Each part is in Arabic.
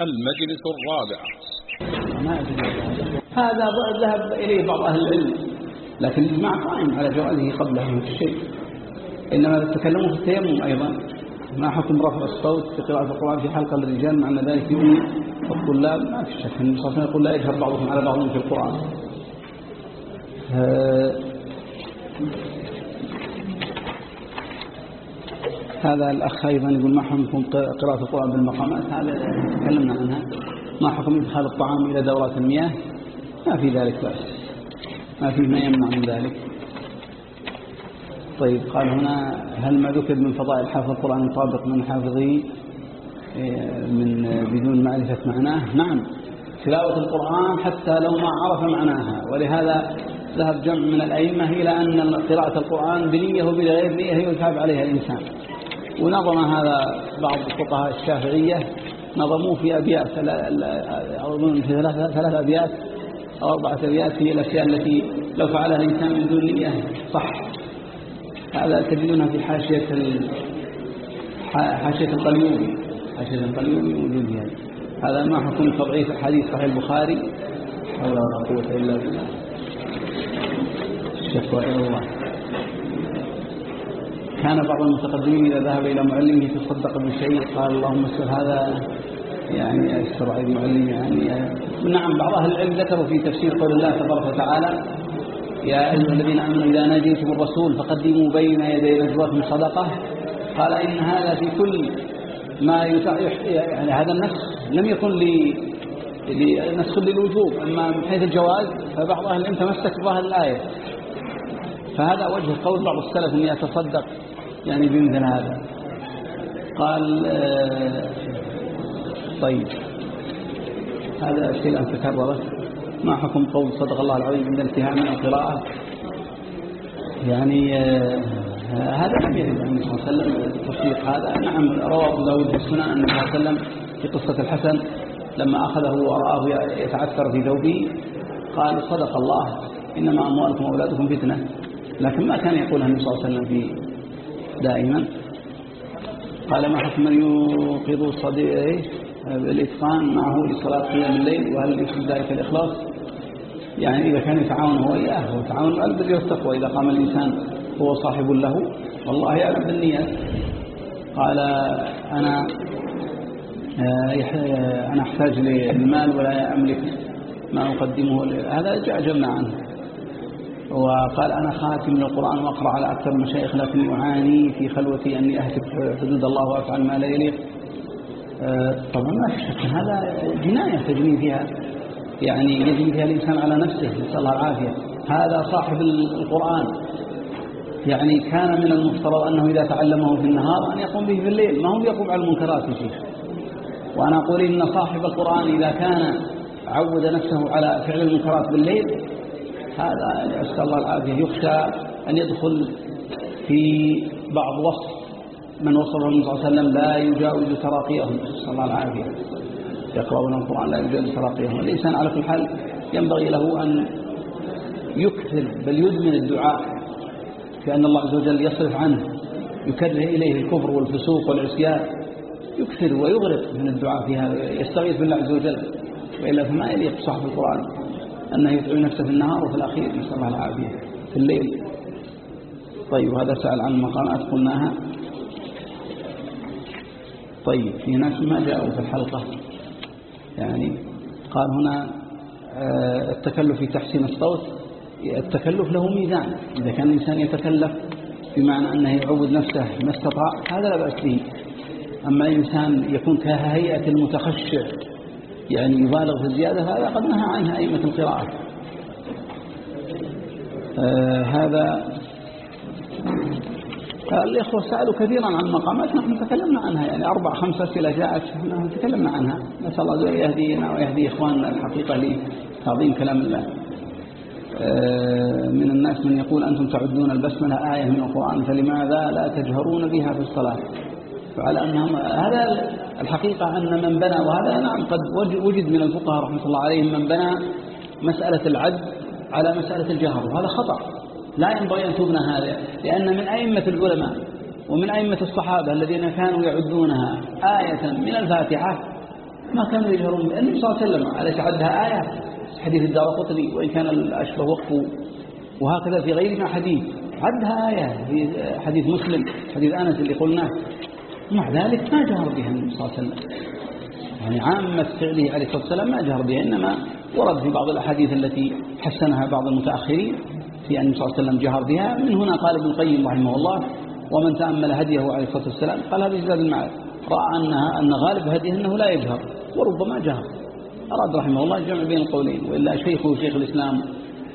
المجلس الرابع. أدري. هذا ذهب إليه بعض أهل العلم لكن الإجماع قائم على جوازه قبل هذا الشيء إنما تتكلموا في التيمم أيضا. ما حكم رفع الصوت في قراءة القرآن في حلقة الرجال مع أن ذلك يؤذي الطلاب. ما في شك النبي صلى الله عليه وسلم يقول لا يجهر بعضهم على بعض في القرآن. هذا الأخ أيضا يقول ما حكم قراءة القرآن بالمقامات هذا تكلمنا عنها. ما حكم إدخال الطعام إلى دورات المياه؟ ما في ذلك بأس. ما في ما يمنع من ذلك. طيب قال هنا هل ما ذكر من فضائل حافظ القرآن يطابق من حافظه إيه، من بدون معرفة معناه؟ نعم. تلاوة القرآن حتى لو ما عرف معناها. ولهذا ذهب جمع من الأئمة إلى أن قراءة القرآن بنية وبغير نية يثاب عليها الإنسان. ونظم هذا بعض الفقهاء الشافعية نظموه في أبيات أظن في ثلاث ثلاث أبيات أو أربعة أبيات في الأشياء التي لو فعلها الإنسان من دون نية صح. هذا تجدونها في حاشية حاشية القليوبي حاشية القليوبي موجود فيها هذا ما حكم تضعيف حديث صحيح البخاري؟ حول ولا قوة إلا بالله. الشكوى إلى الله. كان بعض المتقدمين إذا ذهب إلى معلمه تصدق بشيء قال اللهم اسر هذا. يعني الشرع المعلم يعني. نعم بعض أهل العلم ذكروا في تفسير قول الله تبارك وتعالى يا أيها الذين آمنوا إذا ناجيتم الرسول فقدموا بين يدي نجواكم صدقة. قال إن هذا في كل ما يعني هذا النسخ لم يكن لنسخ للوجوب. أما من حيث الجواز فبعض أهل العلم تمسك بظاهر الآية. فهذا وجه قول بعض السلف أن يتصدق. يعني بمثل هذا. قال آه، طيب. هذا أسئلة تكررت ما حكم قول صدق الله العظيم عند انتهاء من القراءة؟ يعني آه، هذا لم يرد عن النبي صلى الله عليه وسلم التصديق هذا. نعم روى أبو داود في السنن أن النبي صلى الله عليه وسلم في قصة الحسن لما أخذه ورآه يتعثر في ثوبه قال صدق الله إنما أموالكم وأولادكم فتنة. لكن ما كان يقولها النبي صلى الله عليه وسلم في دائما. قال ما حكم من يوقظ الصديق بالإتقان معه لصلاة قيام الليل؟ وهل يقصد ذلك الإخلاص؟ يعني إذا كان يتعاون هو إياه هو تعاون على البر والتقوى إذا قام الإنسان هو صاحب له والله يعلم بالنيات. قال أنا آه، أنا أحتاج للمال ولا أملك ما أقدمه. هذا جاء جمع عنه. وقال أنا خاتم من القرآن وأقرأ على أكثر المشايخ لكن أعاني في خلوتي أني أهتك حدود الله وأفعل ما لا يليق. آه، طبعا ما في شك. هذا جناية تجني فيها. يعني يجني فيها الإنسان على نفسه نسأل الله العافية. هذا صاحب القرآن. يعني كان من المفترض أنه إذا تعلمه في النهار أن يقوم به في الليل. ما هو يقوم على المنكرات يا شيخ؟ وأنا أقول إن صاحب القرآن إذا كان عود نفسه على فعل المنكرات بالليل هذا أسأل الله العافية. يخشى أن يدخل في بعض وصف من وصفه النبي صلى الله عليه وسلم لا يجاوز تراقيهم. نسأل الله العافية. يقرؤون القرآن لا يجاوز تراقيهم. الإنسان على كل حال ينبغي له أن يكثر بل يدمن الدعاء كأن الله عز وجل يصرف عنه يكره إليه الكفر والفسوق والعصيان. يكثر ويغرق من الدعاء في هذا يستغيث بالله عز وجل. وإلا فما يليق صاحب القرآن. أنه يدعو نفسه في النهار وفي الأخير. نسأل الله العافية. في الليل. طيب هذا سأل عن المقامات قلناها. طيب في ناس ما جاءوا في الحلقة. يعني قال هنا آه، التكلف في تحسين الصوت. التكلف له ميزان. إذا كان الإنسان يتكلف بمعنى أنه يعود نفسه ما استطاع هذا لا بأس به. أما الإنسان يكون كهيئة المتخشع يعني يبالغ في الزيادة هذا قد نهى عنها أئمة القراءة. آه هذا الإخوة سألوا كثيرا عن مقامات نحن تكلمنا عنها يعني أربع خمسة أسئلة جاءت نحن تكلمنا عنها. نسأل الله يهدينا ويهدي إخواننا الحقيقة لتعظيم كلام الله. آه، من الناس من يقول أنتم تعدون البسملة آية من القرآن فلماذا لا تجهرون بها في الصلاة؟ فعلى أنهم هذا الحقيقة أن من بنى وهذا نعم قد وجد من الفقهاء رحمة الله عليهم من بنى مسألة العد على مسألة الجهر وهذا خطأ. لا ينبغي أن تبنى هذا لأن من أئمة العلماء ومن أئمة الصحابة الذين كانوا يعدونها آية من الفاتحة ما كانوا يجهرون النبي صلى الله عليه وسلم أليس عدها آية؟ حديث الدار قطني وإن كان الأشبه وقف وهكذا في غير ما حديث. عدها آية في حديث مسلم حديث أنس اللي قلناه. ومع ذلك ما جهر بها النبي صلى الله عليه وسلم. يعني عامة فعله عليه الصلاة والسلام ما جهر بها إنما ورد في بعض الأحاديث التي حسنها بعض المتأخرين في أن النبي صلى الله عليه وسلم جهر بها. من هنا قال ابن القيم رحمه الله ومن تأمل هديه عليه الصلاة والسلام قال هذا زاد المعاد رأى أنها أن غالب هديه أنه لا يجهر وربما جهر. أراد رحمه الله الجمع بين القولين وإلا شيخه شيخ الإسلام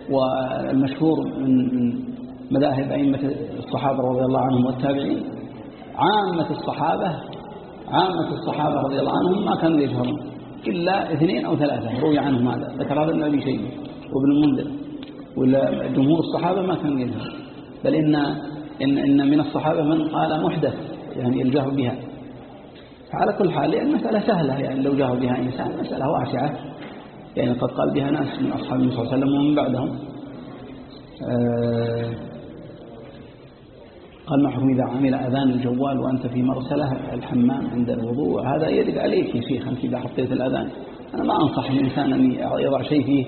والمشهور من مذاهب أئمة الصحابة رضي الله عنهم والتابعين عامة الصحابة عامة الصحابة رضي الله عنهم ما كانوا يجهرون إلا اثنين أو ثلاثة روي عنهم هذا. ذكر هذا ابن أبي شيبة وابن المنذر. ولا جمهور الصحابة ما كانوا يجهرون بل إن, إن, إن من الصحابة من قال محدث يعني الجهر بها. على كل حال المسألة سهلة يعني لو جهر بها إنسان مسألة واسعة. يعني قد قال بها ناس من أصحاب النبي صلى الله عليه وسلم ومن بعدهم. آه، قال ما حكم إذا عمل أذان الجوال وأنت في مرسلة الحمام عند الوضوء هذا يرد عليك يا شيخ أنت إذا حطيت الأذان. أنا ما أنصح الإنسان أن يضع شيء فيه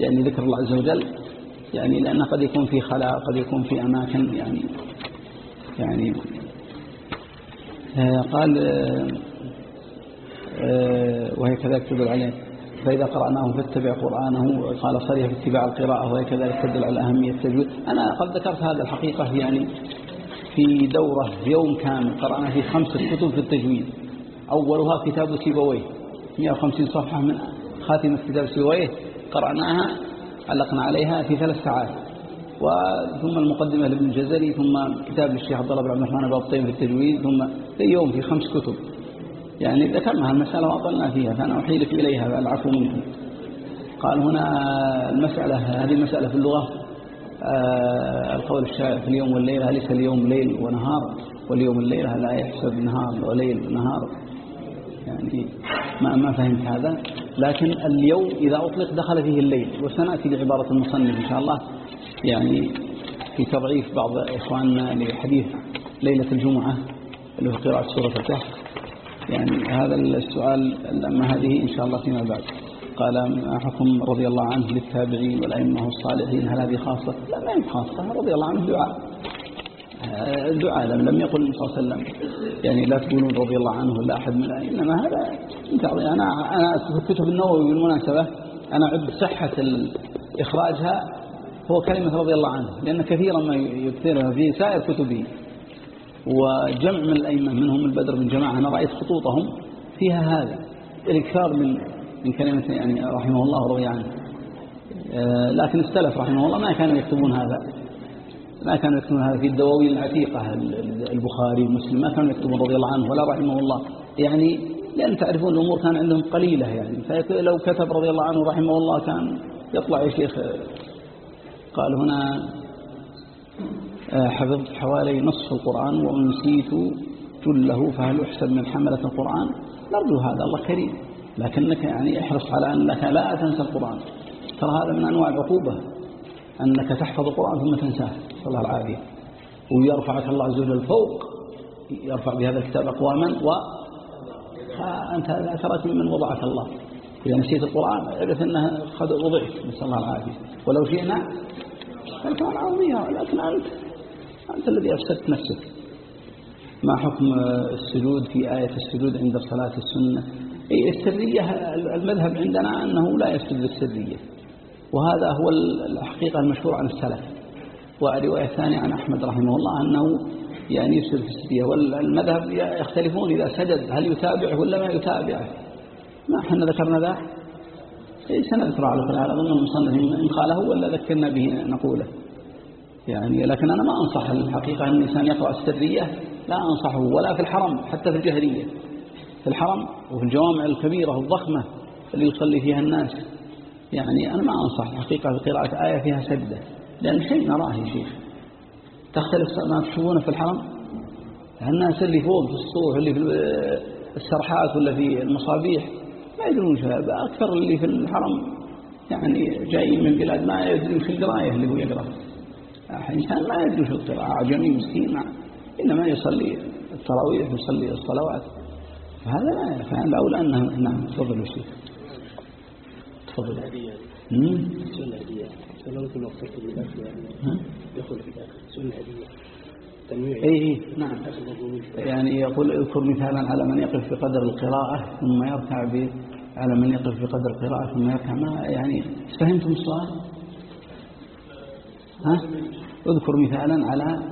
يعني ذكر الله عز وجل يعني لأنه قد يكون في خلاء قد يكون في أماكن يعني يعني آه، قال آه، وهي كذلك تدل عليه. فإذا قرأناه فاتبع قرآنه قال صريح في اتباع القراءة وهي كذلك تدل على أهمية التجويد. أنا قد ذكرت هذا الحقيقة يعني في دورة يوم كامل قرأنا في خمسة كتب في التجويد. أولها كتاب سيبويه 150 صفحة من خاتمة كتاب سيبويه قرأناها علقنا عليها في ثلاث ساعات. وثم المقدمة لابن الجزري ثم كتاب للشيخ عبد الله بن عبد الرحمن بابطين في التجويد ثم في يوم في خمس كتب. يعني ذكرنا المسألة وأطلنا فيها فأنا أحيلك إليها العفو منكم. قال هنا المسألة هذه المسألة في اللغة. القول الشائع في اليوم والليلة ليس اليوم ليل ونهار؟ واليوم الليلة لا يحسب نهار وليل ونهار؟ يعني ما ما فهمت هذا. لكن اليوم إذا أطلق دخل فيه الليل وسنأتي بعبارة المصنف إن شاء الله يعني في تضعيف بعض إخواننا لحديث ليلة الجمعة اللي هو قراءة سورة الكهف يعني هذا السؤال لما هذه إن شاء الله فيما بعد. قال حكم رضي الله عنه للتابعين والأئمة الصالحين هل هذه خاصة؟ لا ما هي خاصة. رضي الله عنه دعاء. دعاء لم يقل صلى الله عليه وسلم. يعني لا تقولون رضي الله عنه ولا أحد من إنما هذا أنا أنا كتب النووي بالمناسبة. أنا عد صحة إخراجها. هو كلمة رضي الله عنه. لأن كثيرا ما يكثرها في سائر كتبه وجمع من الأئمة منهم البدر بن جماعة أنا رأيت خطوطهم فيها هذا. الإكثار من من كلمة يعني رحمه الله رضي عنه. آه، لكن السلف رحمه الله ما كانوا يكتبون هذا. ما كانوا يكتبون هذا في الدواوين العتيقة البخاري ومسلم. ما كانوا يكتبون رضي الله عنه ولا رحمه الله. يعني لأن تعرفون الأمور كان عندهم قليلة يعني. فلو كتب رضي الله عنه رحمه الله كان يطلع يا شيخ قال هنا آه، حفظت حوالي نصف القرآن ونسيت جله فهل أحسب من حملة القرآن؟ نرجو هذا الله كريم. لكنك يعني احرص على أنك لا تنسى القرآن. ترى هذا من أنواع العقوبة أنك تحفظ القرآن ثم تنساه. صلى الله العافية. ويرفعك الله عز وجل فوق يرفع بهذا الكتاب أقواما و أنت لا ترك من وضعك الله. إذا نسيت القرآن عرف أنه قد وضعت. نسأل الله العافية. ولو شئنا فالكان عظيمة لكن أنت أنت الذي أفسدت نفسك. ما حكم السجود في آية السجود عند صلاة السنة؟ السرية المذهب عندنا أنه لا يسجد بالسرية وهذا هو الحقيقة المشهور عن السلف. ورواية ثانية عن أحمد رحمه الله أنه يعني يسجد في السرية. والمذهب يختلفون إذا سجد هل يتابعه ولا ما يتابعه. ما إحنا ذكرنا ذا؟ إيه سنذكر على كل أظن المصنف إن قاله ولا ذكرنا به نقوله. يعني لكن أنا ما أنصح الحقيقة أن الإنسان يقرأ السرية. لا أنصحه ولا في الحرم حتى في الجهرية في الحرم وفي الجوامع الكبيرة الضخمة اللي يصلي فيها الناس. يعني أنا ما أنصح الحقيقة بقراءة آية فيها سجدة لأن شيء نراه يا شيخ. تختلف ما تشوفونه في الحرم؟ الناس اللي فوق في السطوح اللي في السرحات ولا في المصابيح ما يدرون شهاب أكثر اللي في الحرم يعني جايين من بلاد ما يدرون في القراية اللي هو يقرأ. إنسان ما يدري في القراءة عجمي مسكين إنما يصلي التراويح يصلي الصلوات. هذا فعلا الأولى أنه نعم تفضل يا شيخ. تفضل. سنة هدية. سنة ممكن وقت يدخل في سنة هدية. تنويع. اي اي نعم. يعني يقول اذكر مثالا على من يقف في قدر القراءة ثم يركع ب على من يقف في قدر القراءة ثم يركع. ما يعني فهمتم السؤال؟ ها؟ اذكر مثالا على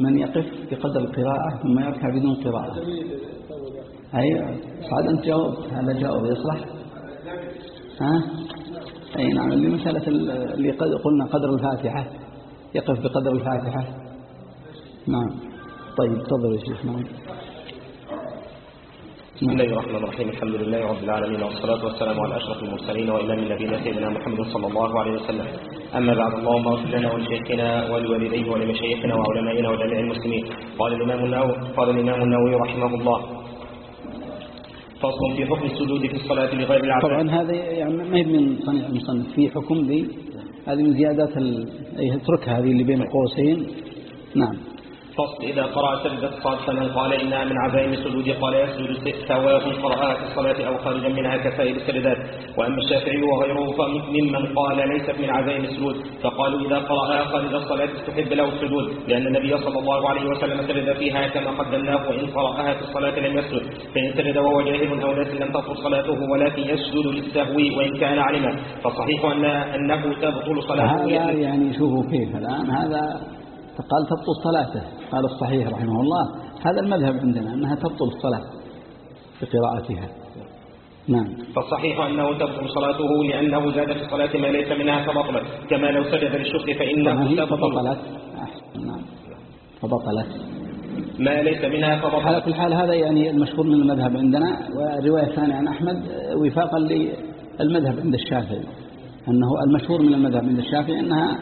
من يقف في قدر القراءة ثم يركع بدون قراءة. أي صعد أنت جاوب. هذا جاوب يصلح؟ ها؟ أي نعم. اللي مسألة اللي قلنا قدر الفاتحة. يقف بقدر الفاتحة. نعم. طيب تفضل يا شيخ. نعم. بسم الله الرحمن الرحيم. الحمد لله رب العالمين والصلاة والسلام على أشرف المرسلين وإمام النبيين سيدنا محمد صلى الله عليه وسلم. أما بعد اللهم اغفر لنا ولشيخنا ولوالديه ولمشايخنا وعلمائنا وجميع المسلمين. قال الإمام النووي قال الإمام النووي رحمه الله فصل في حكم السجود في الصلاة لغير العبد طبعا هذا يعني ما هي من صنيع المصنف في حكم هذه من زيادات ال... اتركها هذه اللي بين القوسين. نعم. فصل إذا قرأ سجدة الصاد فمن قال إنها من عزائم السجود قال يسجد سواء قرأها في الصلاة أو خارجا منها كسائر السجدات. وأما الشافعي وغيره فممن قال ليست من عزائم السجود. فقالوا إذا قرأها خارج الصلاة استحب له السجود لأن النبي صلى الله عليه وسلم سجد فيها كما قدمناه. وإن قرأها في الصلاة لم يسجد. فإن سجد وهو جاهل أو ناس لم تبطل صلاته ولكن يسجد للسهو وإن كان علما. فالصحيح أن أنه تبطل صلاته. هذا يعني شوفوا كيف الآن. هذا فقال تبطل صلاته. قال الصحيح رحمه الله هذا المذهب عندنا أنها تبطل الصلاة بقراءتها نعم. فالصحيح أنه تبطل صلاته لأنه زاد في الصلاة ما ليس منها فبطلت كما لو سجد للشكر فإنه تبطل. فبطلت. نعم. فبطلت. ما ليس منها فبطلت على كل حال هذا يعني المشهور من المذهب عندنا ورواية ثانية عن أحمد وفاقا للمذهب عند الشافعي. أنه المشهور من المذهب عند الشافعي أنها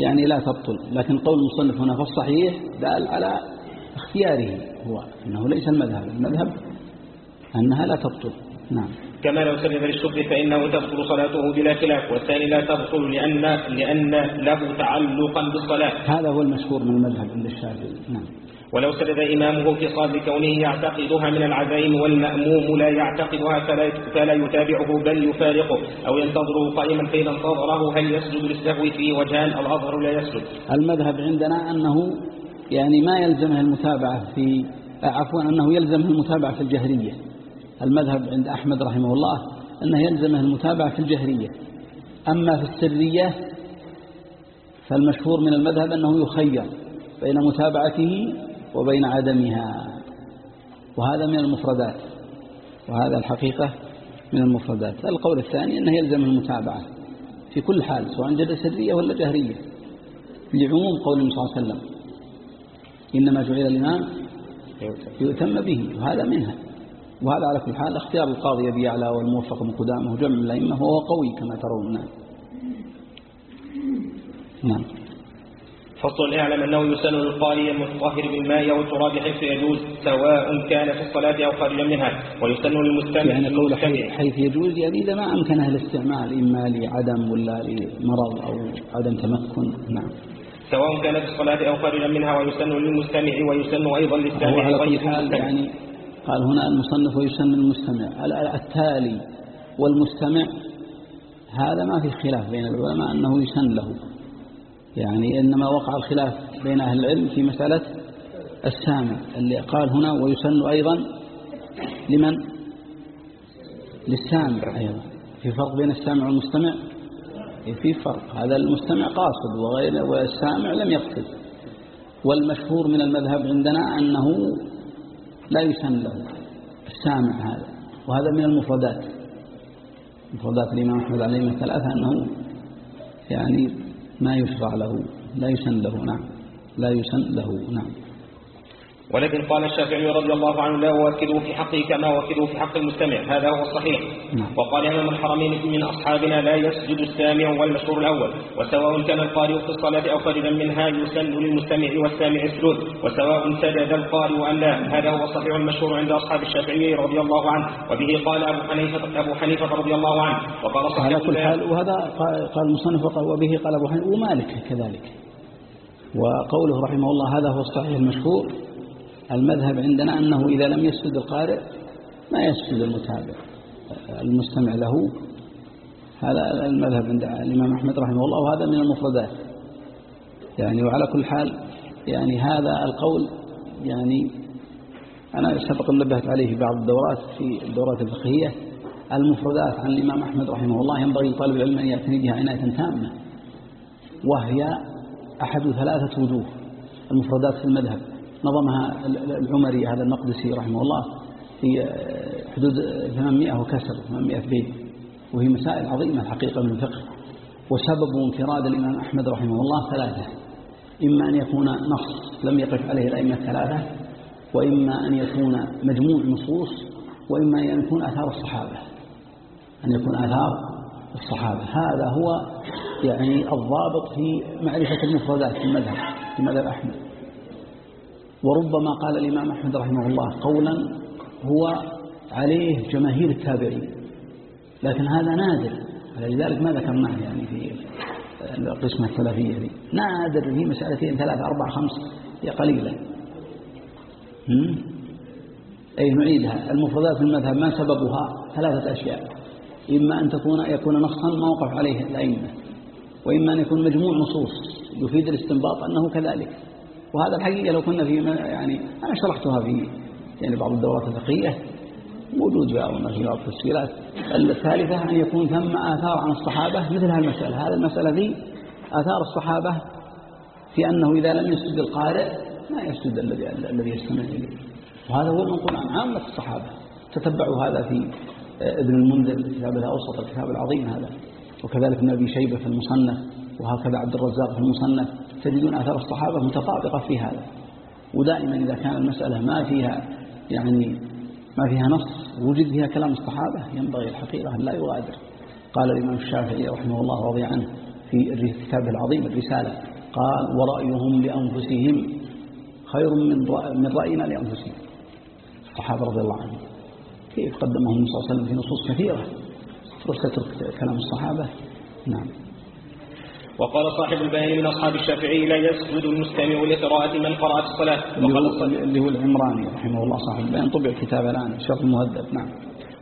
يعني لا تبطل لكن قول المصنف هنا في الصحيح دال على اختياره هو أنه ليس المذهب المذهب أنها لا تبطل نعم. كما لو سجد للشكر فإنه تبطل صلاته بلا خلاف والثاني لا تبطل لأن, لأن له تعلقا بالصلاة. هذا هو المشهور من المذهب عند الشافعي نعم. ولو سجد إمامه صاد كونه يعتقدها من العزائم والمأموم لا يعتقدها فلا, يتابعه بل يفارقه أو ينتظره قائما فإذا انتظره هل يسجد للسهو في وجهان؟ الأظهر لا يسجد. المذهب عندنا أنه يعني ما يلزمه المتابعة في عفوا أنه يلزمه المتابعة في الجهرية. المذهب عند أحمد رحمه الله أنه يلزمه المتابعة في الجهرية. أما في السرية فالمشهور من المذهب أنه يخير بين متابعته وبين عدمها. وهذا من المفردات. وهذا الحقيقة من المفردات. القول الثاني أنه يلزم المتابعة في كل حال سواء جد سرية ولا جهرية. لعموم قول النبي صلى الله عليه وسلم إنما جعل الإمام يؤتم به وهذا منها. وهذا على كل حال اختيار القاضي أبي يعلى والموفق من قدامة جمع الأئمة وهو قوي كما ترون. نعم. نعم. فصل اعلم أنه يسن للقارئ المتطهر بالماء أو التراب حيث يجوز سواء كان في الصلاة أو خارجا منها. ويسن للمستمع يعني قول حيث يجوز يعني إذا ما أمكنه الاستعمال إما لعدم ولا لمرض أو عدم تمكن. نعم. سواء كان في الصلاة أو خارجا منها ويسن للمستمع ويسن أيضا للسامع على كل حال يعني قال هنا المصنف ويسن للمستمع. التالي والمستمع هذا ما في خلاف بين العلماء أنه يسن له. يعني إنما وقع الخلاف بين أهل العلم في مسألة السامع اللي قال هنا ويسن أيضا لمن؟ للسامع أيضا. في فرق بين السامع والمستمع؟ إيه، في فرق. هذا المستمع قاصد وغير والسامع لم يقصد. والمشهور من المذهب عندنا أنه لا يسن له السامع هذا وهذا من المفردات. مفردات الإمام أحمد عليه الثلاثة أنه يعني ما يشرع له. لا يسن له. نعم. لا يسن له. نعم. ولكن قال الشافعي رضي الله عنه لا أوكده في حقه كما أوكده في حق المستمع. هذا هو الصحيح نعم. وقال إمام الحرمين من أصحابنا لا يسجد السامع والمشهور الأول وسواء كان القارئ في الصلاة أو خارجا منها يسن للمستمع والسامع السجود وسواء سجد القارئ أم لا. هذا هو الصحيح المشهور عند أصحاب الشافعي رضي الله عنه. وبه قال أبو حنيفة, أبو حنيفة رضي الله عنه. وقال صحيح على كل حال وهذا قال المصنف وبه قال أبو حنيفة ومالك كذلك. وقوله رحمه الله هذا هو الصحيح المشهور. المذهب عندنا أنه إذا لم يسجد القارئ ما يسجد المتابع. المستمع له. هذا المذهب عند الإمام أحمد رحمه الله وهذا من المفردات. يعني وعلى كل حال يعني هذا القول يعني أنا سبق نبهت عليه بعض الدورات في الدورات الفقهية. المفردات عن الإمام أحمد رحمه الله ينبغي لطالب العلم أن يعتني بها عناية تامة وهي أحد ثلاثة وجوه. المفردات في المذهب. نظمها العمري هذا المقدسي رحمه الله في حدود 800 وكسر 800 بيت. وهي مسائل عظيمة الحقيقة من الفقه. وسبب انفراد الإمام أحمد رحمه الله ثلاثة. إما أن يكون نص لم يقف عليه الأئمة الثلاثة وإما أن يكون مجموع نصوص وإما أن يكون آثار الصحابة. أن يكون آثار الصحابة. هذا هو يعني الضابط في معرفة المفردات في المذهب في مذهب أحمد. وربما قال الإمام أحمد رحمه الله قولا هو عليه جماهير التابعين لكن هذا نادر. لذلك ما ذكرناه يعني في القسمة الثلاثية دي. نادر في مسألتين ثلاثة أربعة خمس هي قليلة. أي نعيدها. المفردات في المذهب ما سببها؟ ثلاثة أشياء. إما أن تكون يكون نصا موقف عليه الأئمة وإما أن يكون مجموع نصوص يفيد الاستنباط أنه كذلك. وهذا الحقيقة لو كنا في يعني أنا شرحتها في يعني بعض الدورات الفقهية. موجود في بعض التفسيرات الثالثة أن يكون ثم آثار عن الصحابة مثل هالمسألة هذه المسألة ذي آثار الصحابة في أنه إذا لم يسجد القارئ ما يسجد الذي الذي يستمع إليه. وهذا هو المنقول عن عامة الصحابة. تتبعوا هذا في ابن المنذر الكتاب الأوسط الكتاب العظيم هذا. وكذلك ابن أبي شيبة في المصنف وهكذا عبد الرزاق في المصنف. تجدون آثار الصحابة متطابقة في هذا ودائما إذا كان المسألة ما فيها يعني ما فيها نص وجد فيها كلام الصحابة ينبغي الحقيقة أن لا يغادر. قال الإمام الشافعي رحمه الله رضي عنه في كتابه العظيم الرسالة قال ورأيهم لأنفسهم خير من من رأينا لأنفسهم. الصحابة رضي الله عنهم. كيف قدمهم صلى الله عليه وسلم في نصوص كثيرة؟ تترك كلام الصحابة. نعم. وقال صاحب البيان من أصحاب الشافعي لا يسجد المستمع لقراءة من قرأ في الصلاة. اللي هو العمراني رحمه الله صاحب البيان طبع كتاب الآن شرط المهذب نعم.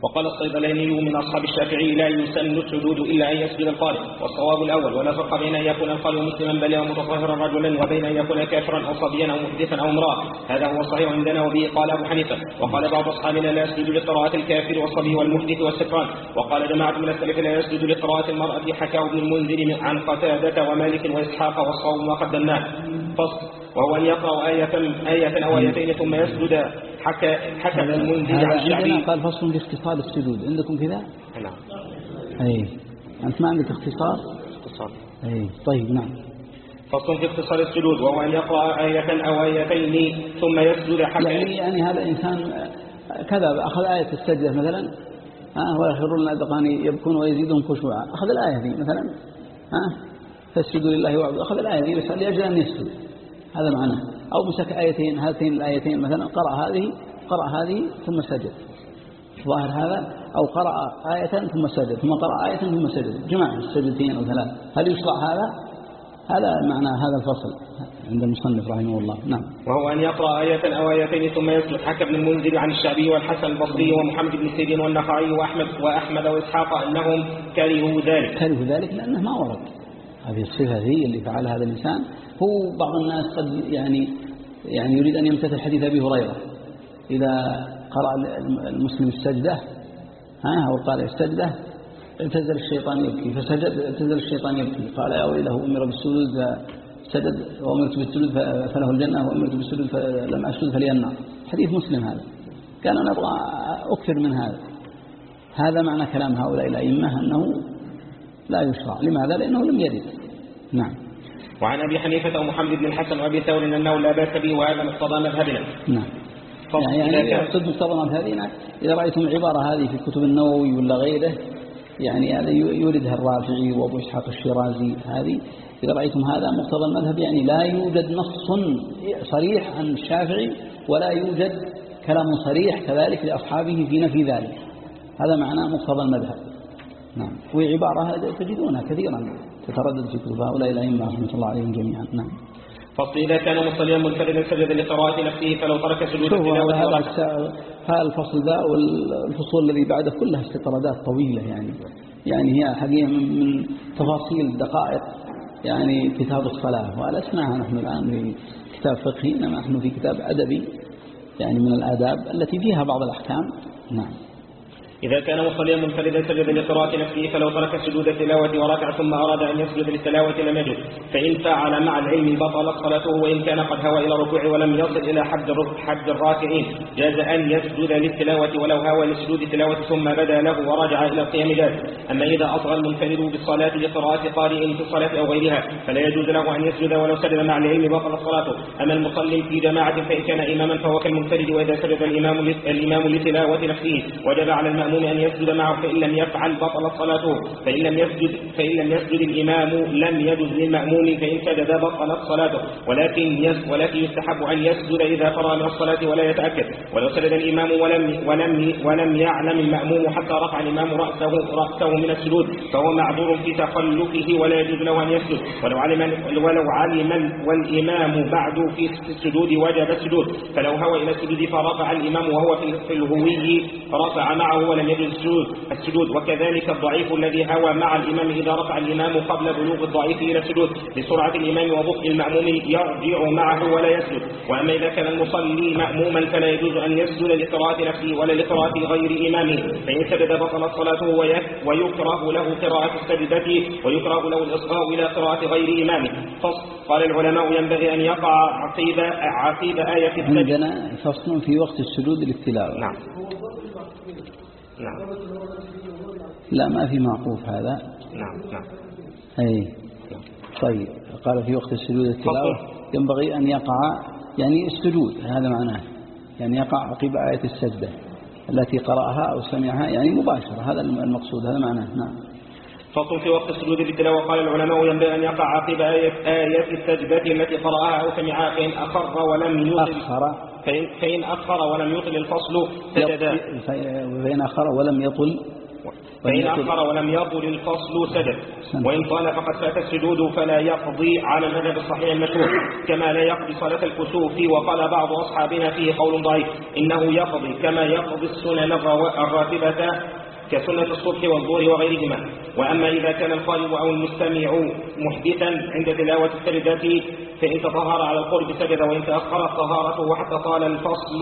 وقال الصيدلاني من أصحاب الشافعي لا يسن السجود إلا أن يسجد القارئ. والصواب الأول ولا فرق بين أن يكون القارئ مسلما بل متطهرا رجلا وبين أن يكون كافرا أو صبيا أو محدثا أو امرأة. هذا هو الصحيح عندنا وبه قال أبو حنيفة. وقال بعض أصحابنا لا يسجد لقراءة الكافر والصبي والمحدث والسكران. وقال جماعة من السلف لا يسجد لقراءة المرأة حكاه ابن المنذر عن قتادة ومالك وإسحاق والصوم ما قدمناه. فصل. وهو أن يقرأ آية, آية أو آيتين ثم يسجد حكى حكى المنذر عن الشعبي قال فصل في اختصار السجود. عندكم كذا؟ نعم. أي. أنت ما عندك اختصار؟ اختصار. أي. طيب نعم. فصل في اختصار السجود وهو أن يقرأ آية أو آيتين ثم يسجد حكى يعني يعني هذا إنسان كذا أخذ آية السجدة مثلا ها ويخرون الأذقان يبكون ويزيدهم خشوعا. أخذ الآية دي مثلا ها فاسجدوا لله وعبدوا أخذ الآية دي بس لأجل أن يسجد. هذا معناه. أو مسك آيتين هاتين الآيتين مثلا قرأ هذه قرأ هذه ثم سجد. ظاهر هذا؟ أو قرأ آية ثم سجد ثم قرأ آية ثم سجد. جمع السجدتين أو ثلاث هل يشرع هذا؟ هذا معنى هذا الفصل عند المصنف رحمه الله. نعم. وهو أن يقرأ آية أو آيتين ثم يسلك حكى ابن المنذر عن الشعبي والحسن البصري ومحمد بن سيرين والنخعي وأحمد وأحمد وإسحاق أنهم كرهوا ذلك. كرهوا ذلك لأنه ما ورد. هذه الصفة هي اللي فعلها هذا الإنسان هو بعض الناس قد يعني يعني يريد أن يمتثل حديث أبي هريرة. إذا قرأ المسلم السجدة ها أو قال السجدة ابتزل الشيطان يبكي. فسجد ابتزل الشيطان يبكي. قال يا ويله أمر بالسجود فسجد. وأمرت بالسجود فله الجنة. وأمرت بالسجود فلم أسجد فلي النار حديث مسلم هذا. كان أنا أبغى أكثر من هذا. هذا معنى كلام هؤلاء الأئمة أنه لا يشرع. لماذا؟ لأنه لم يرد نعم. وعن أبي حنيفة ومحمد بن الحسن وأبي ثور أنه لا بأس به وهذا مقتضى مذهبنا. نعم. يعني يقصد مقتضى مذهبنا إذا رأيتم العبارة هذه في كتب النووي ولا غيره يعني هذا يوردها الرافعي وأبو إسحاق الشيرازي هذه إذا رأيتم هذا مقتضى المذهب يعني لا يوجد نص صريح عن الشافعي ولا يوجد كلام صريح كذلك لأصحابه في نفي ذلك. هذا معناه مقتضى المذهب. نعم. وعبارة تجدونها كثيرا. تتردد في كتب هؤلاء الأئمة رحمة الله عليهم جميعا. نعم. فصل إذا كان مصليا منفردا سجد لقراءة نفسه فلو ترك سجود التلاوة هذا الفصل ذا والفصول الذي بعده كلها استطرادات طويلة يعني. يعني هي حقيقة من, من تفاصيل دقائق يعني كتاب الصلاة ولسناها نحن الآن في كتاب فقهي إنما نحن في كتاب أدبي يعني من الآداب التي فيها بعض الأحكام. نعم. إذا كان مصليا منفردا سجد لقراءة نفسه فلو ترك سجود التلاوة وركع ثم أراد أن يسجد للتلاوة لم يجد. فإن فعل مع العلم بطلت صلاته وإن كان قد هوى إلى الركوع ولم يصل إلى حد حد الراكعين. جاز أن يسجد للتلاوة ولو هوى لسجود التلاوة ثم بدا له ورجع إلى القيام جاز. أما إذا أصغى المنفرد بالصلاة لقراءة قارئ في الصلاة أو غيرها فلا يجوز له أن يسجد ولو سجد مع العلم بطلت صلاته. أما المصلي في جماعة فإن كان إماما فهو كالمنفرد وإذا سجد الإمام الإمام لتلاوة نفسه وجب على المأموم أن يسجد معه فإن لم يفعل بطلت صلاته. فإن لم يسجد فإن لم يسجد الإمام لم يجوز للمأموم فإن سجد بطلت صلاته. ولكن ولكن يستحب أن يسجد إذا فرغ من الصلاة ولا يتأكد. ولو سجد الإمام ولم ولم ولم يعلم المأموم حتى رفع الإمام رأسه رأسه من السجود فهو معذور في تخلفه ولا يجوز له أن يسجد. ولو علم ولو علم والإمام بعد في السجود وجب السجود. فلو هوى إلى السجود فرفع الإمام وهو في الهوي رفع معه ولم يجوز السجود السجود وكذلك الضعيف الذي هوى مع الإمام إذا رفع الإمام قبل بلوغ الضعيف إلى السجود لسرعة الإمام وبطء المأموم يرجع معه ولا يسجد. وأما إذا كان المصلي مأموما فلا يجوز أن يسجد لقراءة نفسه ولا لقراءة غير إمامه. فإن سجد بطلت صلاته ويك- ويكره له قراءة السجدة ويكره له الإصغاء إلى قراءة غير إمامه. فصل. قال العلماء ينبغي أن يقع عقيب عقيب آية السجد. عندنا فصل في وقت السجود للتلاوة. نعم. نعم. لا ما في معقوف هذا. نعم نعم. أي. طيب قال في وقت السجود التلاوة ينبغي أن يقع يعني السجود هذا معناه. يعني يقع عقب آية السجدة التي قرأها أو سمعها يعني مباشرة هذا المقصود هذا معناه. نعم. فصل في وقت السجود للتلاوة قال العلماء ينبغي أن يقع عقب آية, آية السجدة التي قرأها أو سمعها فإن أخر ولم يطل أخر فإن, فإن أخر ولم يطل الفصل سجدا فإن أخر ولم يطل فإن أخر ولم يطل الفصل سجد. وإن طال فقد فات السجود فلا يقضي على المذهب الصحيح المشهور كما لا يقضي صلاة الكسوف. وقال بعض أصحابنا فيه قول ضعيف إنه يقضي كما يقضي السنن الراتبة كسنة الصبح والظهر وغيرهما. وأما إذا كان القارئ أو المستمع محدثا عند تلاوة السجدة فإن تطهر على القرب سجد وإن تأخرت طهارته وحتى طال الفصل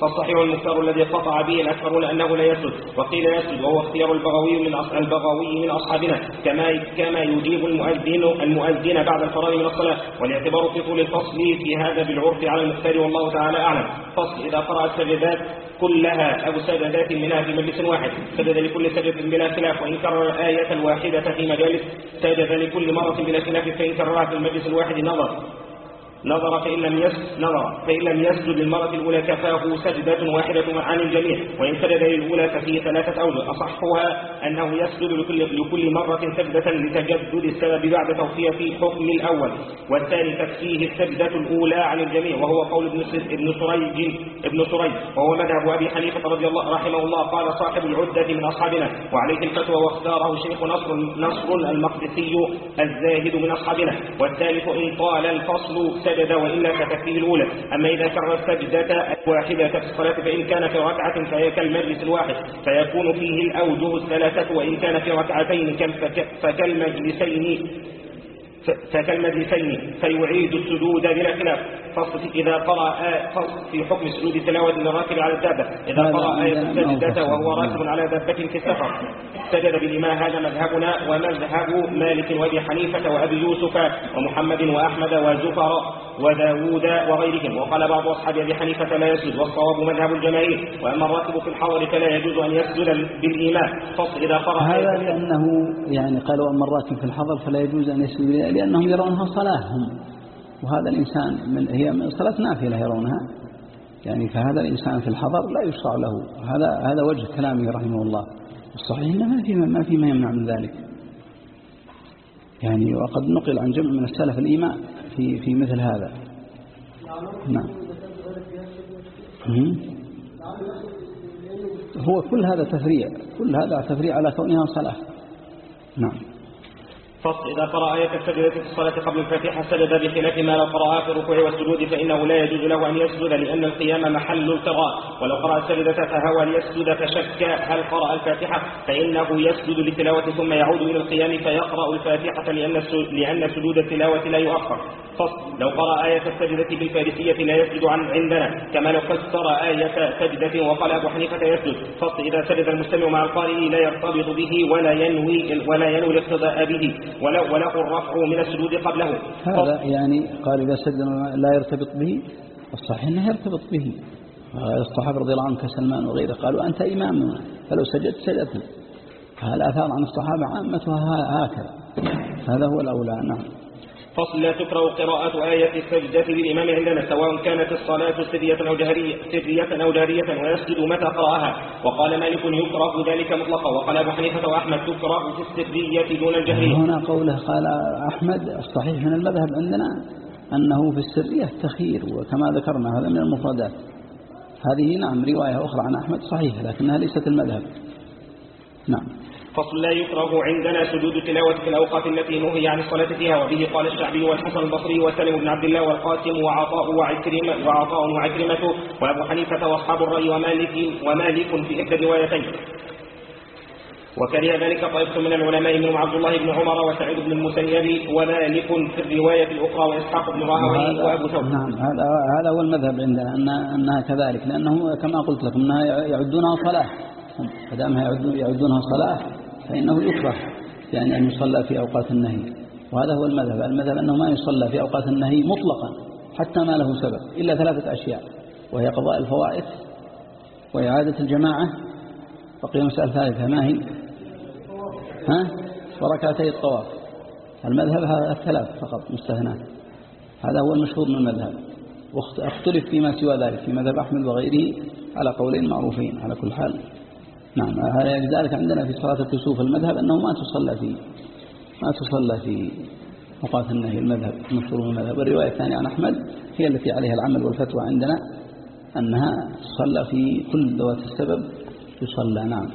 فالصحيح المختار الذي قطع به الأكثرون أنه لا يسجد. وقيل يسجد وهو اختيار البغوي من البغوي من أصحابنا. كما كما يجيب المؤذن المؤذن بعد الفراغ من الصلاة. والاعتبار في طول الفصل في هذا بالعرف على المختار والله تعالى أعلم. فصل إذا قرأ السجدات كلها أو سجدات منها في مجلس واحد. سجد لكل سجدة بلا خلاف وإن كرر الآية الواحدة في مجالس سجد لكل مرة بلا خلاف فإن كررها في المجلس الواحد نظر. نظر فإن لم يسجد نظر فإن لم يسجد للمرة الأولى كفاه سجدة واحدة عن الجميع وإن سجد للأولى ففيه ثلاثة أوجه أصحها أنه يسجد لكل, لكل مرة سجدة لتجدد السبب بعد توفية حكم الأول والثاني تكفيه السجدة الأولى عن الجميع وهو قول ابن ابن سريج ابن سريج وهو مذهب أبي حنيفة رضي الله رحمه الله قال صاحب العدة من أصحابنا وعليه الفتوى واختاره شيخ نصر نصر المقدسي الزاهد من أصحابنا والثالث إن طال الفصل سجد وإلا فتكفيه الأولى. أما إذا كرر السجدة الواحدة في الصلاة فإن كان في ركعة فهي كالمجلس الواحد. فيكون فيه الأوجه الثلاثة وإن كان في ركعتين فكالمجلسين. فكالمجلسين فيعيد السجود بلا خلاف. فصل إذا قرأ آ- فصل في حكم سجود التلاوة للراكب على الدابة. إذا قرأ آية السجدة. وهو راكب على دابة في السفر. سجد بالإمام هذا مذهبنا ومذهب مالك وأبي حنيفة وأبي يوسف ومحمد وأحمد وزفر. وداود وغيرهم. وقال بعض أصحاب أبي حنيفة لا يسجد والصواب مذهب الجماهير. وأما الراكب في الحضر فلا يجوز أن يسجد بالإمام فصل إذا قرأ هذا لأنه يعني قالوا أما الراكب في الحضر فلا يجوز أن يسجد لأنهم يرونها صلاة هم وهذا الإنسان من هي من صلاة نافلة يرونها. يعني فهذا الإنسان في الحضر لا يشرع له. هذا هذا وجه كلامه رحمه الله. الصحيح إنه ما في ما في ما يمنع من ذلك. يعني وقد نقل عن جمع من السلف الإيماء في في مثل هذا. نعم. هو كل هذا تفريع كل هذا تفريع على كونها صلاة. نعم. فصل. إذا قرأ آية السجدة في الصلاة قبل الفاتحة سجد بخلاف ما لو قرأ في الركوع والسجود فإنه لا يجوز له أن يسجد لأن القيام محل القراءة. ولو قرأ السجدة فهوى ليسجد فشك. هل قرأ الفاتحة؟ فإنه يسجد للتلاوة ثم يعود إلى القيام فيقرأ الفاتحة لأن لأن سجود التلاوة لا يؤخر. فصل لو قرأ آية السجدة بالفارسية لا يسجد عن عندنا. كما لو فسر آية سجدة وقال أبو حنيفة يسجد. فصل إذا سجد المستمع مع القارئ لا يرتبط به ولا ينوي ولا ينوي الاقتداء به. وله, الرفع من السجود قبله. هذا يعني قال إذا سجد لا يرتبط به الصحيح أنه يرتبط به. الصحابة رضي الله عنهم كسلمان وغيره قالوا أنت إمامنا فلو سجدت سجدنا الآثار عن الصحابة عامتها هكذا. هذا هو الأولى نعم. فصل لا تكره قراءة آية السجدة للإمام عندنا سواء كانت الصلاة سرية أو جهرية, سرية أو جهرية ويسجد متى قرأها. وقال مالك يكره ذلك مطلقا وقال أبو حنيفة وأحمد تكره في السرية دون الجهرية. هنا قوله قال أحمد الصحيح من المذهب عندنا أنه في السرية تخير وكما ذكرنا هذا من المفردات. هذه نعم رواية أخرى عن أحمد صحيحة لكنها ليست المذهب. نعم. فصل لا يكره عندنا سجود تلاوة في الأوقات التي نهي عن الصلاة فيها وبه قال الشعبي والحسن البصري وسلم بن عبد الله والقاسم وعطاء وعكرمة وعطاء وعكرمة وأبو حنيفة وأصحاب الرأي ومالك ومالك في إحدى الروايتين. وكره ذلك طائفة من العلماء منهم عبد الله بن عمر وسعيد بن المسيب ومالك في الرواية الأخرى وإسحاق بن راهوي وأبو ثور. نعم هذا هذا هو المذهب عندنا أن أنها كذلك لأنه كما قلت لكم أنها يعدونها صلاة فدامها يعدونها صلاة فإنه يكره يعني أن يصلى في أوقات النهي. وهذا هو المذهب. المذهب أنه ما يصلى في أوقات النهي مطلقا حتى ما له سبب إلا ثلاثة أشياء. وهي قضاء الفوائد وإعادة الجماعة. بقي مسألة ثالثة ما هي؟ ها؟ وركعتي الطواف. المذهب هذا الثلاث فقط مستثنات هذا هو المشهور من المذهب. واختلف فيما سوى ذلك في مذهب أحمد وغيره على قولين معروفين على كل حال. نعم. لذلك عندنا في صلاة الكسوف المذهب أنه ما تصلى في ما تصلى في أوقات النهي المذهب مشهور المذهب. والرواية الثانية عن أحمد هي التي عليها العمل والفتوى عندنا أنها تصلى في كل ذوات السبب تصلى. نعم.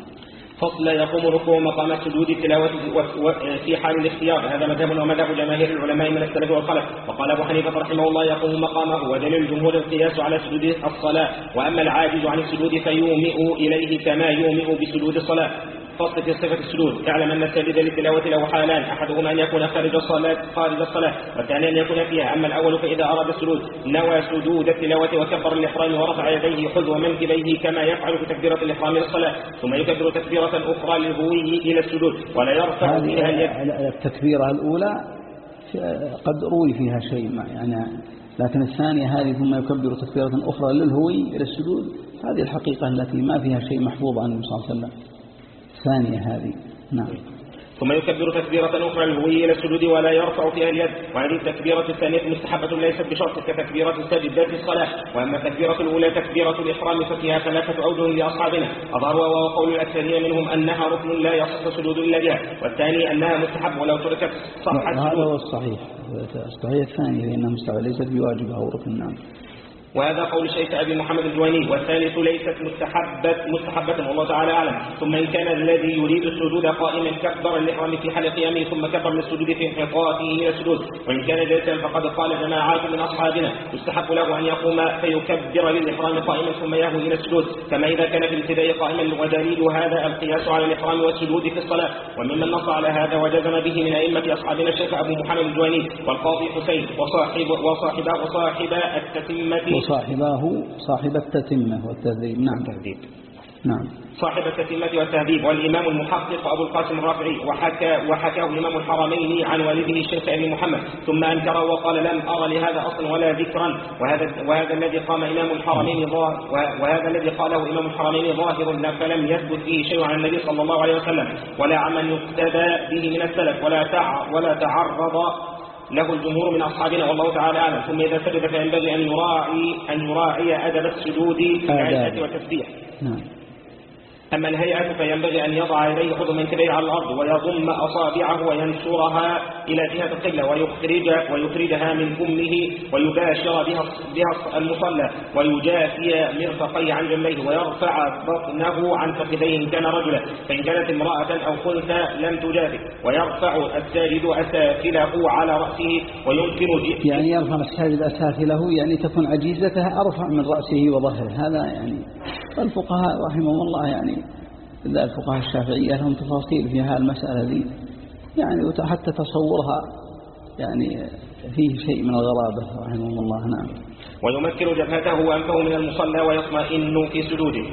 فصل يقوم ركوع مقام السجود التلاوة في حال الاختيار. هذا مذهب ومذهب جماهير العلماء من السلف والخلف. وقال أبو حنيفة رحمه الله يقوم مقامه ودليل الجمهور القياس على سجود الصلاة. وأما العاجز عن السجود فيومئ إليه كما يومئ بسجود الصلاة. فصل في صفة السجود. اعلم أن السجد للتلاوة له حالان أحدهما أن يكون خارج الصلاة خارج الصلاة والثاني أن يكون فيها. أما الأول فإذا أراد السجود نوى سجود التلاوة وكبر الإحرام ورفع يديه حذو منكبيه كما يفعل في تكبيرة الإحرام للصلاة ثم يكبر تكبيرة أخرى للهوي إلى السجود ولا يرفع فيها اليد. التكبيرة الأولى قد روي فيها شيء يعني لكن الثانية هذه ثم يكبر تكبيرة أخرى للهوي إلى السجود هذه الحقيقة التي ما فيها شيء محفوظ عن النبي صلى الله عليه وسلم. الثانية هذه. نعم. ثم يكبر تكبيرة أخرى للهوي إلى السجود ولا يرفع فيها اليد. وهذه التكبيرة الثانية مستحبة ليست بشرط كتكبيرة السجدة في الصلاة. وأما التكبيرة الأولى تكبيرة الإحرام ففيها ثلاثة أوجه لأصحابنا أظهر وهو قول الأكثرين منهم أنها ركن لا يصح سجود إلا بها. والثاني أنها مستحب ولو تركت صح هذا هو الصحيح. الصحيح الثاني لأنها مستحب ليست بواجب أو ركن نعم. وهذا قول الشيخ أبي محمد الجويني والثالث ليست مستحبة مستحبة والله تعالى أعلم. ثم إن كان الذي يريد السجود قائما كبر الإحرام في حال قيامه ثم كبر للسجود في انحطاطه إلى السجود. وإن كان جالسا فقد قال جماعات من أصحابنا يستحب له أن يقوم فيكبر للإحرام قائما ثم يهوي إلى السجود. كما إذا كان في الابتداء قائما ودليل هذا القياس على الإحرام والسجود في الصلاة. وممن نص على هذا وجزم به من أئمة أصحابنا الشيخ أبو محمد الجويني والقاضي حسين وصاحب وصاحب وصاحب التتمة وصاحباه صاحب التتمة والتهذيب. نعم. تهذيب نعم. صاحب التتمة والتهذيب. والإمام المحقق أبو القاسم الرافعي وحكى وحكاه إمام الحرمين عن والده الشيخ أبي محمد. ثم أنكر وقال لم أرى لهذا أصلا ولا ذكرا. وهذا وهذا الذي قام إمام الحرمين ظاهر وهذا الذي قاله إمام الحرمين ظاهر فلم يثبت فيه شيء عن النبي صلى الله عليه وسلم. ولا عمن يقتدى به من السلف. ولا تع ولا تعرض له الجمهور من أصحابنا والله تعالى أعلم. ثم إذا سجد فينبغي أن يراعي أن يراعي أدب السجود في والتسبيح. نعم. أما الهيئة فينبغي أن يضع يديه خذ من كبير على الأرض ويضم أصابعه وينشرها إلى جهة القبلة ويخرج ويخرجها من فمه ويباشر بها بها المصلى ويجافي مرفقيه عن جنبيه ويرفع بطنه عن فخذيه إن كان رجلا. فإن كانت امرأة أو خنثى لم تجافي. ويرفع الساجد أسافله على رأسه ويمكن يعني يرفع الساجد أسافله يعني تكون عجيزته أرفع من رأسه وظهره. هذا يعني الفقهاء رحمهم الله يعني إذا الفقهاء الشافعية لهم تفاصيل في هذه المسألة دي يعني حتى تصورها يعني فيه شيء من الغرابة رحمهم الله. نعم. ويمكن جبهته وأنفه من المصلى ويطمئن في سجوده.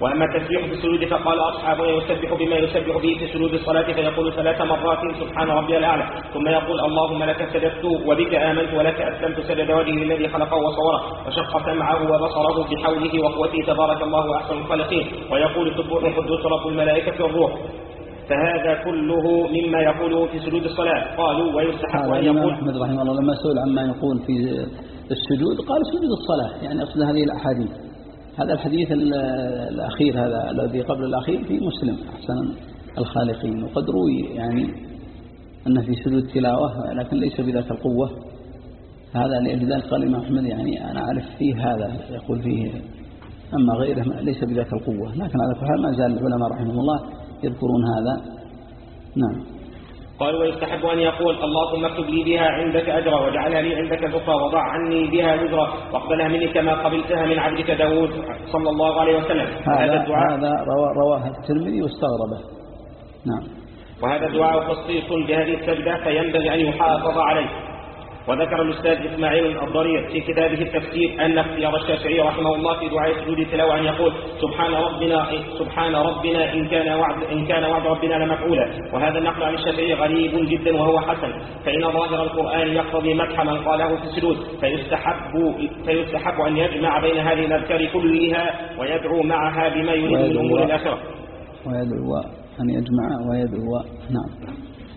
وأما التسبيح في السجود فقال أصحابنا يسبح بما يسبح به في سجود الصلاة فيقول ثلاث مرات سبحان ربي الأعلى. ثم يقول اللهم لك سجدت وبك آمنت ولك أسلمت سجد وجهه الذي خلقه وصوره وشق سمعه وبصره بحوله وقوته تبارك الله أحسن الخالقين. ويقول سبوح قدوس رب الملائكة والروح. فهذا كله مما يقوله في سجود الصلاة. قالوا ويستحق أن يقول أحمد رحمه الله لما سئل عما يقول في السجود قال سجود الصلاة. يعني أقصد هذه الأحاديث. هذا الحديث الأخير هذا الذي قبل الأخير في مسلم أحسن الخالقين. وقد روي يعني أن في سجود التلاوة لكن ليس بذاك القوة. هذا لذلك قال الإمام أحمد يعني أنا أعرف فيه هذا يقول فيه. أما غيره ليس بذاك القوة. لكن على كل حال ما زال العلماء رحمه الله يذكرون هذا. نعم. قال ويستحب أن يقول اللهم اكتب لي بها عندك أجرا واجعلها لي عندك ذكرى وضع عني بها وزرا واقبلها مني كما قبلتها من عبدك داود صلى الله عليه وسلم. هذا الدعاء هذا رواه الترمذي واستغربه. نعم. وهذا الدعاء خصيص لهذه السجدة فينبغي أن يحافظ عليه. وذكر الأستاذ إسماعيل الضرير في كتابه التفسير أن اختيار الشافعي رحمه الله في دعاء سجود التلاوة أن يقول سبحان ربنا سبحان ربنا إن كان وعد إن كان وعد ربنا لمفعولا. وهذا النقل عن الشافعي غريب جدا وهو حسن. فإن ظاهر القرآن يقتضي مدح من قاله في السجود فيستحب فيستحب أن يجمع بين هذه الأذكار كلها ويدعو معها بما يريد من أمور الآخرة. ويدعو أن يجمع ويدعو نعم.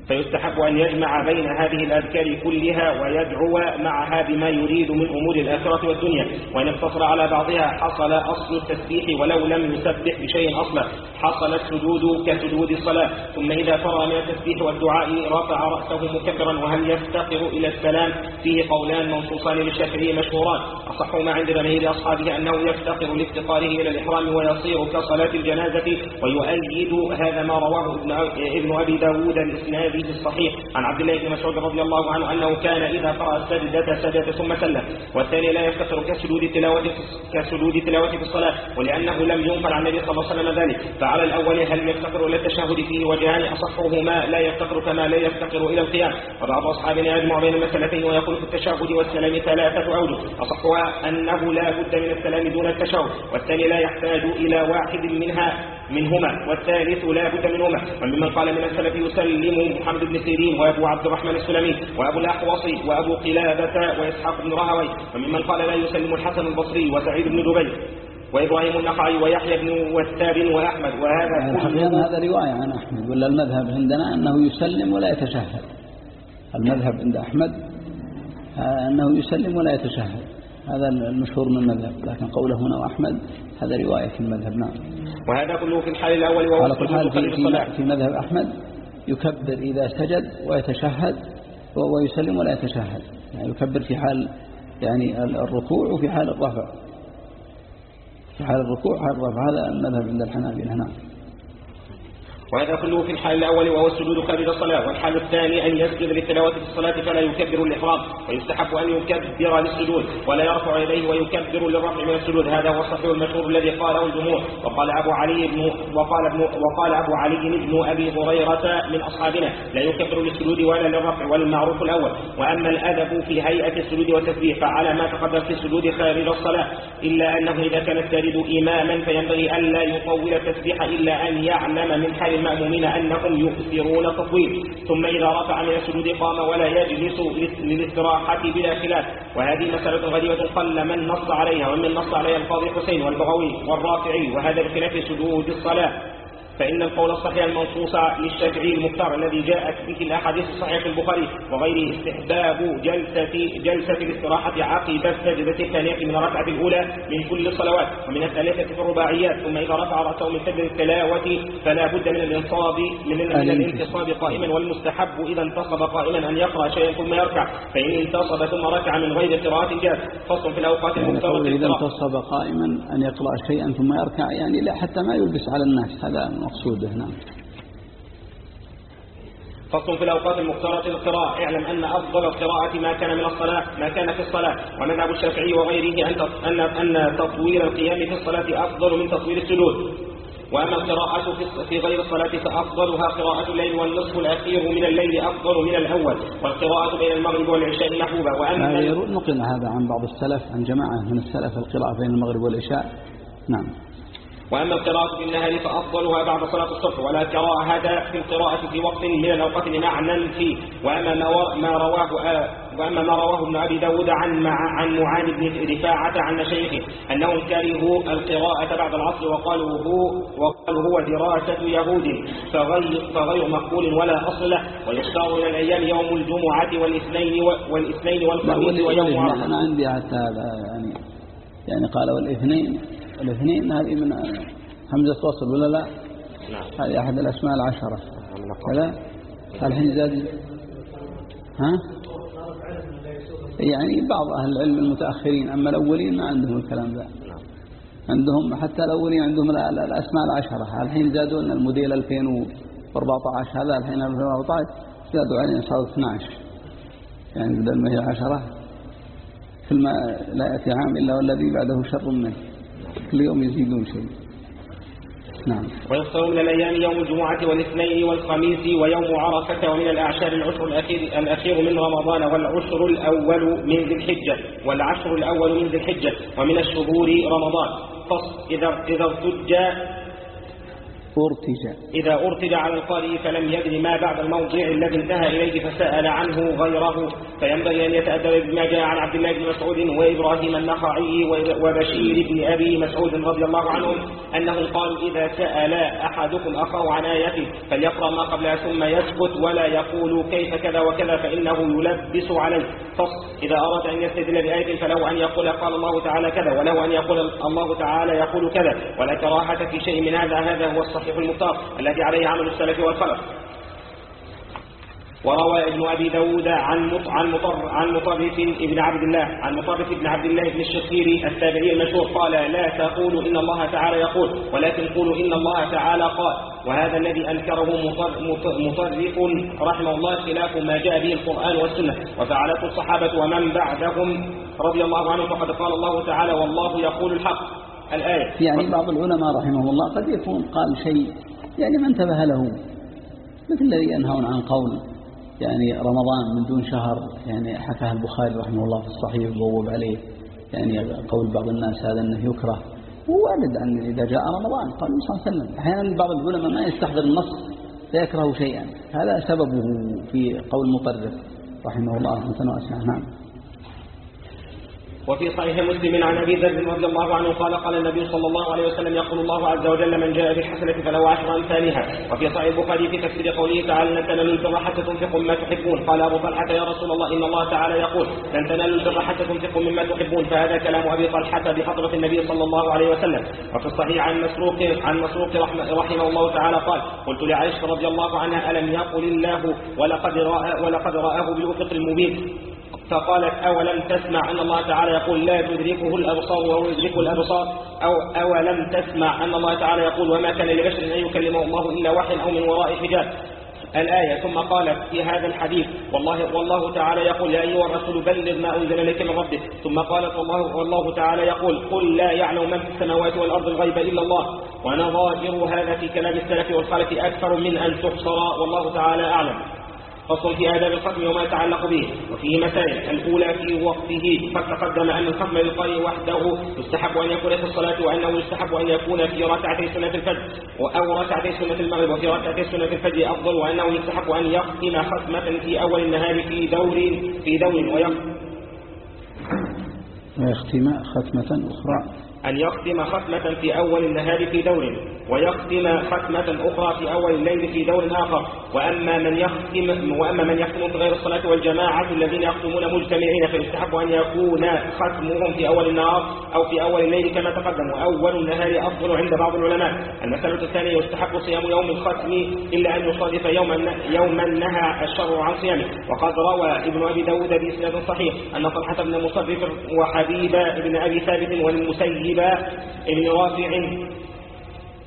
فيستحب أن يجمع بين هذه الأذكار كلها ويدعو معها بما يريد من أمور الآخرة والدنيا. وإن اقتصر على بعضها حصل أصل التسبيح ولو لم يسبح بشيء أصلا. حصل السجود كسجود الصلاة. ثم إذا فرغ من التسبيح والدعاء رفع رأسه مكبرا وهل يفتقر إلى السلام؟ فيه قولان منصوصان للشافعي مشهوران. أصح ما عند جماهير أصحابه أنه يفتقر لافتقاره إلى الإحرام ويصير كصلاة الجنازة. ويؤيد هذا ما رواه ابن أبي داود الإسناد الحديث الصحيح عن عبد الله بن مسعود رضي الله عنه أنه كان إذا قرأ السجدة سجد ثم سلم. والثاني لا يفتقر كسجود التلاوة كسجود التلاوة في الصلاة ولأنه لم ينقل عن النبي صلى الله عليه وسلم ذلك. فعلى الأول هل يفتقر إلى التشهد فيه وجهان أصحهما لا يفتقر كما لا يفتقر إلى القيام؟ وبعض أصحابنا يجمع بين المسألتين ويقول في التشهد والسلام ثلاثة أوجه أصحها أنه لا بد من السلام دون التشهد والثاني لا يحتاج إلى واحد منها. منهما والثالث لا بد منهما. وممن قال من السلف يسلم محمد بن سيرين وأبو عبد الرحمن السلمي وأبو الاحوص وأبو قلابة وإسحاق بن راهوي. وممن قال لا يسلم الحسن البصري وسعيد بن جبير وإبراهيم النخعي ويحيى بن وثاب وأحمد. وهذا كله هذا رواية عن أحمد ولا المذهب عندنا أنه يسلم ولا يتشهد. المذهب عند أحمد آه، أنه يسلم ولا يتشهد. هذا المشهور من المذهب لكن قوله هنا واحمد هذا رواية في المذهب نعم. وهذا كله في الحال الأول وهو على كل حال في, في مذهب أحمد يكبر إذا سجد ويتشهد ويسلم ولا يتشهد. يعني يكبر في حال يعني الركوع وفي حال الرفع. في حال الركوع وحال الرفع. هذا المذهب عند الحنابلة نعم. وهذا كله في الحال الأول وهو السجود خارج الصلاة والحال الثاني أن يسجد للتلاوة في الصلاة فلا يكبر الإحرام ويستحب أن يكبر للسجود ولا يرفع يديه ويكبر للرفع من السجود. هذا هو الصحيح المشهور الذي قاله الجمهور. وقال أبو علي بن وقال ابن وقال أبو علي بن أبي هريرة من أصحابنا لا يكبر للسجود ولا للرفع والمعروف الأول. وأما الأدب في هيئة السجود والتسبيح فعلى ما تقدم في السجود خارج الصلاة إلا أنه إذا كان الساجد إماما فينبغي ألا يطول التسبيح إلا أن يعلم من حال المأمومين أنهم يؤثرون التطويل. ثم إذا رفع من السجود قام ولا يجلس للاستراحة بلا خلاف. وهذه مسألة غريبة قل من نص عليها ومن نص عليها القاضي حسين والبغوي والرافعي وهذا بخلاف سجود الصلاة. فإن القول الصحيح المنصوص للشافعي المختار الذي جاءت به الأحاديث الصحيحة في البخاري وغيره استحباب جلسة جلسة الاستراحة عقب السجدة الثانية من الركعة الأولى من كل الصلوات ومن الثالثة في الرباعيات ثم إذا رفع رأسه من سجد التلاوة فلا بد من الانصاب من, الانتصاب قائما والمستحب إذا انتصب قائما أن يقرأ شيئا ثم يركع فإن انتصب ثم ركع من غير قراءة جاز. فصل في الأوقات المختارة إذا انتصب قائما أن يقرأ شيئا ثم يركع يعني لا حتى ما يلبس على الناس هذا مقصودة نعم. فصل في الأوقات المختارة للقراءة. اعلم أن أفضل القراءة ما كان من الصلاة ما كان في الصلاة. ومذهب الشافعي وغيره أن أن تطويل القيام في الصلاة أفضل من تطويل السجود. وأما القراءة في غير الصلاة فأفضلها قراءة الليل والنصف الأخير من الليل أفضل من الأول. والقراءة بين المغرب والعشاء محبوبة وأما نقل هذا عن بعض السلف عن جماعة من السلف القراءة بين المغرب والعشاء. نعم. وأما القراءة في النهار فأفضلها بعد صلاة الصبح ولا كراهة في القراءة في وقت من الأوقات لمعنى فيه. وأما ما رواه آه، وأما ما رواه ابن أبي داود عن مع عن معاذ بن رفاعة عن شيخه أنهم كرهوا القراءة بعد العصر وقالوا هو وقالوا هو دراسة يهود فغير, فغير مقبول ولا أصل له. ويختار إلى الأيام يوم الجمعة والاثنين والاثنين والخميس ويوم عرفة أنا عندي حتى يعني يعني قال والإثنين الاثنين هذه من همزة وصل ولا لا؟ نعم. هذه أحد الأسماء العشرة. كذا؟ الحين زاد؟ ها؟ يعني بعض أهل العلم المتأخرين أما الأولين ما عندهم الكلام ذا. عندهم حتى الأولين عندهم الأسماء العشرة. الحين زادوا لنا الموديل 2014 هذا الحين 2014 زادوا علينا صار 12 يعني بدل ما هي عشرة كل ما لا يأتي عام إلا والذي بعده شر منه. كل يوم يزيدون شيء نعم. ويصوم من الأيام يوم الجمعة والاثنين والخميس ويوم عرفة ومن الأعشار العشر الأخير, الأخير من رمضان والعشر الأول من ذي الحجة. والعشر الأول من ذي الحجة ومن الشهور رمضان. فصل. إذا, إذا ارتج ارتجى إذا أرتج على القارئ فلم يدر ما بعد الموضع الذي انتهى إليه فسأل عنه غيره. فينبغي أن يتأدب بما جاء عن عبد الله بن مسعود وإبراهيم النخعي وبشير بن أبي مسعود رضي الله عنهم أنهم قالوا إذا سأل أحدكم أخاه عن آية فليقرأ ما قبلها ثم يسكت ولا يقول كيف كذا وكذا فإنه يلبس عليه. فصل إذا أراد أن يستدل بآية فله أن يقول قال الله تعالى كذا وله أن يقول الله تعالى يقول كذا. ولا كراهة في شيء من هذا. هذا هو الصحيح. الصحيح المختار الذي عليه عمل السلف والخلف. وروى ابن أبي داود عن عن مطر عن مطرف ابن عبد الله عن مطرف ابن عبد الله بن الشخيري التابعي المشهور. قال لا تقولوا إن الله تعالى يقول ولكن قولوا إن الله تعالى قال. وهذا الذي أنكره مطرف رحمه الله خلاف ما جاء به القرآن والسنة. وفعلته الصحابة ومن بعدهم رضي الله عنهم. فقد قال الله تعالى والله يقول الحق. الآية. يعني بعض العلماء رحمه الله قد يكون قال شيء يعني ما انتبه له. مثل الذي ينهون عن قول يعني رمضان من دون شهر يعني حكاه البخاري رحمه الله في الصحيح وبوب عليه. يعني قول بعض الناس هذا أنه يكره. وارد أن إذا جاء رمضان قال صلى الله عليه وسلم. أحيانا بعض العلماء ما يستحضر النص فيكره شيئا. هذا سببه في قول مطرف رحمه الله رحمة واسعة. نعم. وفي صحيح مسلم عن أبي ذر رضي الله عنه قال قال النبي صلى الله عليه وسلم يقول الله عز وجل من جاء بالحسنة فله عشر أمثالها. وفي صحيح البخاري في تفسير قوله تعالى لن تنالوا البر حتى تنفقوا مما تحبون قال أبو طلحة يا رسول الله إن الله تعالى يقول لن تنالوا البر حتى تنفقوا مما تحبون فهذا كلام أبي طلحة بحضرة النبي صلى الله عليه وسلم. وفي الصحيح عن مسروق عن مسروق رحمه, رحمه الله تعالى قال قلت لعائشة رضي الله عنها ألم يقل الله ولقد رأى ولقد رآه بالافق المبين فقالت أولم تسمع أن الله تعالى يقول لا تدركه الأبصار وهو يدرك الأبصار؟ أو أولم تسمع أن الله تعالى يقول وما كان لبشر أن يكلمه الله إلا وحي أو من وراء حجاب؟ الآية ثم قالت في هذا الحديث والله والله تعالى يقول يا أيها الرسول بلغ ما أنزل إليك من ربك ثم قالت والله والله تعالى يقول قل لا يعلم من في السماوات والأرض الغيب إلا الله ونظائر هذا في كلام السلف والخلف أكثر من أن تحصر والله تعالى أعلم. فصل في آداب الختم وما يتعلق به وفيه مسائل. الأولى في وقته قد تقدم أن الختم للقارئ وحده يستحب أن يكون في الصلاة وأنه يستحب أن يكون في ركعتي سنة الفجر أو ركعتي سنة المغرب وفي ركعتي سنة الفجر أفضل وأنه يستحب أن يختم ختمة في أول النهار في دور في دور ويختم ختمة أخرى. أن يختم ختمة في أول النهار في دور ويختم ختمة أخرى في أول الليل في دور آخر. وأما من يختم وأما من يختم في غير الصلاة والجماعة الذين يختمون مجتمعين فيستحب أن يكون ختمهم في أول النهار أو في أول الليل كما تقدم وأول النهار أفضل عند بعض العلماء. المسألة الثانية يستحب صيام يوم الختم إلا أن يصادف يوما يوما نهى الشرع عن صيامه. وقد روى ابن أبي داود بإسناد صحيح أن طلحة بن مصرف وحبيب بن أبي ثابت والمسيب بن رافع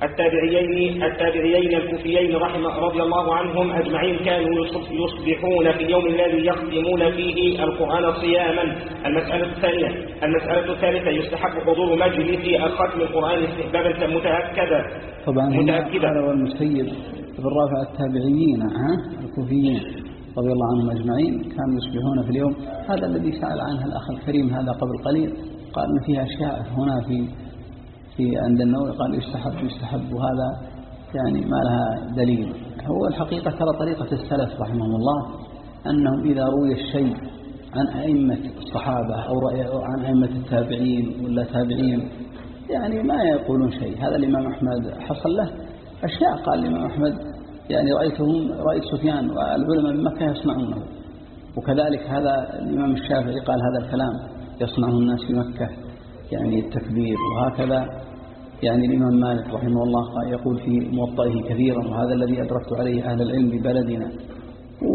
التابعيين التابعيين الكوفيين رحمه رضي الله عنهم أجمعين كانوا يصبحون في اليوم الذي يختمون فيه القرآن صياما. المسألة الثانية المسألة الثالثة يستحب حضور مجلس ختم القرآن استحبابا متأكدا. طبعا متأكدا. هذا هو المسيب بن رافع التابعيين ها؟ الكوفيين رضي الله عنهم أجمعين كانوا يصبحون في اليوم. هذا الذي سأل عنه الأخ الكريم هذا قبل قليل. قال إن فيها أشياء هنا في في عند النووي قال يستحب يستحب وهذا يعني ما لها دليل. هو الحقيقة ترى طريقة السلف رحمهم الله أنهم إذا روي الشيء عن أئمة الصحابة أو عن أئمة التابعين ولا تابعين يعني ما يقولون شيء. هذا الإمام أحمد حصل له أشياء. قال الإمام أحمد يعني رأيتهم رأيت سفيان والعلماء من مكة يصنعونه وكذلك هذا الإمام الشافعي قال هذا الكلام. يصنعه الناس في مكة يعني التكبير وهكذا. يعني الإمام مالك رحمه الله يقول في موطئه كثيرا وهذا الذي أدركت عليه أهل العلم ببلدنا.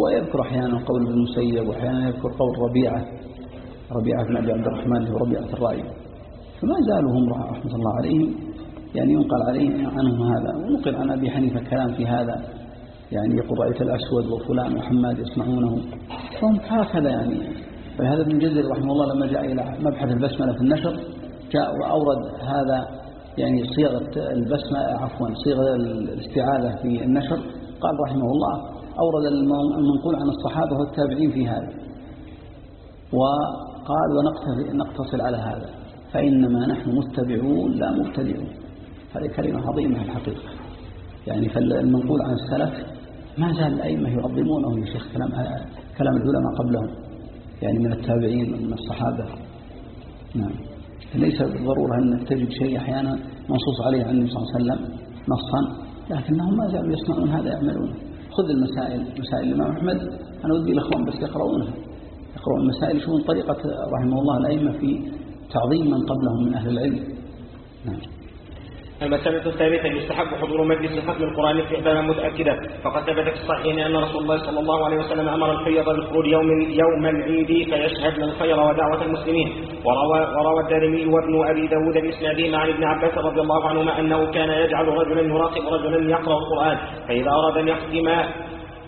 ويذكر أحيانا قول ابن المسيب وأحيانا يذكر قول ربيعة ربيعة بن أبي عبد الرحمن هو ربيعة الرأي فما زالوا هم رحمة الله عليهم. يعني ينقل عليه عنهم هذا. ونقل عن أبي حنيفة كلام في هذا. يعني يقول رأيت الأسود وفلان وحماد يسمعونه. فهم هكذا يعني. فهذا ابن جزر رحمه الله لما جاء إلى مبحث البسملة في النشر جاء وأورد هذا يعني صيغة البسمة عفوا صيغة الاستعاذة في النشر. قال رحمه الله أورد المنقول عن الصحابة والتابعين في هذا. وقال ونقتصر على هذا. فإنما نحن متبعون لا مبتدعون هذه كلمة عظيمة الحقيقة. يعني فالمنقول عن السلف ما زال الأئمة يعظمونه يا شيخ كلام كلام العلماء قبلهم. يعني من التابعين من الصحابة. نعم. ليس بالضرورة أن تجد شيء أحيانا منصوص عليه عن النبي صلى الله عليه وسلم نصا لكنهم ما زالوا يصنعون هذا يعملونه خذ المسائل مسائل الإمام أحمد. أنا ودي الأخوان بس يقرؤونها. يقرؤون المسائل يشوفون طريقة رحمه الله الأئمة في تعظيم من قبلهم من أهل العلم. نعم. المسألة الثالثة يستحب حضور مجلس ختم القرآن استحبابا متأكدا فقد ثبت في الصحيحين أن رسول الله صلى الله عليه وسلم أمر الحيض بالخروج يوم يوم العيد فيشهدن الخير ودعوة المسلمين. وروى وروى الدارمي وابن أبي داود بإسنادهما عن ابن عباس رضي الله عنهما أنه كان يجعل رجلا يراقب رجلا يقرأ القرآن. فإذا أراد أن يختم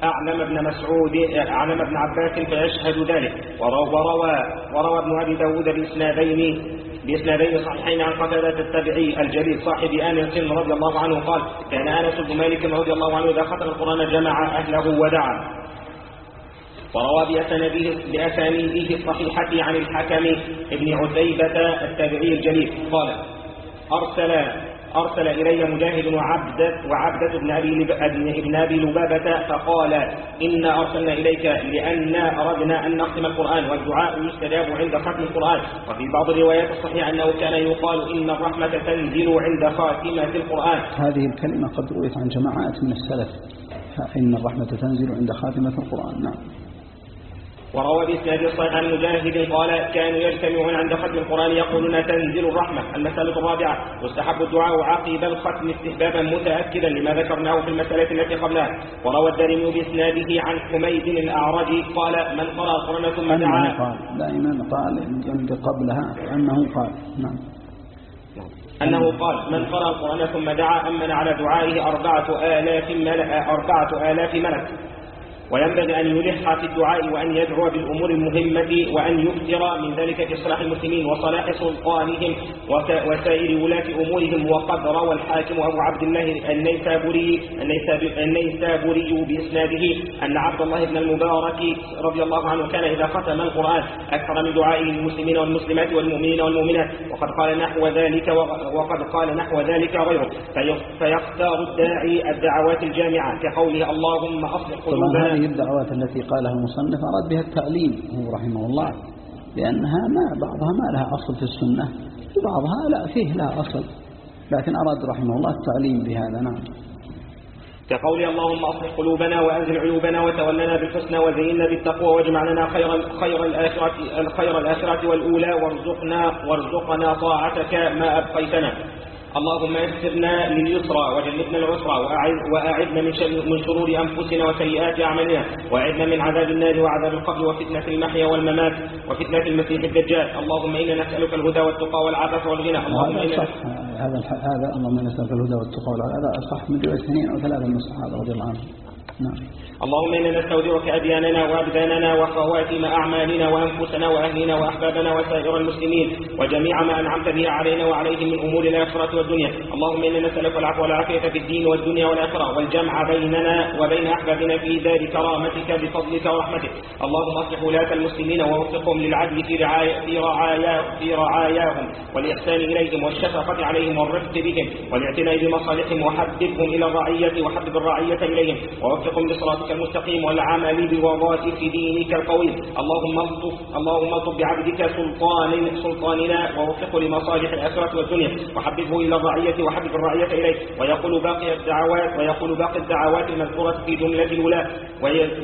أعلم ابن مسعود أعلم ابن عباس فيشهد ذلك. وروى وروى ابن أبي داود بإسنادين بإسنادين صحيحين عن قتادة التابعي الجليل صاحب آنس رضي الله عنه قال كان آنس بن مالك رضي الله عنه إذا ختم القرآن جمع أهله ودعا. وروى بأسانيده الصحيحة عن الحكم ابن عتيبة التابعي الجليل قال أرسل أرسل إلي مجاهد وعبدة, وعبدة بن أبي, ابن أبي لبابة فقال إنا أرسلنا إليك لأن أردنا أن نختم القرآن والدعاء يستجاب عند ختم القرآن. وفي بعض الروايات الصحيحة أنه كان يقال إن الرحمة تنزل عند خاتمة القرآن. هذه الكلمة قد رويت عن جماعات من السلف فإن الرحمة تنزل عند خاتمة القرآن. نعم. وروى بإسناد الصحيح عن مجاهد قال كانوا يجتمعون عند ختم القرآن يقولون تنزل الرحمة المسألة الرابعة يستحب الدعاء عقب الختم استحبابا متأكدا لما ذكرناه في المسألة التي قبلها. وروى الدارمي بإسناده عن حميد الأعرج قال من قرأ القرآن ثم دعا قال. دائما قال. قبلها أنه قال. نعم. أنه قال من قرأ القرآن ثم دعا أمن على دعائه أربعة آلاف ملك, أربعة آلاف ملك وينبغي أن يلح في الدعاء وأن يدعو بالأمور المهمة وأن يكثر من ذلك في صلاح المسلمين وصلاح سلطانهم وسائر ولاة أمورهم وقد روى الحاكم أبو عبد الله النيسابوري النيسابوري بإسناده أن عبد الله بن المبارك رضي الله عنه كان إذا ختم القرآن أكثر من دعائه للمسلمين والمسلمات والمؤمنين والمؤمنات وقد قال نحو ذلك وقد قال نحو ذلك غيره. فيختار الداعي الدعوات الجامعة كقوله اللهم أصلح قلوبنا. هذه الدعوات التي قالها المصنف أراد بها التعليم هو رحمه الله لأنها ما بعضها ما لها أصل في السنة بعضها لا فيه لا أصل لكن أراد رحمه الله التعليم بهذا نعم. كقول اللهم أصلح قلوبنا وأنزل عيوبنا وتولنا بالحسنى وزينا بالتقوى واجمع لنا خير خير الآخرة الخير الآخرة والأولى وارزقنا وارزقنا طاعتك ما أبقيتنا. اللهم يسرنا لليسرى وجنبنا العسرى وأعذنا من, من شرور أنفسنا وسيئات أعمالنا وأعذنا من عذاب النار وعذاب القبر وفتنة المحيا والممات وفتنة المسيح الدجال. اللهم إنا نسألك الهدى والتقى والعفاف والغنى. اللهم إنا هذا هذا اللهم نسألك الهدى والتقى والعفاف. هذا صح من اثنين أو ثلاثة من الصحابة رضي الله عنهم. اللهم إنا نستودعك أدياننا وأبداننا وخواتم أعمالنا وأنفسنا وأهلنا وأحبابنا وسائر المسلمين وجميع ما أنعمت به علينا وعليهم من أمور الآخرة والدنيا. اللهم إنا نسألك العفو والعافية في الدين والدنيا والآخرة والجمع بيننا وبين أحبابنا في دار كرامتك بفضلك ورحمتك. اللهم أصلح ولاة المسلمين ووفقهم للعدل في رعايا في رعايا في رعاياهم والإحسان إليهم والشفقة عليهم والرفق بهم والإعتناء بمصالحهم وحببهم إلى الرعية وحبب الرعية إليهم ووفقهم لصراطك المستقيم والعمل بوظائف دينك القويم. اللهم الطف اللهم الطف بعبدك سلطان سلطاننا ووفقه لمصالح الآخرة والدنيا وحببه إلى الرعية وحبب الرعية إليه ويقول باقي الدعوات ويقول باقي الدعوات المذكورة في جملة الولاة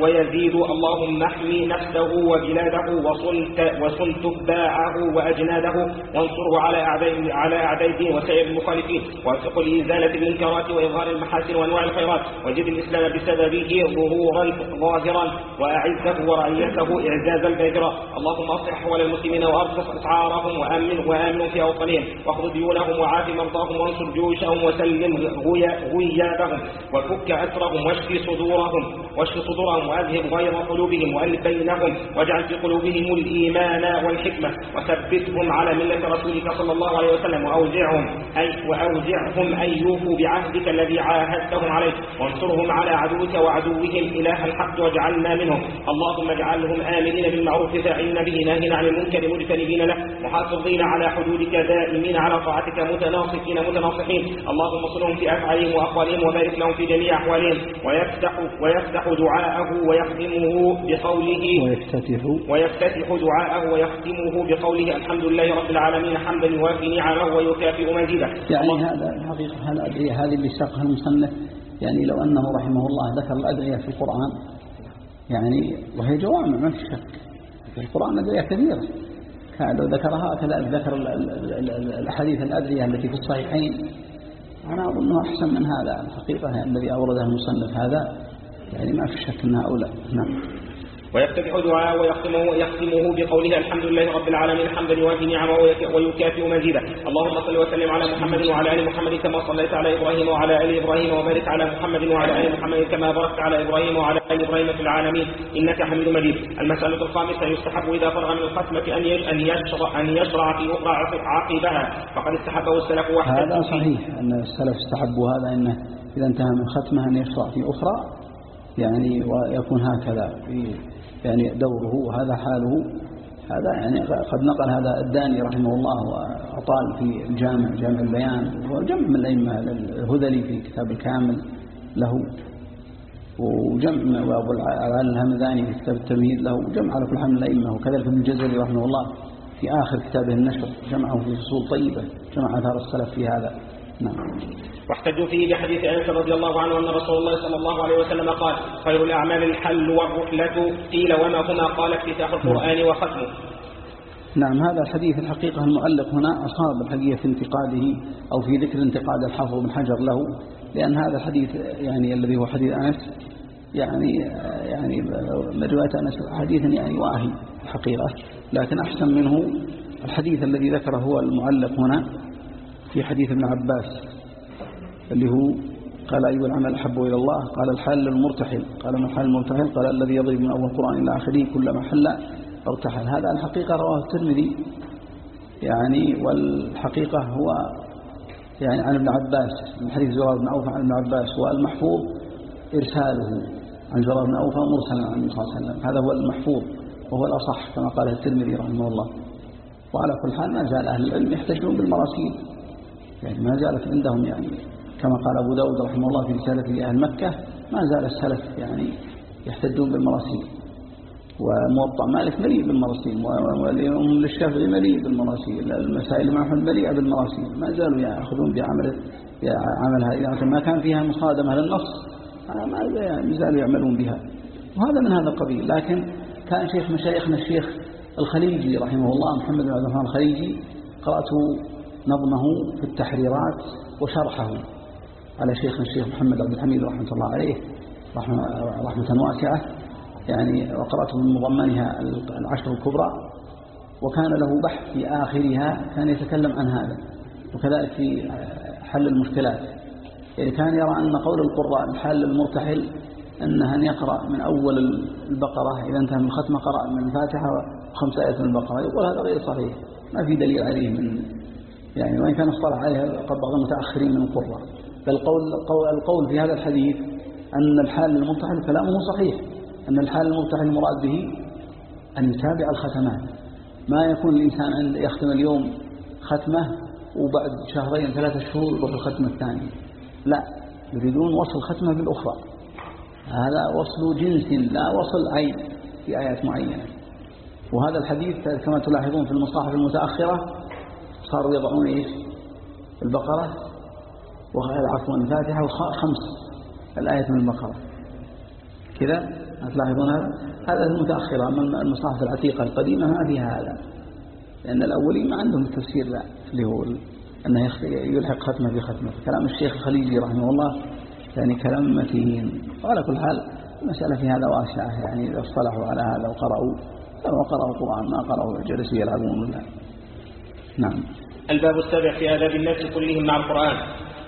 ويزيد اللهم احمي نفسه وبلاده وصلت وصل تباعه وأجناده. وانصره على أعداء على أعداء الدين وسائر المخالفين. ووفقه لإزالة المنكرات وإظهار المحاسن وأنواع الخيرات. وجد الإسلام بسببه ظهورا ظاهرا وأعزه ورعيته إعزازا باهرا اللهم أصلح أحوال المسلمين وأرخص أسعارهم وأمن وآمن في أوطانهم. واخذ ديونهم وعاف مرضاهم وانصر جيوشهم وسلم غيابهم وفك أسرهم واشف صدورهم واشف صدورهم وأذهب غير قلوبهم وألف بينهم واجعل في قلوبهم الإيمان والحكمة. وثبتهم على ملة رسولك صلى الله عليه وسلم وأوزعهم أي وأوزعهم أن يوفوا بعهدك الذي عاهدتهم عليه. وانصرهم على عدوك وعدوهم إله الحق واجعلنا منهم. اللهم اجعلهم آمنين بالمعروف فاعلين به ناهين عن المنكر مجتنبين له. محافظين على حدودك دائمين على طاعتك متناصحين متناصحين. اللهم صلهم في أفعالهم وأقوالهم وبارك لهم في جميع أحوالهم. ويفتح ويفتح دعاءه ويختمه بقوله ويفتتح. ويفتتح دعاءه ويختمه بقوله الحمد لله رب العالمين حمدا يوافي نعمه ويكافئ مزيده. يعني هذا الحقيقة هذه اللي ساقها المصنف يعني لو أنه رحمه الله ذكر الأدعية في القرآن يعني وهي جوامع ما في شك. في القرآن أدعية كثيرة لو ذكرها كذلك ذكر الأحاديث الأدعية التي في الصحيحين. أنا أظنه أحسن من هذا الحقيقة الذي أورده المصنف هذا. يعني ما في شك أنها أولى. نعم. ويفتتح دعاءه ويختمه, يختمه بقوله الحمد لله رب العالمين حمدا يوافي نعمه ويكافئ مزيدا. اللهم صل وسلم على محمد وعلى آل محمد كما صليت على إبراهيم وعلى آل إبراهيم وبارك على محمد وعلى آل محمد كما باركت على إبراهيم وعلى آل إبراهيم في العالمين. إنك حميد مجيد. المسألة الخامسة يستحب إذا فرغ من الختمه أن أن يشرع أن يشرع في أخرى عقبها. فقد استحبه السلف وحده. هذا صحيح أن السلف استحبوا هذا انه إذا انتهى من ختمه أن يشرع في أخرى يعني ويكون هكذا في يعني دوره وهذا حاله. هذا يعني قد نقل هذا الداني رحمه الله وأطال في الجامع جامع البيان. وجمع من الأئمة الهذلي في كتاب الكامل له وجمع العال الهمذاني في كتاب التمهيد له جمع على كل حال من الأئمة. وكذلك ابن الجزري رحمه الله في آخر كتابه النشر جمعه في فصول طيبة جمع أثار السلف في هذا. نعم. واحتجوا فيه بحديث انس رضي الله عنه ان رسول الله صلى الله عليه وسلم قال خير الأعمال الحل والرحلة. قيل وما هما؟ قال افتتاح القرآن وختمه. نعم هذا الحديث الحقيقة المؤلف هنا أصاب الحقيقة في انتقاده أو في ذكر انتقاد الحافظ بن حجر له لأن هذا الحديث يعني الذي هو حديث أنس يعني يعني من رواية أنس حديث يعني واهي الحقيقة لكن أحسن منه الحديث الذي ذكره هو المعلق هنا. في حديث ابن عباس اللي هو قال أي العمل أحب إلى الله قال الحل المرتحل قال من حل المرتحل؟ قال الذي يضرب من أول القرآن إلى آخره كلما حل ارتحل. هذا الحقيقة رواه الترمذي يعني والحقيقة هو يعني عن ابن عباس من حديث زرار بن أوفى عن ابن عباس والمحفوظ إرساله عن زرار بن أوفى مرسلا عن النبي صلى الله عليه وسلم. هذا هو المحفوظ وهو الأصح كما قال الترمذي رحمه الله. وعلى كل حال ما زال أهل العلم يحتجون بالمراسيل. يعني ما زالت عندهم يعني كما قال أبو داود رحمه الله في رسالة لأهل مكة ما زال السلف يعني يحتجون بالمراسيل وموطأ مالك مليء بالمراسيل واليوم للشافعي مليء بالمراسيل المسائل أحمد مليئة بالمراسيل ما زالوا يأخذون بعمل بعملها. إذا ما كان فيها مصادمة للنص ما زالوا يعملون بها. وهذا من هذا القبيل. لكن كان شيخ مشايخنا الشيخ الخليجي رحمه الله محمد بن عبد الرحمن الخليجي قرأت نظمه في التحريرات وشرحه. على شيخنا الشيخ محمد عبد الحميد رحمة الله عليه رحمة, رحمة واسعة. يعني وقرأت من مضمنها العشر الكبرى. وكان له بحث في آخرها كان يتكلم عن هذا. وكذلك في حل المشكلات. يعني كان يرى أن قول القراء الحال المرتحل أنها أن يقرأ من أول البقرة إذا انتهى من الختمة قرأ من الفاتحة وخمس آيات من البقرة. يقول هذا غير صحيح. ما في دليل عليه من يعني وإن كان اصطلح عليها قد بعض المتأخرين من القراء بل القول, في هذا الحديث أن الحال المرتحل كلامه صحيح. أن الحال المرتحل المراد به أن يتابع الختمات ما يكون الإنسان عند يختم اليوم ختمة وبعد شهرين ثلاثة شهور يروح الختمة الثانية. لا يريدون وصل ختمة بالأخرى. هذا وصل جنس لا وصل عين في آيات معينة. وهذا الحديث كما تلاحظون في المصاحف المتأخرة صاروا يضعون إيش؟ البقرة. عفوا الفاتحة وخمس الآية من البقرة. كذا؟ تلاحظون هذا؟ هذا المتأخرة أما المصاحف العتيقة القديمة ما فيها هذا. لأن الأولين ما عندهم التفسير لا اللي هو أنه يلحق ختمة بختمة. كلام الشيخ الخليجي رحمه الله يعني كلام متين وعلى كل حال المسألة في هذا واسعة يعني إذا اصطلحوا على هذا وقرأوا لو قرأوا القرآن ما قرأوا جلسوا يلعبون ولا نعم. الباب السابع في آداب الناس كلهم مع القرآن.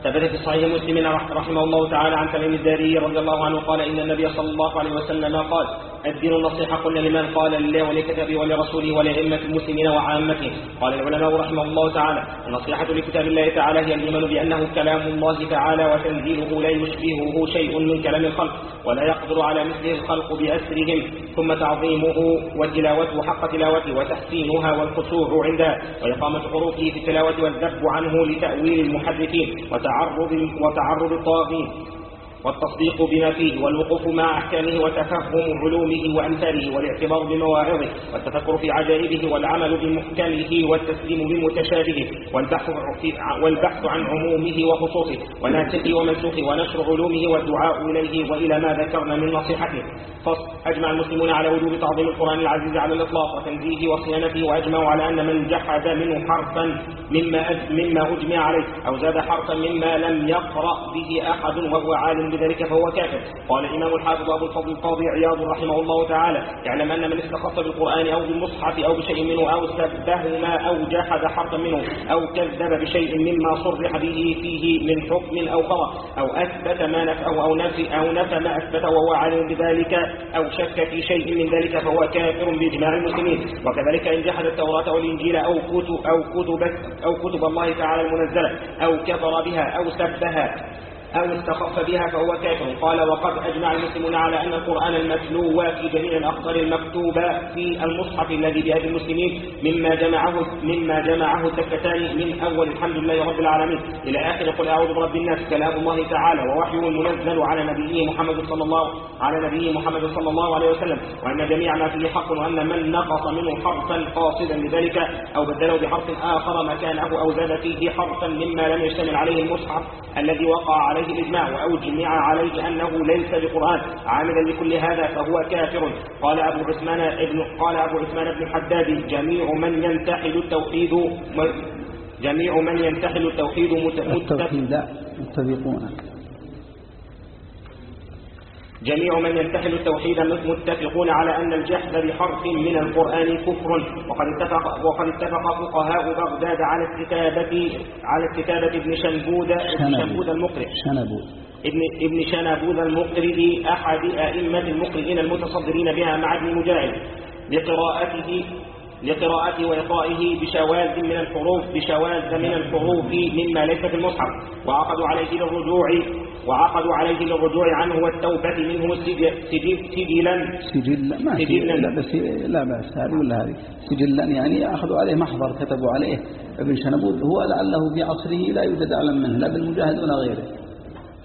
ثبت في صحيح مسلم رحمه الله تعالى عن تميم الداري رضي الله عنه قال إن النبي صلى الله عليه وسلم قال الدين النصيحة قلنا لمن قال لله ولكتابه ولرسوله ولأئمة المسلمين وعامته قال العلماء رحمه الله تعالى النصيحة لكتاب الله تعالى هي الإيمان بأنه كلام الله تعالى وتنزيله لا يشبهه شيء من كلام الخلق ولا يقدر على مثله الخلق بأسرهم. ثم تعظيمه وتلاوته حق تلاوته وتحسينها والخشوع عندها وإقامة حروفه في التلاوة والذب عنه لتأويل المحدثين وتعرض وتعرض الطاغين والتصديق بما فيه والوقوف مع أحكامه وتفهم علومه وأمثاله والاعتبار بمواعظه والتفكر في عجائبه والعمل بمحكمه والتسليم بمتشابهه والبحث, والبحث عن عمومه وخصوصه وناسخه ومنسوخه ونشر علومه والدعاء إليه وإلى ما ذكرنا من نصيحته. فصل أجمع المسلمون على وجوب تعظيم القرآن العزيز على الإطلاق وتنزيهه وصيانته وأجمعوا على أن من جحد منه حرفا مما مما أجمع عليه أو زاد حرفا مما لم يقرأ به أحد وهو عالم بذلك فهو كافر. قال الإمام الحافظ أبو الفضل القاضي عياض رحمه الله تعالى يعلم أن من استخص بالقرآن أو بالمصحف أو بشيء منه أو سبهما أو جحد حرفا منه أو كذب بشيء مما صرح به فيه من حكم أو خطأ أو أثبت ما نفعه أو نفي أو نفى ما أثبت وهو عالم بذلك أو شك في شيء من ذلك فهو كافر بإجماع المسلمين. وكذلك إن جحد التوراة والإنجيل أو كتب أو كتب أو كتب الله تعالى المنزلة أو كفر بها أو سبها أو استخف بها فهو كافر. قال وقد أجمع المسلمون على أن القرآن المتلو في جميع الأخطار المكتوبة في المصحف الذي بيد المسلمين مما جمعه مما جمعه الدكتان من أول الحمد لله رب العالمين. إلى آخر قل أعوذ برب الناس. كلام الله تعالى ووحيه المنزل على نبيه محمد صلى الله على نبيه محمد صلى الله عليه وسلم. وأن جميع ما فيه حق وأن من نقص منه حرفا قاصدا لذلك أو بدله بحرف آخر مكانه أو زاد فيه حرفا مما لم يشتمل عليه المصحف الذي وقع عليه عليه الإجماع وأجمع عليه أنه ليس بقرآن عاملا لكل هذا فهو كافر. قال أبو عثمان ابن قال أبو عثمان بن الحداد جميع من ينتحل التوحيد جميع من ينتحل التوحيد متفقون. جميع من ينتحل التوحيد متفقون على أن الجحد بحرف من القرآن كفر. وقد اتفق وقد اتفق فقهاء بغداد على الكتابة على الكتابة ابن شنبود ابن شنبود. المقرئ. شنبود. ابن ابن شنبود المقرئ أحد أئمة المقرئين المتصدرين بها مع ابن مجاهد. بقراءته لقراءته وإقرائه بشواذ من الحروف بشواذ من الحروف مما ليس في المصحف وعقدوا عليه للرجوع وعقدوا عليه للرجوع عنه والتوبة منه سجلا. سجلا ما سجلا. لا بس لا بأس هذه ولا هذه؟ سجلا يعني أخذوا عليه محضر كتبوا عليه. ابن شنبود هو لعله في عصره لا يوجد أعلم منه لا بالمجاهد ولا غيره.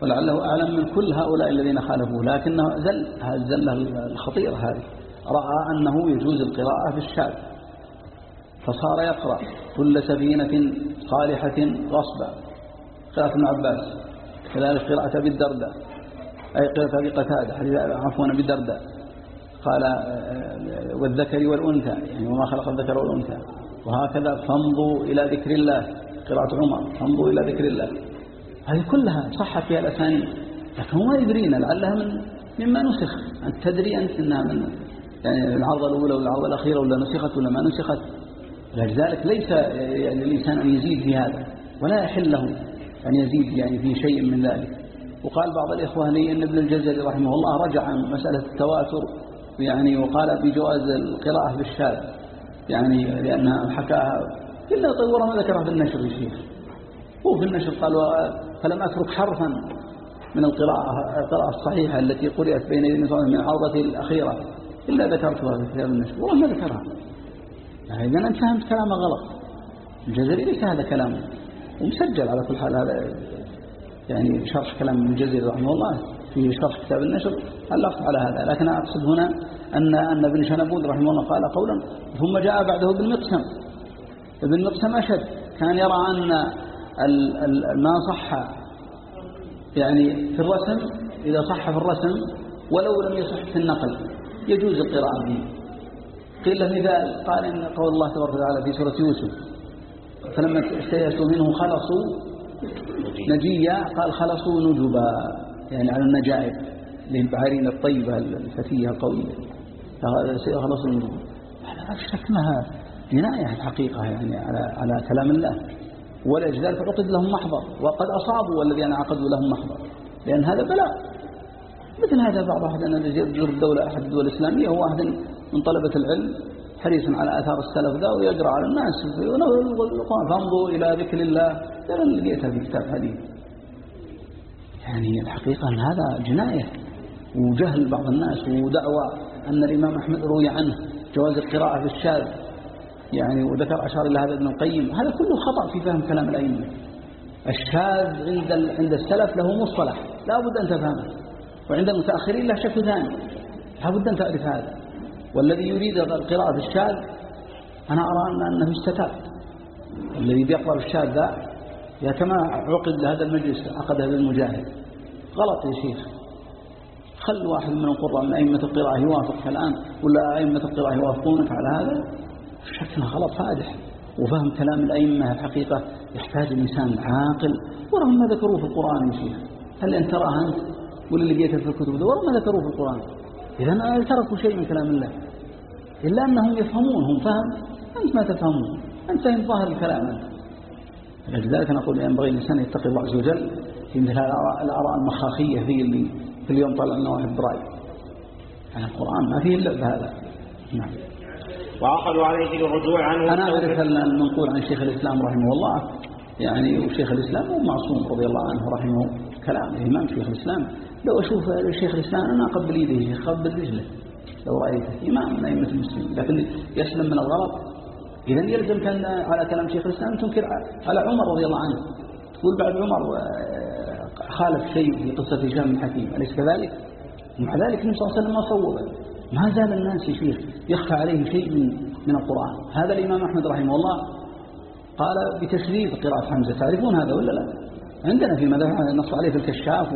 ولعله أعلم من كل هؤلاء الذين خالفوه. لكنه زل هذه الزلة الخطيرة هذه. رأى أنه يجوز القراءة في الشاذ فصار يقرأ كل سفينة صالحة غصبا قراءة ابن عباس. كذلك قراءة أبي الدرداء. أي قراءة أبي قتادة عفوا أبي الدرداء. قال والذكر والأنثى يعني وما خلق الذكر والأنثى. وهكذا فامضوا إلى ذكر الله. قراءة عمر فامضوا إلى ذكر الله. هذه كلها صحت فيها الأسانيد لكن ما يدرينا لعلها من مما نسخ. أنت تدري أنت أنها من يعني العرضة الأولى والعرضة الأخيرة ولا نسخت ولا ما نسخت. لذلك ليس يعني الإنسان أن يزيد في هذا ولا يحل له. أن يزيد يعني في شيء من ذلك. وقال بعض الإخوة لي أن ابن الجزري رحمه الله رجع عن مسألة التواتر يعني وقال بجواز القراءة بالشاذ يعني لأنها حكاها إلا طور ما ذكرها في النشر الشيخ هو في النشر قال فلم أترك حرفا من القراءة القراءة الصحيحة التي قرأت بين يدي من عرضته الأخيرة إلا ذكرتها في كتاب النشر والله ما ذكرها. يعني إذا أنت فهمت كلامه غلط. الجزري ليس هذا كلامه. ومسجل على كل حال. هذا يعني شرح كلام ابن الجزري رحمه الله في شرح كتاب النشر علقت على هذا. لكن أقصد هنا أن أن ابن شنبود رحمه الله قال قولا ثم جاء بعده ابن مقسم. ابن مقسم أشد. كان يرى أن ما صح يعني في الرسم إذا صح في الرسم ولو لم يصح في النقل يجوز القراءة به. قيل له مثال قال إن قول الله تبارك وتعالى في سورة يوسف فلما استيأسوا منه خلصوا نجيا قال خلصوا نجبا يعني على النجائب للبعارين الطيبة الفتية القوية. خلصوا نجبا. لا شك جناية الحقيقة يعني على على كلام الله. ولذلك عقد لهم محضر. وقد أصابوا والذين عقدوا لهم محضر. لأن هذا بلاء. مثل هذا بعض أحد يزور الدولة أحد الدول الإسلامية هو واحد من طلبة العلم. حريص على أثار السلف ذا ويقرأ على الناس فانظروا إلى ذكر الله. لمن لقيتها في كتاب حديث. يعني الحقيقة أن هذا جناية وجهل بعض الناس ودعوى أن الإمام أحمد روي عنه. جواز القراءة في الشاذ. يعني وذكر أشار إلى هذا ابن القيم. هذا كله خطأ في فهم كلام الأئمة. الشاذ عند عند السلف له مصطلح. لا بد أن تفهمه. وعند المتأخرين له شك ثاني. لا بد أن تعرف هذا. والذي يريد القراءة في الشاذ أنا أرى أن أنه استتاب. الذي بيقرأ الشاذ ذا يا كما عقد لهذا المجلس عقد هذا المجاهد. غلط يا شيخ. خل واحد من القراء من أئمة القراءة يوافقك الآن ولا أئمة القراءة يوافقونك على هذا؟ شكله غلط فادح. وفهم كلام الأئمة الحقيقة يحتاج الإنسان عاقل. ورغم ما ذكروه في القرآن يا شيخ. هل أنت تراها أنت؟ ولا لقيته في الكتب؟ ورغم ما ذكروه في القرآن. إذا تركوا شيء من كلام الله. إلا أنهم يفهمون هم فهم. أنت ما تفهمون. أنت فهم ظاهر الكلام. أنت لذلك نقول ينبغي الإنسان يتقي الله عز وجل في مثل الآراء المخاخية ذي اللي في اليوم طلع لنا واحد برأي يعني القرآن ما فيه إلا بهذا نعم. وعقدوا عليه للرجوع عنه. أنا أعرف المنقول عن شيخ الإسلام رحمه الله يعني وشيخ الإسلام هو معصوم رضي الله عنه رحمه كلام الإمام شيخ الإسلام. لو أشوف شيخ الإسلام أنا أقبل يده أقبل رجله. لو رأيته إمام من أئمة المسلمين لكن يسلم من الغلط. إذا يلزم كان على كلام شيخ الإسلام تنكر على عمر رضي الله عنه. تقول بعد عمر خالف شيء في قصة هشام بن حكيم أليس كذلك؟ ومع ذلك النبي صلى الله عليه وسلم ما صوبه ما زال الناس يا شيخ يخفى عليهم شيء من من القرآن. هذا الإمام أحمد رحمه الله قال بتشريف قراءة حمزة. تعرفون هذا ولا لا؟ عندنا في مذهب نص عليه في الكشاف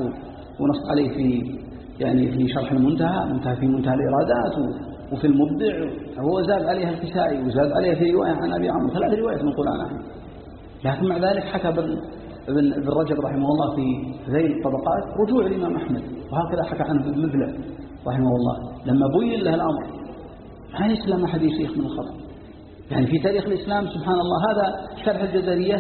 ونص عليه في يعني في شرح المنتهى منتهى في منتهى الإرادات وفي المبدع هو زاد عليها الكسائي وزاد عليها في رواية عن أبي عمرو ثلاث روايات من القرآن لكن مع ذلك حكى ابن ابن رجب رحمه الله في ذيل الطبقات رجوع الإمام أحمد وهكذا حكى عنه ابن مفلح رحمه الله. لما بين له الأمر ما يسلم أحد شيخ من الخطأ. يعني في تاريخ الإسلام سبحان الله هذا شرح الجزرية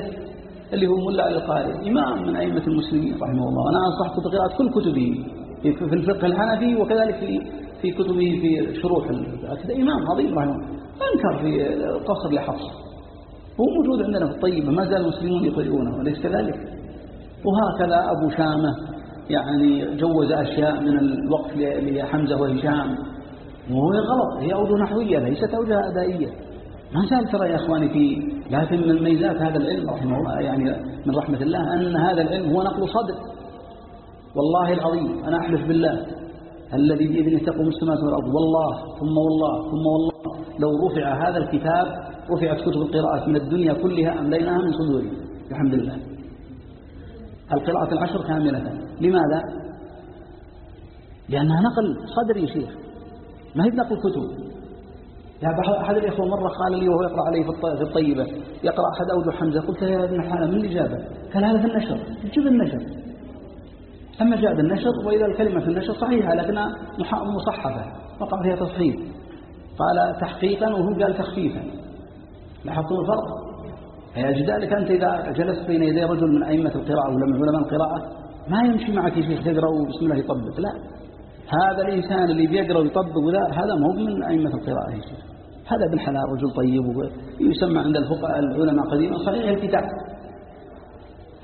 اللي هو ملا القارئ إمام من أئمة المسلمين رحمه الله. وأنا أنصحكم بقراءة كل كتبه في الفقه الحنفي وكذلك في في كتبه في شروح كذا إمام عظيم رحمه الله. أنكر في قصر لحفص هو موجود عندنا في الطيبة ما زال المسلمون يقرؤونه أليس كذلك؟ وهكذا أبو شامة يعني جوز أشياء من الوقف لحمزة وهشام. وهو غلط هي أوجه نحوية ليست أوجه أدائية. ما زال ترى يا أخواني في لكن من ميزات هذا العلم رحمه الله يعني من رحمة الله أن هذا العلم هو نقل صدر والله العظيم أنا أحلف بالله. الذي بإذنه تقوم السماوات والأرض والله ثم والله ثم والله. لو رفع هذا الكتاب رفعت كتب القراءات من الدنيا كلها أمليناها من صدورهم الحمد لله. القراءة العشر كاملة. لماذا؟ لأنها نقل صدري شيخ. ما هي بنقل كتب؟ أحد الإخوة مرة قال لي وهو يقرأ عليه في الطيبة يقرأ أحد أوجه حمزة قلت يا ابن حالة من اللي جابه؟ قال هذا في النشر جيب النشر. أما جاء بالنشر وإذا الكلمة في النشر صحيحة لكنها مصحفة وقع فيها تصحيف قال تحقيقا وهو قال تخفيفا. لاحظتم الفرق؟ أجدالك أنت إذا جلست بين يدي رجل من أئمة القراءة ولا من علماء القراءة؟ ما يمشي معك يا شيخ تقرأ وبسم الله يطبق لا. هذا الإنسان اللي بيقرأ ويطبق هذا مو من أئمة القراءة يا شيخ. هذا ابن حلال رجل طيب يسمى عند الفقهاء العلماء قديما صحيح الكتاب.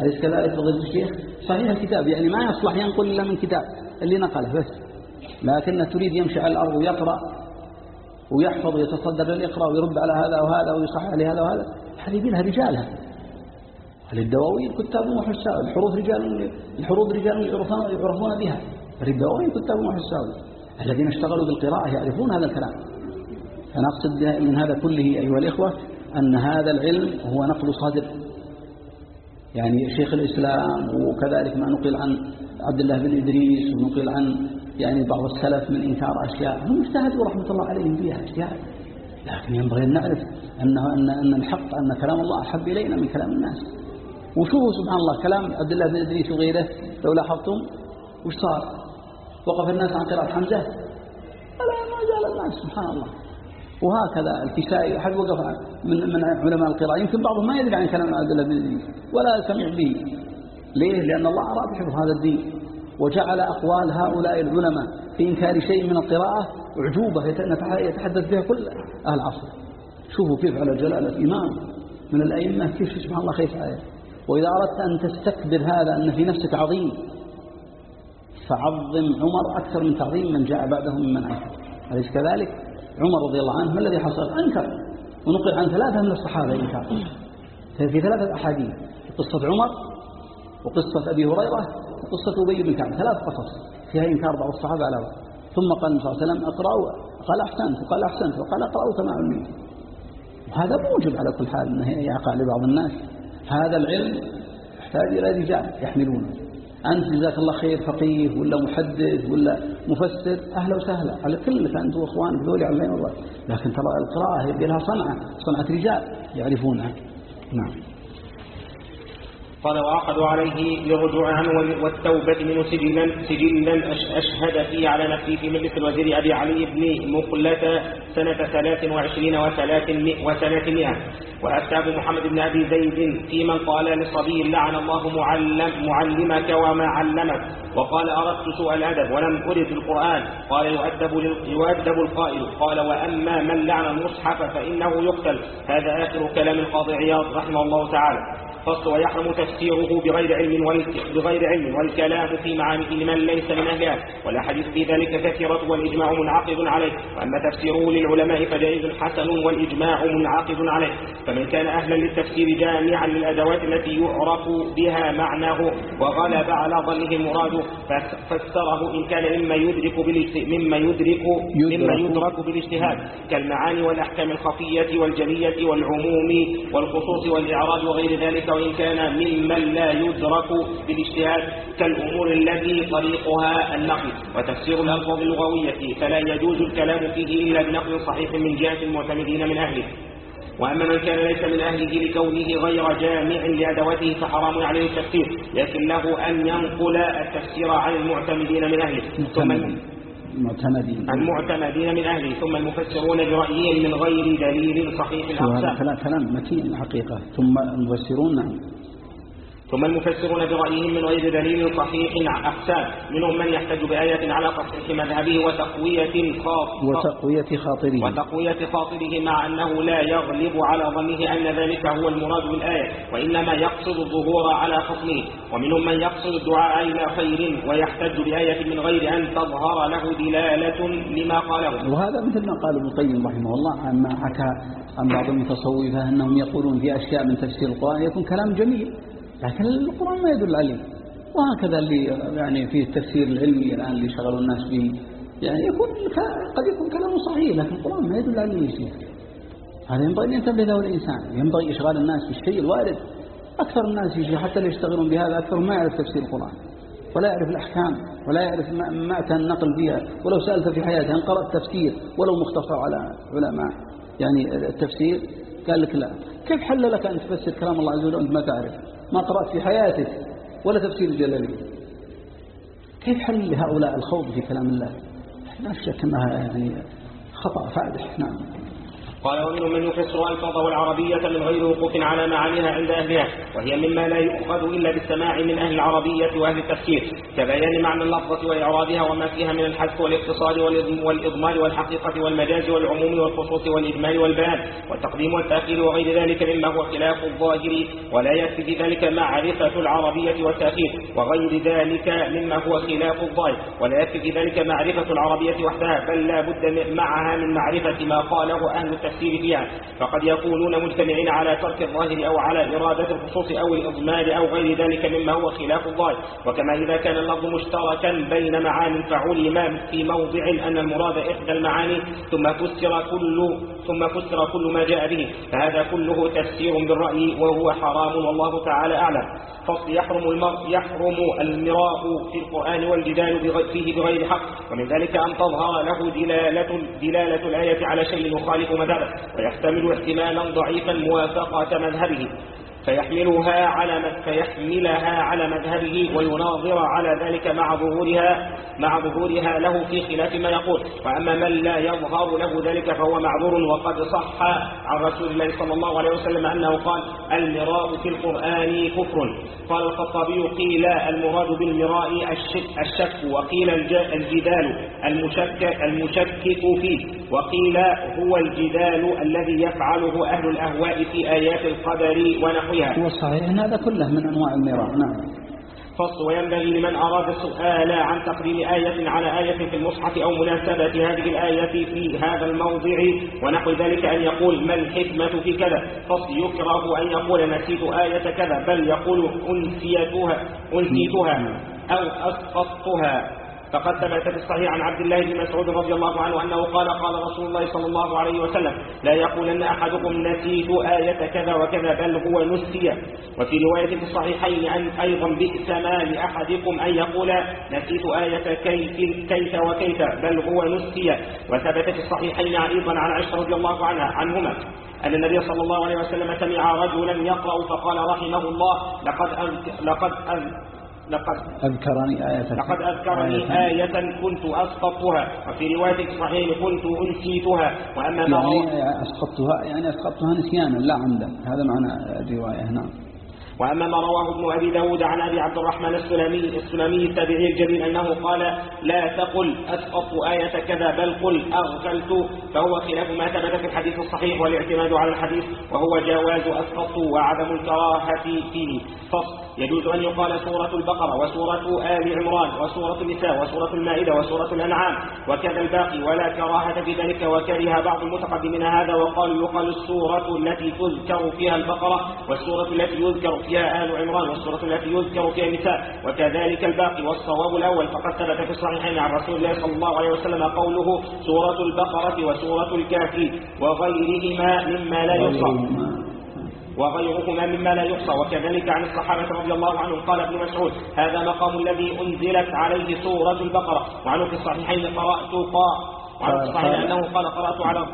أليس كذلك فضيلة الشيخ صحيح الكتاب يعني ما يصلح ينقل إلا من كتاب اللي نقله بس. لكنه تريد يمشي على الأرض ويقرأ ويحفظ ويتصدر للإقراء ويرد على هذا وهذا ويصحح على هذا وهذا. هذه بينها رجالها هل الدواوين كتاب وحساء؟ الحروف رجال الحروف رجال يعرفون, بها. الدواوين كتاب وحساء؟ الذين اشتغلوا بالقراءة يعرفون هذا الكلام. فنقصد من هذا كله أيها الإخوة أن هذا العلم هو نقل صدر يعني شيخ الإسلام وكذلك ما نقل عن عبد الله بن إدريس ونقل عن يعني بعض السلف من إنكار أشياء. هم اجتهدوا رحمة الله عليهم فيها اجتهاد لكن ينبغي أن نعرف أنه أن أن الحق أن كلام الله أحب إلينا من كلام الناس. وشوفوا سبحان الله كلام عبد الله بن إدريس وغيره لو لاحظتم وش صار؟ وقف الناس عن قراءة حمزة؟ فلا ما زال الناس سبحان الله. وهكذا الكسائي أحد وقف من من علماء القراءة. يمكن بعضهم ما يدري عن كلام عبد الله بن إدريس ولا سمع به. ليه؟ لأن الله أراد حفظ هذا الدين وجعل أقوال هؤلاء العلماء في إنكار شيء من القراءة أعجوبة يتحدث بها كل أهل العصر. شوفوا كيف على جلالة إمام من الأئمة كيف سبحان الله خيف آية. وإذا أردت أن تستكبر هذا أن في نفسك عظيم فعظم عمر أكثر من تعظيم من جاء بعدهم ممن أنكر أليس كذلك؟ عمر رضي الله عنه ما الذي حصل؟ أنكر. ونقل عن ثلاثة من الصحابة إنكار. في ثلاثة أحاديث. قصة عمر وقصة أبي هريرة وقصة أبي بن كعب. ثلاث قصص. فيها إنكار بعض الصحابة على بعض. ثم قال صلى الله عليه وسلم اقرأوا. قال أحسنت. وقال أحسنت. وقال أقرأوا كما علمت. وهذا موجب على كل حال أنه يقع لبعض الناس. هذا العلم يحتاج إلى رجال يحملونه. أنت جزاك الله خير فقيه ولا محدث ولا مفسر. أهلا وسهلا. على كلك أنت وأخوانك ذولي على الله لكن ترى القراءة هي لها صنعة صنعة رجال يعرفونها. نعم. قال وعقدوا عليه للرجوع عنه والتوبة منه سجلا سجلا أشهد فيه على نفسه في مجلس الوزير أبي علي بن مقلة سنة ثلاث وعشرين وثلاثمائة وأفتى محمد بن أبي زيد في من قال لصبي لعن الله معلم معلمك وما علمك. وقال أردت سوء الأدب ولم أرد القرآن. قال يؤدب, يؤدب القائل. قال وأما من لعن المصحف فإنه يقتل. هذا آخر كلام القاضي عياض رحمه الله تعالى. فصل ويحرم تفسيره بغير علم بغير علم والكلام في معانيه لمن ليس من أهلها. والأحاديث في ذلك كثيرة والإجماع منعقد عليه. وأما تفسيره للعلماء فجائز حسن والإجماع منعقد عليه. فمن كان أهلا للتفسير جامعا للأدوات التي يعرف بها معناه وغلب على ظنه مراده فسره إن كان مما يدرك مما يدرك مما يدرك بالاجتهاد. كالمعاني والأحكام الخفية والجلية والعموم والخصوص والإعراض وغير ذلك وإن كان ممن لا يدرك بالاجتهاد كالأمور التي طريقها النقل وتفسير الألفاظ اللغوية فلا يجوز الكلام فيه إلا بنقل صحيح من جهة المعتمدين من أهله. وأما من كان ليس من أهله لكونه غير جامع لأدواته فحرام عليه التفسير لكن له أن ينقل التفسير عن المعتمدين من أهله. المعتمدين. المعتمدين من أهله ثم المفسرون برأيهم من غير دليل صحيح الأقسام. كلام متين الحقيقة ثم المفسرون نعم. ثم المفسرون برأيهم من غير دليل صحيح أقسام منهم من يحتج بآية على تصحيح مذهبه وتقوية خاطره وتقوية خاطره وتقوية خاطره مع أنه لا يغلب على ظنه أن ذلك هو المراد بالآية وإنما يقصد الظهور على خصمه ومنهم من يقصد الدعاء إلى خير ويحتج بآية من غير أن تظهر له دلالة لما قاله. وهذا مثل ما قال ابن القيم رحمه الله عما حكى عن بعض المتصوفة أنهم يقولون في أشياء من تفسير القرآن يكون كلام جميل. لكن القرآن ما يدل عليه. وهكذا اللي يعني في التفسير العلمي الآن اللي شغلوا الناس به يعني يكون قد يكون كلامه صحيح لكن القرآن ما يدل أنه يصير هذا ينبغي أن ينتبه له الإنسان. ينبغي إشغال الناس بالشيء الوارد. أكثر الناس حتى اللي يشتغلون بهذا أكثر ما يعرف تفسير القرآن ولا يعرف الأحكام ولا يعرف ما كان النقل فيها ولو سألت في حياته أن قرأت تفسير؟ ولو مختصر على علماء. يعني التفسير قال لك لا. كيف حل لك أن تفسر كلام الله عز وجل وأنت ما تعرف ما قرأت في حياتك ولا تفسير الجلالي كيف حل لهؤلاء الخوض في كلام الله؟ لا شك أنها يعني خطأ فادح. نعم. قال ومنهم من يفسر الفاظ والعربية من غير وقوف على معانيها عند أهلها وهي مما لا يؤخذ إلا بالسماع من أهل العربية وأهل التفسير كبيان معنى اللفظة وإعرابها وما فيها من الحذف والاقتصاد والإضمار والحقيقة والمجاز والعموم والخصوص والإجمال والبيان والتقديم والتأخير وغير ذلك مما هو خلاف الظاهر ولا يكفي في ذلك معرفة العربية والتأخير وغير ذلك مما هو خلاف الظاهر ولا يكفي في ذلك معرفة العربية وحدها بل لا بد معها من معرفة ما قاله أهل التفسير التفسير فيها. فقد يكونون مجتمعين على ترك الظاهر أو على إرادة الخصوص أو الإضمار أو غير ذلك مما هو خلاف الظاهر. وكما إذا كان اللفظ مشتركا بين معان فعلم في موضع أن المراد إحدى المعاني ثم فسر كل ثم فسر كل ما جاء به. فهذا كله تفسير بالرأي وهو حرام والله تعالى أعلم. فصل يحرم المرء يحرم المراء في القرآن والجدال فيه بغير حق. ومن ذلك أن تظهر له دلالة, دلالة الآية على شيء يخالف مذهبه ويحتمل احتمالا ضعيفا موافقة مذهبه. فيحملها على فيحملها على مذهبه ويناظر على ذلك مع ظهورها مع ظهورها له في خلاف ما يقول وأما من لا يظهر له ذلك فهو معذور وقد صح عن رسول الله صلى الله عليه وسلم أنه قال المراء في القرآن كفر. قال الخطابي قيل المراد بالمراء الشك, الشك وقيل الجدال المشكك, المشكك فيه. وقيل هو الجدال الذي يفعله أهل الأهواء في آيات القدر ونحوها هو الصحيح إن هذا كله من أنواع المراء نعم. فصل وينبغي لمن أراد السؤال عن تقديم آية على آية في المصحف أو مناسبة هذه الآية في هذا الموضع ونحو ذلك أن يقول ما الحكمة في كذا؟ فصل يكره أن يقول نسيت آية كذا. بل يقول أنسيتها, أنسيتها أو أسقطتها. فقد ثبت في الصحيح عن عبد الله بن مسعود رضي الله عنه أنه قال قال رسول الله صلى الله عليه وسلم لا يقولن أحدكم نسيت آية كذا وكذا بل هو نسي. وفي رواية في الصحيحين أن أيضا بئس ما لأحدكم أن يقول نسيت آية كيف, كيف وكيف بل هو نسي. وثبت في الصحيحين أيضا عن عائشة رضي الله عنها عنهما أن النبي صلى الله عليه وسلم سمع رجلا يقرأ فقال رحمه الله لقد أذك لقد أذك لقد أذكرني آية لقد أذكرني آية, آية كنت أسقطتها وفي رواية صحيح كنت أنسيتها. وأما ما يعني أسقطتها يعني أسقطتها نسيانا لا عمدا. هذا معنى الرواية نعم. وأما ما رواه ابن أبي داود عن أبي عبد الرحمن السلمي السلمي التابعي الجليل أنه قال لا تقل أسقط آية كذا بل قل أغفلت. فهو خلاف ما ثبت في الحديث الصحيح والاعتماد على الحديث وهو جواز أسقط وعدم الكراهة فيه. فصل. يجوز أن يقال سورة البقرة وسورة آل عمران وسورة النساء وسورة المائدة وسورة الأنعام وكذا الباقي ولا كراهة في ذلك وكره بعض المتقدمين هذا وقالوا يقال السورة التي تذكر فيها البقرة والسورة التي يذكر فيها آل عمران والسورة التي يذكر فيها النساء وكذلك الباقي والصواب الأول. فقد ثبت في الصحيحين عن رسول الله صلى الله عليه وسلم قوله سورة البقرة وسورة الكافي وغيرهما مما لا يحصى. وغيرهما مما لا يحصى. وكذلك عن الصحابة رضي الله عنهم قال ابن مسعود هذا مقام الذي أنزلت عليه سورة البقرة. وعنه في الصحيحين قرأت قا وعن الصحيحين أنه قال قرأت على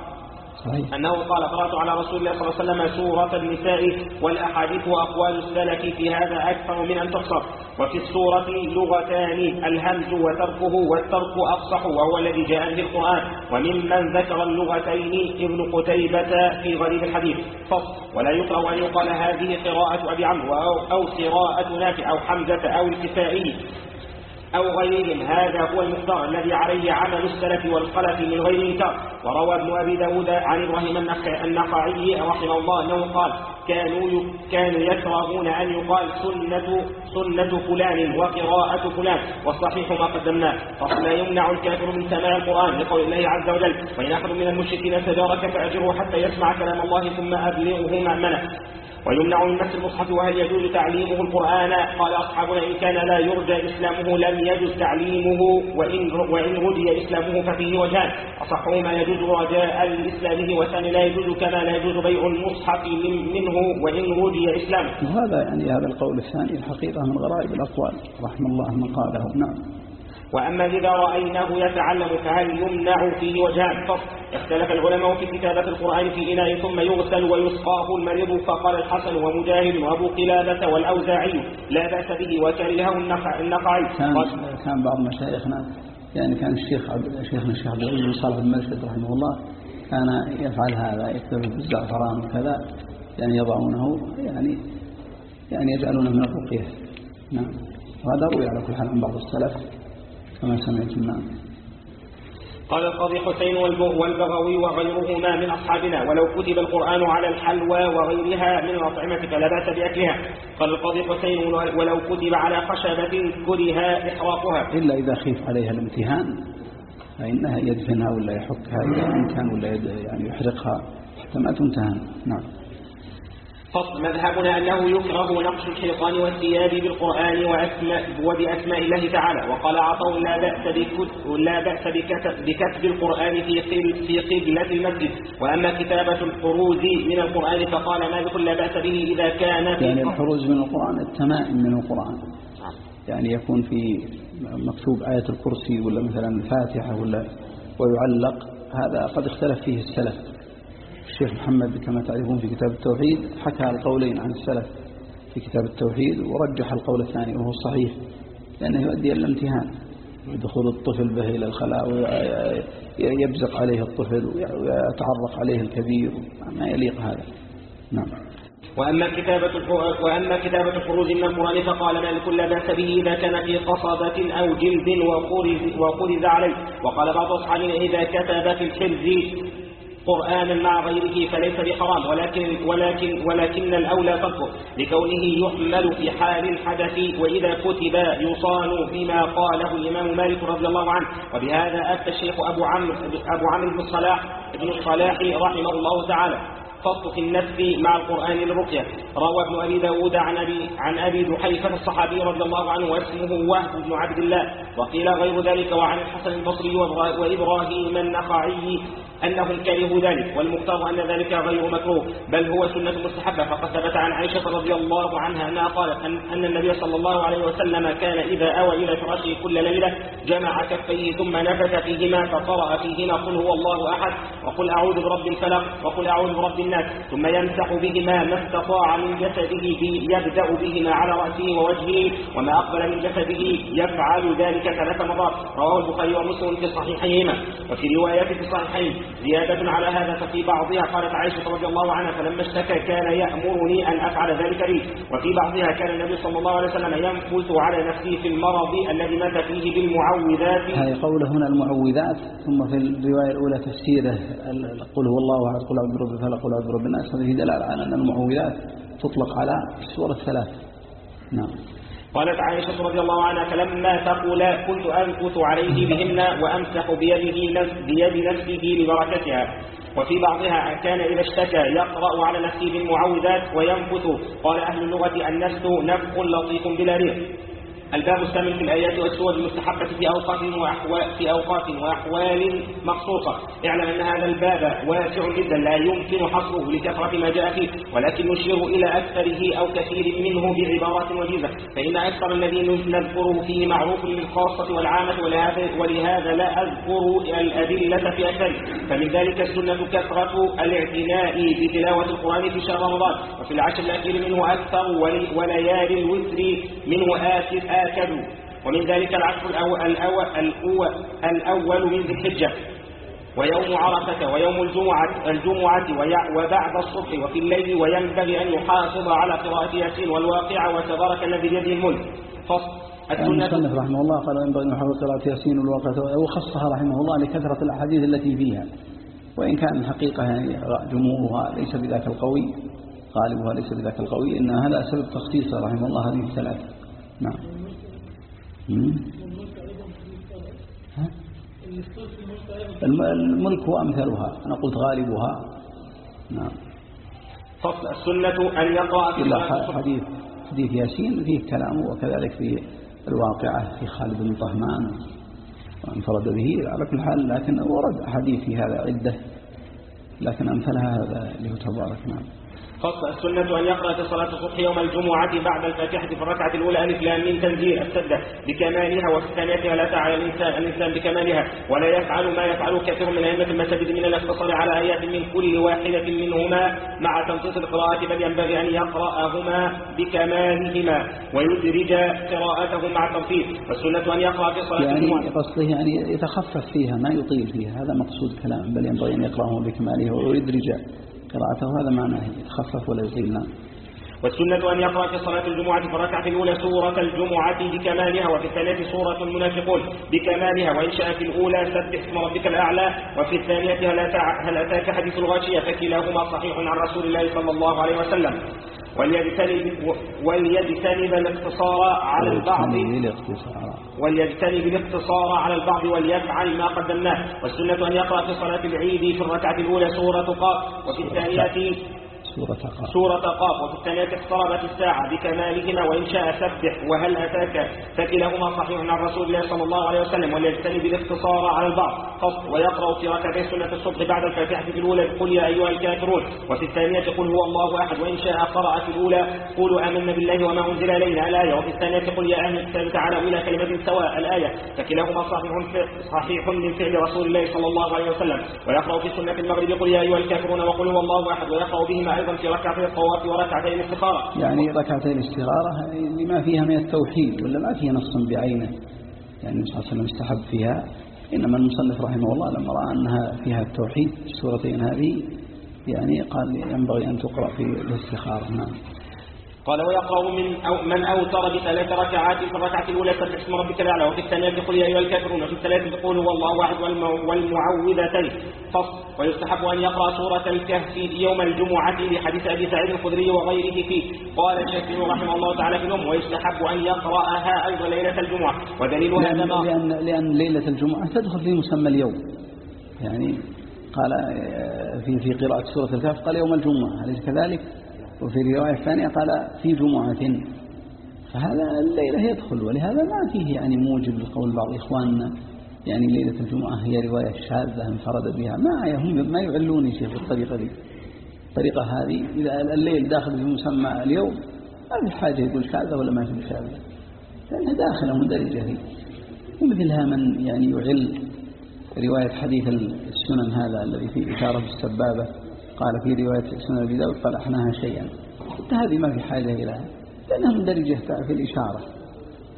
صحيح. أنه قال قرأت على رسول الله صلى الله عليه وسلم سورة النساء والأحاديث وأقوال السلف في هذا أكثر من أن تحصر وفي السورة لغتان الهمز وتركه والترك أفصح وهو الذي جاء به القرآن. وممن ذكر اللغتين ابن قتيبة في غريب الحديث. فصل ولا يقرأ أن يقال هذه قراءة أبي عمرو أو قراءة نافع أو حمزة أو الكسائي. أو غيرهم. هذا هو المختار الذي عليه عمل السلف والخلف من غير إنكار. وروى ابن أبي داود عن إبراهيم النخعي رحمه الله أنه قال كانوا كانوا يكرهون أن يقال سنة سنة فلان وقراءة فلان والصحيح ما قدمناه. فلا يمنع الكافر من سماع القرآن لقول الله عز وجل وإن أحد من المشركين استجارك فأجره حتى يسمع كلام الله ثم أبلغه مأمنه. ويمنع من مس المصحف وهل يجوز تعليمه القرآن؟ قال أصحابنا إن كان لا يرجى إسلامه لم يجوز تعليمه وإن, وإن رجي إسلامه ففيه وجهان. أصحهما يجوز رجاء لإسلامه والثاني لا يجوز كما لا يجوز بيع المصحف منه وإن رجي إسلامه. وهذا يعني هذا القول الثاني الحقيقة من غرائب الأقوال. رحم الله من قاله نعم. وأما إذا رأيناه يتعلم فهل يمنع فيه وجهان فصل اختلف العلماء في كتابة القرآن في إناء ثم يغسل ويسقاه المريض فقال الحسن ومجاهد وأبو قلابة والأوزاعي لا بأس به وكرهه النقعي كان, كان بعض مشايخنا يعني كان الشيخ شيخنا الشيخ عبد العزيز بن صالح المرشد رحمه الله كان يفعل هذا يكتب بالزعفران وكذا يعني يضعونه يعني يعني يجعلونه من الرقية. نعم. وهذا روي على كل حال عن بعض السلف. كما سمعت نعم قال القاضي حسين والبغوي وغيرهما من أصحابنا ولو كتب القرآن على الحلوى وغيرها من الأطعمة فلا بأس بأكلها. قال القاضي حسين ولو كتب على خشبة كره إحراقها. إلا إذا خيف عليها الامتهان فإنها يدفنها ولا يحكها إذا أمكن ولا يعني يحرقها حتى ما تمتهن نعم. فصل مذهبنا أنه يكره نقش الشيطان والثياب بالقرآن وبأسماء الله تعالى. وقال عطاء لا بأس لا بأس بكتب, بكتب القرآن في في قبلة المسجد. وأما كتابة الحروز من القرآن فقال مالك لا بأس به إذا كان في يعني الحروز من القرآن التمائم من القرآن. يعني يكون في مكتوب آية الكرسي ولا مثلا الفاتحة ولا ويعلق. هذا قد اختلف فيه السلف. الشيخ محمد كما تعرفون في كتاب التوحيد حكى القولين عن السلف في كتاب التوحيد ورجح القول الثاني وهو الصحيح لأنه يؤدي إلى الامتهان. دخول الطفل به إلى الخلاء ويبزق عليه الطفل ويتعرف عليه الكبير ما يليق هذا. نعم. وأما كتابة وأما كتابة من القرآن فقال مالك لا بأس به إذا كان في قصبة أو جلد وقرز عليه. وقال بعض أصحابنا إذا كتب في الحرز قرآنا مع غيره فليس بحرام ولكن ولكن ولكن الأولى تركه لكونه يحمل في حال الحدث وإذا كتب يصان بما قاله الإمام مالك رضي الله عنه. وبهذا أفتى الشيخ أبو عمرو أبو عمرو بن الصلاح ابن الصلاح رحمه الله تعالى. فصل في النفس مع القرآن للرقية روى ابن أبي داود عن أبي, عن أبي دحيفة الصحابي رضي الله عنه واسمه وهب بن عبد الله. وقيل غير ذلك وعن الحسن البصري وإبراهيم النخعي أنهم كرهوا ذلك والمختار أن ذلك غير مكروه بل هو سنة مستحبة. فقد ثبت عن عائشة رضي الله عنها أنها قالت أن, أن النبي صلى الله عليه وسلم كان إذا أوى إلى فراشه كل ليلة جمع كفيه ثم نفث فيهما فقرأ فيهما قل هو الله أحد وقل أعوذ برب الفلق وقل أعوذ برب الناس ثم يمسح بهما ما استطاع من جسده يبدأ بهما على رأسه ووجهه وما أقبل من جسده يفعل ذلك ثلاث مرات. رواه البخاري ومسلم في صحيحيهما. وفي روايات في الصحيحين زيادة على هذا ففي بعضها قالت عائشة رضي الله عنها فلما اشتكى كان يأمرني أن أفعل ذلك لي. وفي بعضها كان النبي صلى الله عليه وسلم ينفث على نفسه في المرض الذي مات فيه بالمعوذات. هذه قوله هنا المعوذات ثم في الرواية الأولى تفسيره قل هو الله أحد قل أعوذ برب الفلق قل أعوذ برب الناس. هذه دلالة على أن المعوذات تطلق على السور الثلاث. نعم. قالت عائشة رضي الله عنها فلما تقول كنت أنفث عليه بهن وأمسح بيده بيد نفسه لبركتها وفي بعضها كان إذا اشتكى يقرأ على نفسه بالمعوذات وينفث قال أهل اللغة النفث نفخ لطيف بلا ريح. الباب الثامن في الآيات والسور المستحبة في أوقات في أوقات وأحوال مخصوصة. اعلم أن هذا الباب واسع جدا لا يمكن حصره لكثرة ما جاء فيه ولكن نشير إلى أكثره أو كثير منه بعبارات وجيزة. فإن أكثر الذي نذكره فيه معروف للخاصة والعامة ولهذا, ولهذا لا أذكر الأدلة في أكثره فمن ذلك السنة كثرة الاعتناء بتلاوة القرآن في شهر رمضان. وفي العشر الأخير منه أكثر وليالي الوتر منه آكد آكدوا ومن ذلك العشر الأول, الأول, الأول, من ذي الحجة. ويوم عرفة ويوم الجمعة, الجمعة وبعد الصبح وفي الليل وينبغي أن يحافظ على قراءة ياسين والواقع وتبارك الذي بيده الملك. فصل. المصنف رحمه الله. قال ينبغي أن يحافظ قراءة ياسين والواقع وخصها رحمه الله لكثرة الأحاديث التي فيها. وإن كان الحقيقة يعني جمهورها ليس بذاك القوي غالبها ليس بذاك القوي إن هذا سبب تخصيصه رحمه الله هذه الثلاثة. نعم. الملك هو أمثلها. أنا قلت غالبها. نعم. فصل السنة أن يقرأ في حديث حديث ياسين فيه كلام وكذلك في الواقعة في خالد بن طهمان وانفرد به على كل حال لكن ورد أحاديث في هذا عدة لكن أمثلها هذا اللي هو تبارك. نعم. السنة أن يقرأ في صلاة الصبح يوم الجمعة بعد الفاتحة في الركعة الأولى ألف لام من تنزيل السدة بكمالها وفي الثانية لا تعالى الإنسان الإنسان بكمالها ولا يفعل ما يفعله كثير من أئمة المساجد من الاقتصار على آيات من كل واحدة منهما مع تنصيص القراءة بل ينبغي أن يقرأهما بكمالهما ويدرج قراءته مع الترتيب والسنة أن يقرأ في صلاة يعني الجمعة. قصده يعني يتخفف فيها ما يطيل فيها هذا مقصود الكلام بل ينبغي أن يقرأه بكماله ويدرج قراءته هذا معناه يتخفف ولا يطيل نعم. والسنة أن يقرأ في صلاة الجمعة في الركعة الأولى سورة الجمعة بكمالها وفي الثانية سورة المنافقون بكمالها وإن شاء في الأولى سبح اسم ربك الأعلى وفي الثانية هل أتاك حديث الغاشية؟ فكلاهما صحيح عن رسول الله صلى الله عليه وسلم. وليجتنب وليجتنب الاقتصار على البعض. وليجتنب الاقتصار على البعض وليفعل ما قدمناه. والسنة أن يقرأ في صلاة العيد في الركعة الأولى سورة قاف. وفي الثانية سورة قاف. سورة قاف. وفي الثانية اقتربت الساعة بكمالهما وإن شاء سبح وهل أتاك فكلاهما صحيح عن رسول الله صلى الله عليه وسلم وليجتنب الاقتصار على البعض. فصل ويقرأ في ركعتي سنة الصبح بعد الفاتحة في الأولى. قل يا أيها الكافرون. وفي الثانية قل هو الله أحد. وإن شاء قرأ في الأولى. قولوا آمنا بالله وما أنزل إلينا. الآية وفي الثانية قل يا أهل الكتاب تعالوا إلى كلمة سواء الآية. فكلاهما صحيح صحيح من فعل رسول الله صلى الله عليه وسلم. ويقرأ في سنة المغرب قل يا أيها الكافرون وقل هو الله أحد. ويقرأ بهما أيضا في ركعتي الطواف وركعتي الاستخارة. يعني ركعتي الاستغارة لما فيها من التوحيد ولا ما فيها نص بعينه؟ يعني النبي صلى الله عليه وسلم استحب فيها. إنما المصنف رحمه الله لما رأى أنها فيها التوحيد السورتين هذه يعني قال ينبغي أن تقرأ في الاستخارة. نعم. قال ويقرأ من أو من أوتر بثلاث ركعات في الركعة الأولى سبح اسم ربك الأعلى وفي الثانية قل يا أيها الكافرون وفي الثالثة قل هو الله واحد والم- والمعوذتين. فصل ويستحب أن يقرأ سورة الكهف يوم الجمعة لحديث أبي سعيد الخدري وغيره فيه. قال الشافعي رحمه الله تعالى في الأم ويستحب أن يقرأها أيضا ليلة الجمعة. ودليل لأن, هذا ما لأن, لأن ليلة الجمعة تدخل في مسمى اليوم. يعني قال آه، في في قراءة سورة الكهف قال يوم الجمعة أليس كذلك؟ وفي الرواية الثانية قال في جمعة. فهذا الليلة يدخل ولهذا ما فيه يعني موجب لقول بعض إخواننا. يعني ليلة الجمعة هي رواية شاذة انفرد بها. ما هم ما يعلون شيء في الطريقة دي. الطريقة هذه إذا الليل داخل في مسمى اليوم ما في حاجة يقول شاذة ولا ما في شاذة. لأنها داخلة مندرجة فيه ومثلها من يعني يعل رواية حديث السنن هذا الذي فيه إشارة بالسبابة قال في رواية سنن أبي داود قال أحناها شيئا. قلت هذه ما في حاجة إلى لأنها مندرجة في الإشارة.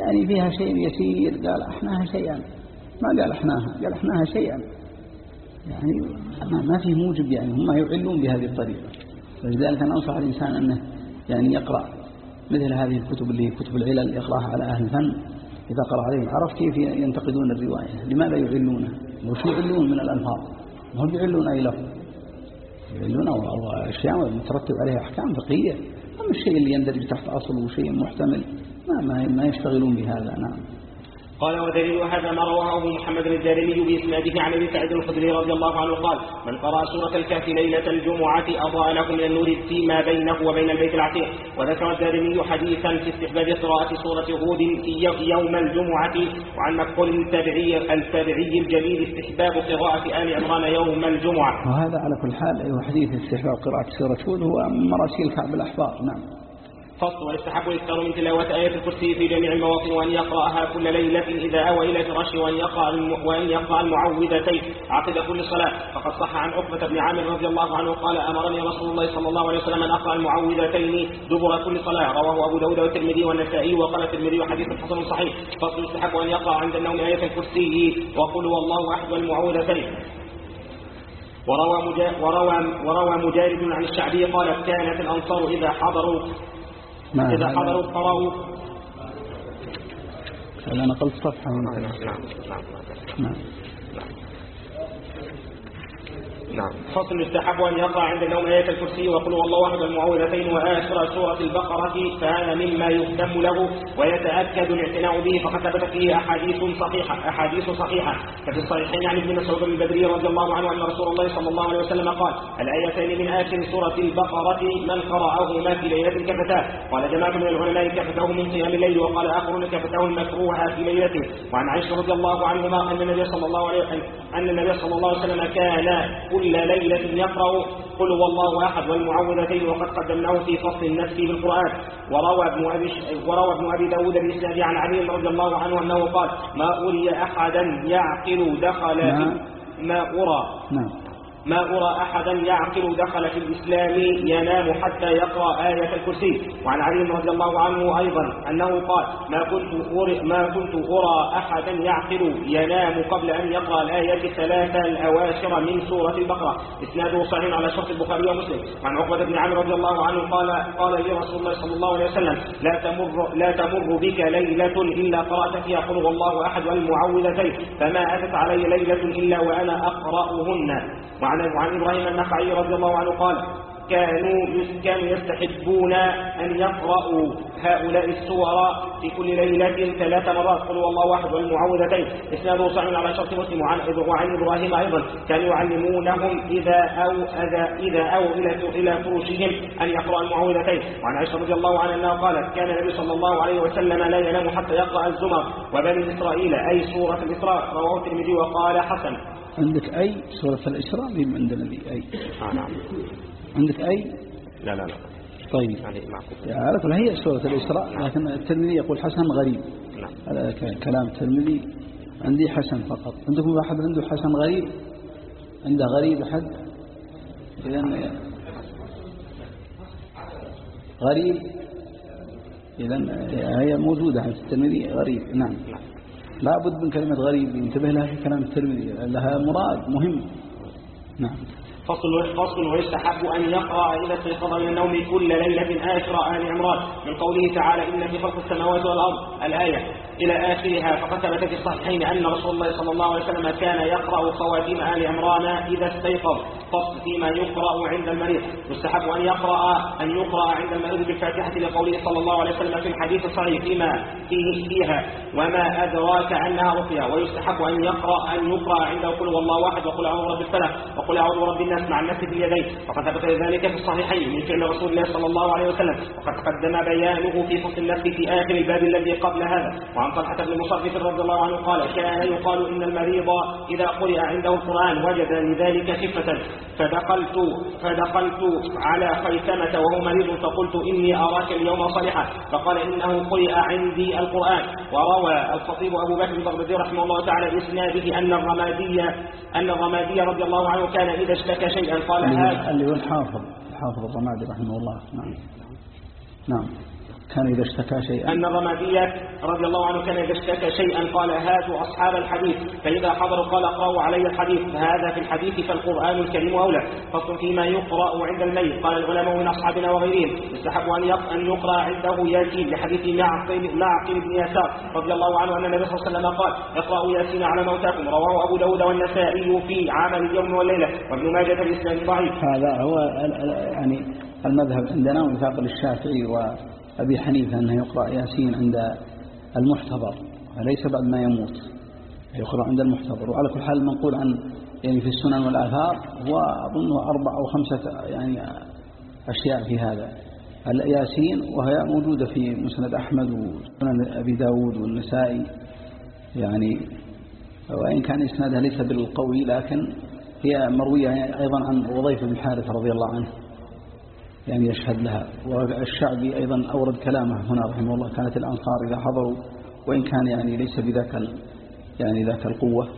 يعني فيها شيء يسير قال أحناها شيئا. ما قال أحناها قال أحناها شيئا. يعني ما, في موجب يعني هم يعلون بهذه الطريقة. ولذلك أنا أنصح الإنسان أنه يعني يقرأ مثل هذه الكتب اللي كتب العلل يقرأها على أهل الفن. إذا قرأ عليهم عرف كيف ينتقدون الرواية؟ لماذا يعلونها وش يعلون من الألفاظ. وهم يعلون أي لفظ. يعلون أشياء مترتب عليها أحكام فقهية. أما الشيء اللي يندرج تحت أصل وشيء محتمل ما, ما يشتغلون بهذا نعم. قال ودليل هذا ما رواه أبو محمد الدارمي بإسناده عن أبي سعيد الخدري رضي الله عنه قال من قرأ سورة الكهف ليلة الجمعة أضاء له من النور فيما بينه وبين البيت العتيق وذكر الدارمي حديثا في استحباب قراءة سورة هود في يوم الجمعة وعن مكحول التابعي التابعي الجليل استحباب قراءة آل عمران يوم الجمعة. وهذا على كل حال حديث استحباب قراءة سورة هود هو مراسيل كعب الأحبار نعم. فصل ويستحب الإكثار من تلاوة آية الكرسي في جميع المواطن وأن يقرأها كل ليلة إذا أوى إلى فراشه وأن يقرأ. وأن يقرأ المعوذتين. عقب كل صلاة. فقد صح عن عقبة بن عامر رضي الله عنه قال أمرني رسول الله صلى الله عليه وسلم أن أقرأ المعوذتين دبر كل صلاة. رواه أبو داود والترمذي والنسائي وقال الترمذي حديث حسن صحيح. فصل يستحب أن يقرأ عند النوم آية الكرسي. وقل والله أحد والمعوذتين وروى, مجا... وروى, وروى مجارد عن الشعبي قال كانت الأنصار إذا حضروا إذا حضروا قرأوا أنا نقلت صفحة من نعم نعم. نعم. نعم. فصل يستحب أن يقرأ عند النوم آية الكرسي وقل هو الله أحد المعوذتين وآخر سورة البقرة فهذا مما يهتم له ويتأكد الاعتناء به فقد ثبت فيه أحاديث صحيحة أحاديث صحيحة. ففي الصحيحين عن ابن مسعود البدري رضي الله عنه أن رسول الله صلى الله عليه وسلم قال الآيتين من آخر سورة البقرة من قرأهما في ليلة كفتاه؟ قال جماعة من العلماء كفتاه من قيام الليل وقال آخرون كفتاه المكروهة في ليلته. وعن عائشة رضي الله عنهما أن النبي صلى الله عليه أن النبي صلى الله عليه وسلم كان كل ليلة يقرأ. قل هو الله أحد والمعوذتين وقد قدمناه في فصل النفس بالقرآن. وروى ابن أبي وروى ابن أبي داود بإسناد عن علي رضي الله عنه أنه قال ما أري أحدا يعقل دخل نعم. ما أرى. نعم. ما أرى أحدا يعقل دخل في الإسلام ينام حتى يقرأ آية الكرسي. وعن علي رضي الله عنه أيضا أنه قال ما كنت أرى, ما كنت أرى أحدا يعقل ينام قبل أن يقرأ الآية الثلاثة الأواشر من سورة البقرة. إسناده صحيح على شرط البخاري ومسلم. وعن عقبة بن عمرو رضي الله عنه قال قال لي رسول الله صلى الله عليه وسلم لا تمر لا تمر بك ليلة إلا قرأت فيها قل الله أحد والمعوذتين. فما أتت علي ليلة إلا وأنا أقرأهن. وعن إبراهيم النخعي رضي الله عنه قال كانوا كانوا يستحبون أن يقرأوا هؤلاء السور في كل ليلة ثلاث مرات. قل الله واحد والمعوذتين. إسناده صحيح على شرط مسلم وعن إبراهيم أيضا. كانوا يعلمونهم إذا أو اذا إذا أو إلى إلى فرشهم أن يقرأوا المعوذتين. وعن عائشة رضي الله عنها أنها قالت كان النبي صلى الله عليه وسلم لا ينام حتى يقرأ الزمر. وبني إسرائيل أي سورة الإسراء رواه الترمذي وقال حسن. عندك أي؟ سورة الإسراء مين عندنا ذي أي. آه نعم. عندك أي؟ لا لا لا. طيب. يعني على كل هي سورة الإسراء لكن الترمذي يقول حسن غريب. نعم. هذا كلام الترمذي. عندي حسن فقط. عندكم واحد عنده حسن غريب؟ عنده غريب أحد؟ إذا غريب؟ إذا هي موجودة عند الترمذي غريب. نعم. لا بد من كلمة غريب. ينتبه لها في كلام الترمذي. لها مراد مهم. نعم. فصل فصل ويستحب أن يقرأ إذا استيقظ من النوم كل ليلة آخر آل عمران. من قوله تعالى إن في خلق السماوات والأرض الآية. إلى آخرها فقد ثبت في الصحيحين أن رسول الله صلى الله عليه وسلم كان يقرأ خواتيم آل عمران إذا استيقظ. فصل فيما يقرأ عند المريض. يستحب أن يقرأ أن يقرأ عند المريض بالفاتحة لقوله صلى الله عليه وسلم في الحديث الصحيح فيما فيه فيها وما أدراك أنها رقية. ويستحب أن يقرأ أن يقرأ عنده قل هو الله واحد وقل أعوذ برب الفلق وقل أعوذ برب الناس مع النفس باليدين وقد ثبت ذلك في الصحيحين من فعل رسول الله صلى الله عليه وسلم. وقد قدم بيانه في فصل النفس في آخر الباب الذي قبل هذا. وعن طلحة بن مصرف رضي الله عنه قال كان يقال إن المريض إذا قرئ عنده القرآن وجد لذلك خفة فدخلت فدخلت على خيثمة وهو مريض فقلت إني أراك اليوم صالحا. فقال إنه قرئ عندي القرآن. وروى الخطيب أبو بكر البغدادي رحمه الله تعالى بإسناده أن الرمادية أن الرمادية رضي الله عنه كان إذا اشتكى شيئا قال هذا اللي هو الحافظ الحافظ الرمادي رحمه الله. نعم. نعم. كان إذا اشتكى شيئا. أن الرمادية رضي الله عنه كان إذا اشتكى شيئا قال هاتوا أصحاب الحديث. فإذا حضروا قال اقرأوا علي الحديث. فهذا في الحديث فالقرآن الكريم أولى. فصل فيما يقرأ عند الميت. قال العلماء من أصحابنا وغيرهم يستحب أن أن يقرأ عنده ياسين لحديث معقل معقل بن يسار رضي الله عنه أن النبي صلى الله عليه وسلم قال اقرأوا ياسين على موتاكم. رواه أبو داود والنسائي في عمل اليوم والليلة. وابن ماجه في الإسلام ضعيف هذا هو يعني المذهب عندنا وفاق للشافعي وأبي حنيفة أنه يقرأ ياسين عند المحتضر وليس بعد ما يموت يقرأ عند المحتضر. وعلى كل حال المنقول عن يعني في السنن والآثار هو أظنه أربع أو خمسة يعني أشياء في هذا. الياسين وهي موجودة في مسند أحمد وسنن أبي داود والنسائي يعني وإن كان إسنادها ليس بالقوي لكن هي مروية أيضا عن وظيف بن حارث رضي الله عنه. يعني يشهد لها. والشعبي أيضا أورد كلامه هنا رحمه الله. كانت الأنصار إذا حضروا وإن كان يعني ليس بذاك يعني ذاك القوة.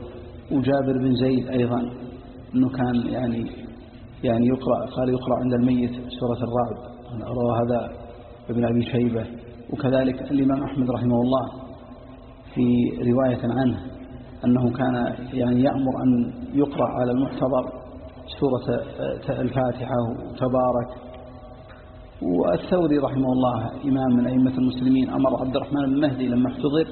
وجابر بن زيد أيضا أنه كان يعني يعني يقرأ قال يقرأ عند الميت سورة الرعد. روى هذا ابن أبي شيبة. وكذلك الإمام أحمد رحمه الله في رواية عنه أنه كان يعني يأمر أن يقرأ على المحتضر سورة الفاتحة وتبارك والثوري رحمه الله إمام من أئمة المسلمين أمر عبد الرحمن بن مهدي لما احتضر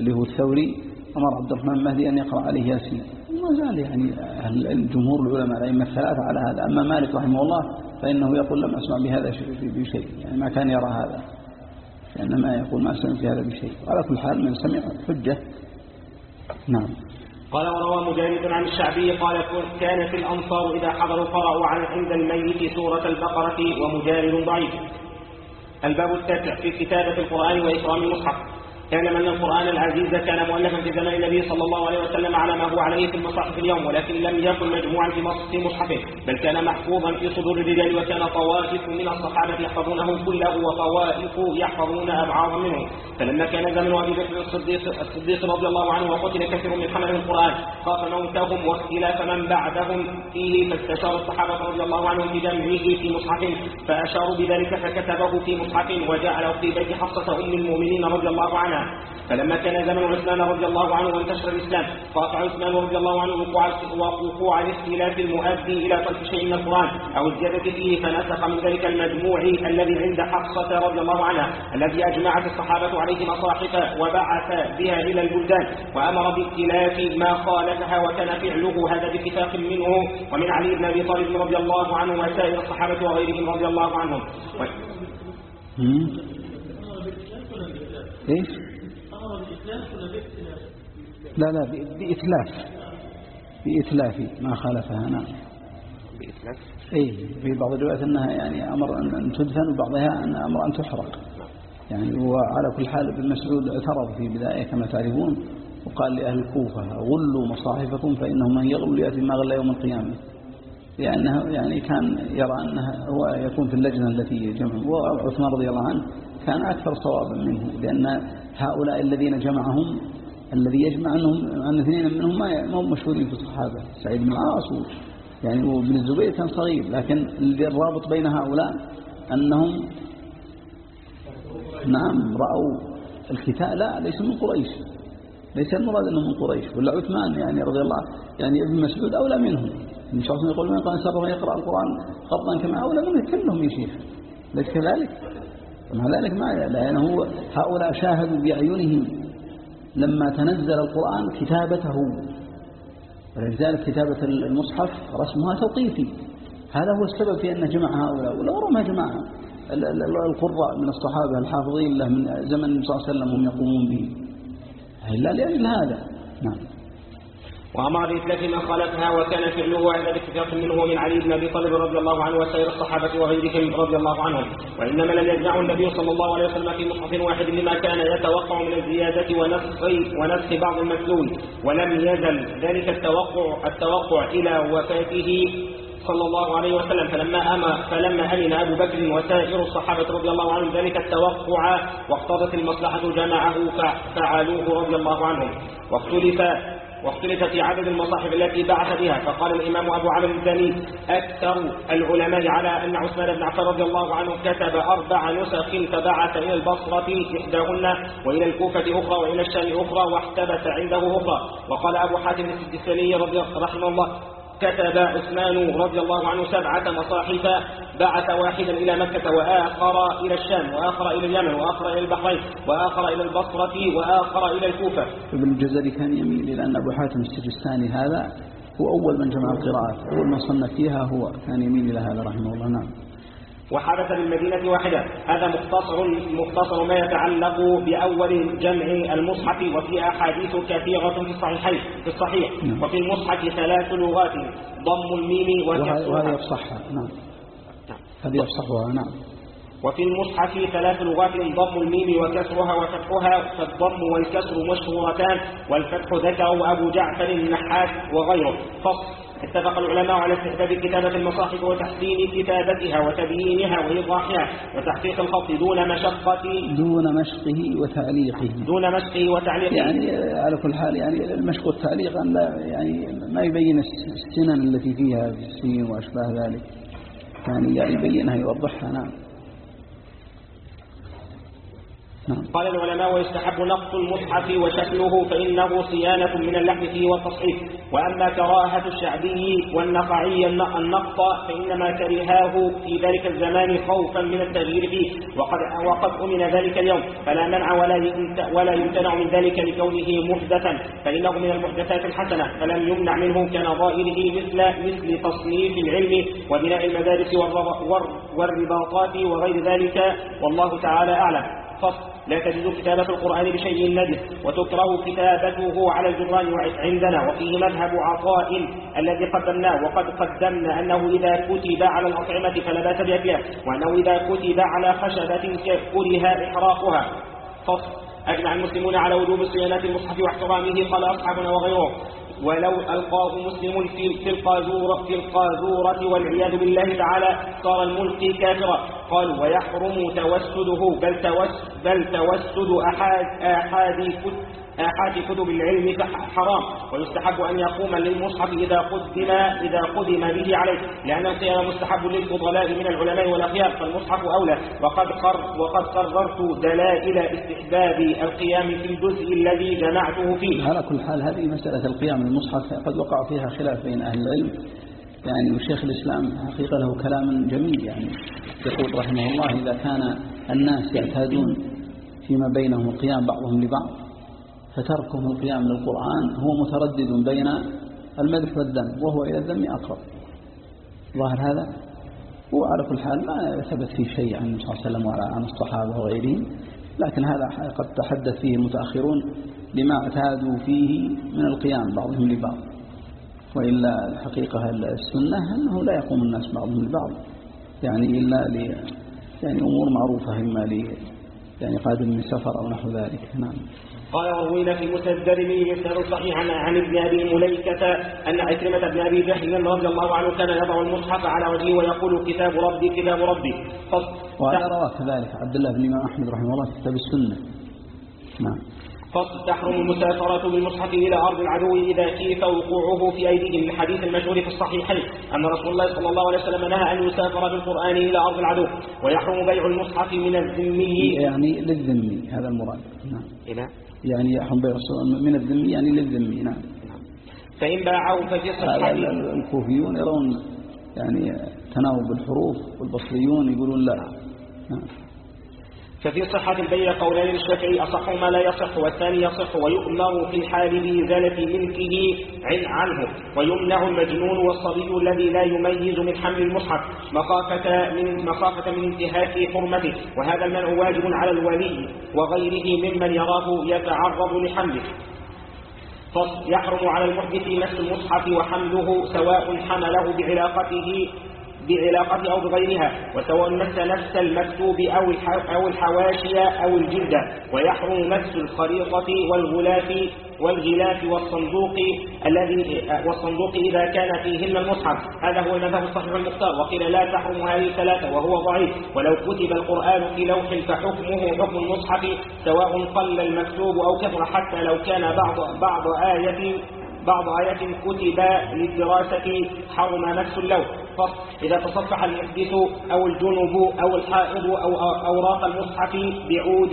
اللي هو الثوري أمر عبد الرحمن المهدي أن يقرأ عليه ياسين. ما زال يعني الجمهور العلماء الأئمة الثلاثة على هذا. أما مالك رحمه الله فإنه يقول لم أسمع بهذا بشيء يعني ما كان يرى هذا. لأنما يقول ما سمع في هذا بشيء. على كل حال من سمع حجة. نعم. قال وروى مجاهد عن الشعبي قال كان في الأنصار إذا حضروا قرأوا عن عند الميت سورة البقرة ومجاهد ضعيف. الباب التاسع في كتابة القرآن وإكرام المصحف. اعلم أن القرآن العزيز كان مؤلفا في زمن النبي صلى الله عليه وسلم على ما هو عليه في المصاحف اليوم ولكن لم يكن مجموعا في مصحفه. بل كان محفوظا في صدور الرجال وكان طوائف من الصحابة يحفظونه كله وطوائف يحفظون أبعاضا منه فلما كان زمن أبي بكر الصديق, الصديق رضي الله عنه وقتل كثير من حمله القرآن خاف موتهم واختلاف من بعدهم فيه فاستشار الصحابة رضي الله عنهم بجمعه في مصحف فأشاروا بذلك فكتبه في مصحف وجعله في بيت حفصة أم المؤمنين رضي الله عنها. فلما كان زمن عثمان رضي الله عنه وانتشر الإسلام قاطع عثمان رضي الله عنه وقوع الاختلاف المؤدي إلى ترك شيء من القرآن أو الزيادة فيه فنسخ من ذلك المجموع الذي عند حفصة رضي الله عنها الذي أجمعت الصحابة عليه مصاحف وبعث بها إلى البلدان وأمر باختلاف ما خالفها وكان فعله هذا باتفاق منه ومن علي بن أبي طالب رضي الله عنه وسائر الصحابة وغيرهم رضي الله عنهم. إيش؟ لا لا بإتلاف. بإتلاف ما خالفها نعم. بإتلاف؟ اي في بعض الروايات أنها يعني أمر أن تدفن وبعضها أن أمر أن تحرق. يعني وعلى كل حال ابن مسعود اعترض في بداية كما تعرفون وقال لأهل الكوفة غلوا مصاحفكم فإنه من يغل ياتي ما غل يوم القيامة. لأنه يعني كان يرى أنها هو يكون في اللجنة التي جمع. وعثمان رضي الله عنه كان أكثر صوابا منه لأن هؤلاء الذين جمعهم الذي يجمع أنهم أن اثنين منهم ما هم مشهورين في الصحابة سعيد بن العاص يعني وابن الزبير كان صغير لكن الرابط بين هؤلاء أنهم نعم رأوا الختاء لا ليس من قريش ليس المراد أنهم من قريش ولا عثمان يعني رضي الله يعني ابن مسعود أولى منهم إن شاء الله يقول من قال سره يقرأ القرآن قبضا كما أولى منه كلهم يا شيخ ليس كذلك؟ ومع ذلك ما لأنه هؤلاء شاهدوا بأعينهم لما تنزل القرآن كتابته. ولذلك كتابة المصحف رسمها توقيفي. هذا هو السبب في أن جمع هؤلاء. ولو ما جمعها القراء من الصحابة الحافظين له من زمن النبي صلى الله عليه وسلم هم يقومون به. إلا لأجل هذا. نعم. وأمر بإتلاف من خالفها وكان فعله عند اتفاق منه ومن علي بن أبي طالب رضي الله عنه وسائر الصحابة وغيرهم رضي الله عنهم. وإنما لم يجمعه النبي صلى الله عليه وسلم في مصحف واحد لما كان يتوقع من الزيادة ونسخ ونسخ بعض المسلول. ولم يزل ذلك التوقع التوقع إلى وفاته صلى الله عليه وسلم. فلما أما فلما أمن أبو بكر وسائر الصحابة رضي الله عنهم ذلك التوقع واقتضت المصلحة جمعه فعلوه رضي الله عنهم. واختلف واختلف في عدد المصاحف التي بعث بها فقال الإمام أبو عمرو الثاني أكثر العلماء على أن عثمان بن عفان رضي الله عنه كتب أربع نسخ فبعث إلى البصرة إحداهن وإلى الكوفة أخرى وإلى الشام أخرى واحتبس عنده أخرى. وقال أبو حاتم السجستاني رضي رحمه الله كتب عثمان رضي الله عنه سبعة مصاحف بعث واحدا إلى مكة وآخر إلى الشام وآخر إلى اليمن وآخر إلى البحرين وآخر إلى البصرة وآخر إلى الكوفة. ابن الجزري كان يميل إلى أن أبو حاتم السجستاني هذا هو أول من جمع القراءات أول من صنف فيها هو كان يميل إلى هذا رحمه الله. نعم. وحدث بالمدينة واحدة. هذا مختصر مختصر ما يتعلق بأول جمع المصحف وفي أحاديث كثيرة في الصحيحين في الصحيح. نعم. وفي المصحف ثلاث لغات ضم الميم وكسرها وهذه يفصحها. نعم. هذه يفصحها. نعم. وفي المصحف ثلاث لغات ضم الميم وكسرها وفتحها فالضم والكسر مشهورتان والفتح ذكره أبو جعفر النحاس وغيره. فصل اتفق العلماء على استحباب كتابة المصاحف وتحسين كتابتها وتبيينها وإيضاحها وتحقيق الخط دون مشقة. دون مشقه وتعليقه. دون مشقه وتعليقه. يعني على كل حال يعني المشق والتعليق لا يعني ما يبين السنن التي فيها في السين وأشباه ذلك. يعني يعني يبينها يوضحها نعم نعم. قال العلماء ويستحب نقص المصحف وشكله فإنه صيانة من اللحن فيه والتصحيف وأما كراهة الشعبي والنقعي النقط فإنما كرهاه في ذلك الزمان خوفا من التغيير فيه. وقد وقد أمن ذلك اليوم. فلا منع ولا ولا يمتنع من ذلك لكونه محدثا. فإنه من المحدثات الحسنة. فلم يمنع منه كنظائره مثل مثل تصنيف العلم وبناء المدارس والرباطات وغير ذلك. والله تعالى أعلم. فصل لا تجوز كتابة القرآن بشيء نجس وتكره كتابته على الجدران عندنا. وفيه مذهب عطاء الذي قدمناه وقد قدمنا أنه إذا كتب على الأطعمة فلا بأس بأكلها وأنه إذا كتب على خشبة كره إحراقها. فصل أجمع المسلمون على وجوب صيانة المصحف واحترامه قال أصحابنا وغيرهم. ولو ألقاه مسلم في القاذورة, في القاذورة والعياذ بالله تعالى صار الملقي كافرا. قالوا ويحرم توسده بل, توس بل توسد أحد, أحد آحاد كتب العلم حرام ويستحب أن يقوم للمصحف إذا قدم إذا قدم به عليه لأن القيام مستحب للفضلاء من العلماء والأخيار فالمصحف أولى. وقد قر وقد قررت دلائل استحباب القيام في الجزء الذي جمعته فيه. على كل حال هذه مسألة القيام للمصحف قد وقع فيها خلاف بين أهل العلم. يعني وشيخ الإسلام حقيقة له كلام جميل يعني يقول رحمه الله إذا كان الناس يعتادون فيما بينهم القيام بعضهم لبعض فتركهم القيام للقرآن هو متردد بين المدح والذم وهو إلى الذم أقرب. ظاهر هذا؟ هو على كل حال ما ثبت فيه شيء عن النبي صلى الله عليه وسلم وعلى عن الصحابة وغيرهم لكن هذا قد تحدث فيه المتأخرون لما اعتادوا فيه من القيام بعضهم لبعض. وإلا الحقيقة السنة؟ أنه لا يقوم الناس بعضهم لبعض؟ يعني إلا ل يعني أمور معروفة إما ل يعني قادم من سفر أو نحو ذلك. نعم. قال روينا في الدارمي يسأل صحيح عن, عن ابن أبي مليكة أن عكرمة بن أبي جهل رضي الله عنه كان يضع المصحف على وجهه ويقول كتاب ربي كتاب ربي. وهذا رواه كذلك عبد الله بن إمام أحمد رحمه الله في كتاب السنة. نعم. فصل تحرم المسافرة بالمصحف إلى أرض العدو إذا كيف وقوعه في أيديهم. الحديث المشهور في الصحيحين أن رسول الله صلى الله عليه وسلم نهى أن يسافر بالقرآن إلى أرض العدو ويحرم بيع المصحف من الذمي. يعني للذمي هذا المراد. نعم. إلى يعني بيع من الذمي يعني للذمي نعم. فإن باعه ففي الكوفيون يرون يعني تناوب الحروف والبصريون يقولون لا. نعم. ففي صحة البيع قولان للشافعي أصح ما لا يصح والثاني يصح ويؤمر في الحال بإزالة ملكه عنه ويمنع المجنون والصبي الذي لا يميز من حمل المصحف مخافة من مخافة من انتهاك حرمته وهذا المنع واجب على الولي وغيره ممن يراه يتعرض لحمله. يحرم على المحدث مس المصحف وحمله سواء حمله بعلاقته بعلاقة أو بغيرها وسواء مس نفس المكتوب أو أو الحواشي أو الجلد ويحرم مس الخريطة والغلاف والغلاف والصندوق الذي والصندوق إذا كان فيهن المصحف. هذا هو المذهب الصحيح المختار. وقيل لا تحرم هذه الثلاثة وهو ضعيف. ولو كتب القرآن في لوح فحكمه حكم المصحف سواء قل المكتوب أو كثر. حتى لو كان بعض بعض آية بعض آيات كتب للدراسة حرم نفس اللوح. إذا تصفح المحدث أو الجنب أو الحائض أو أوراق المصحف بعود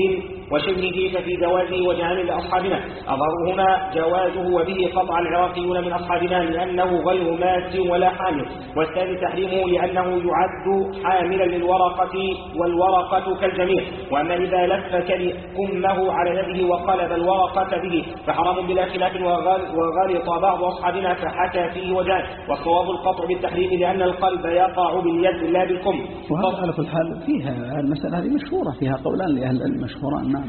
وشبهه ففي جوازه وجهان لأصحابنا. أظهر هنا جوازه وبه قطع العراقيون من أصحابنا لأنه غير مات ولا حامل. والثاني تحريمه لأنه يعد حاملا للورقة والورقة كالجميع. وأما إذا لف كمه على يده وقلب الورقة به فحرام بلا خلاف وغلط بعض أصحابنا فحكى فيه وجان والصواب القطع بالتحريم لأن القلب يقع باليد لا بالكم وهذا على كل حال فيها المسألة هذه مشهورة فيها قولان لأهل العلم مشهوران نعم.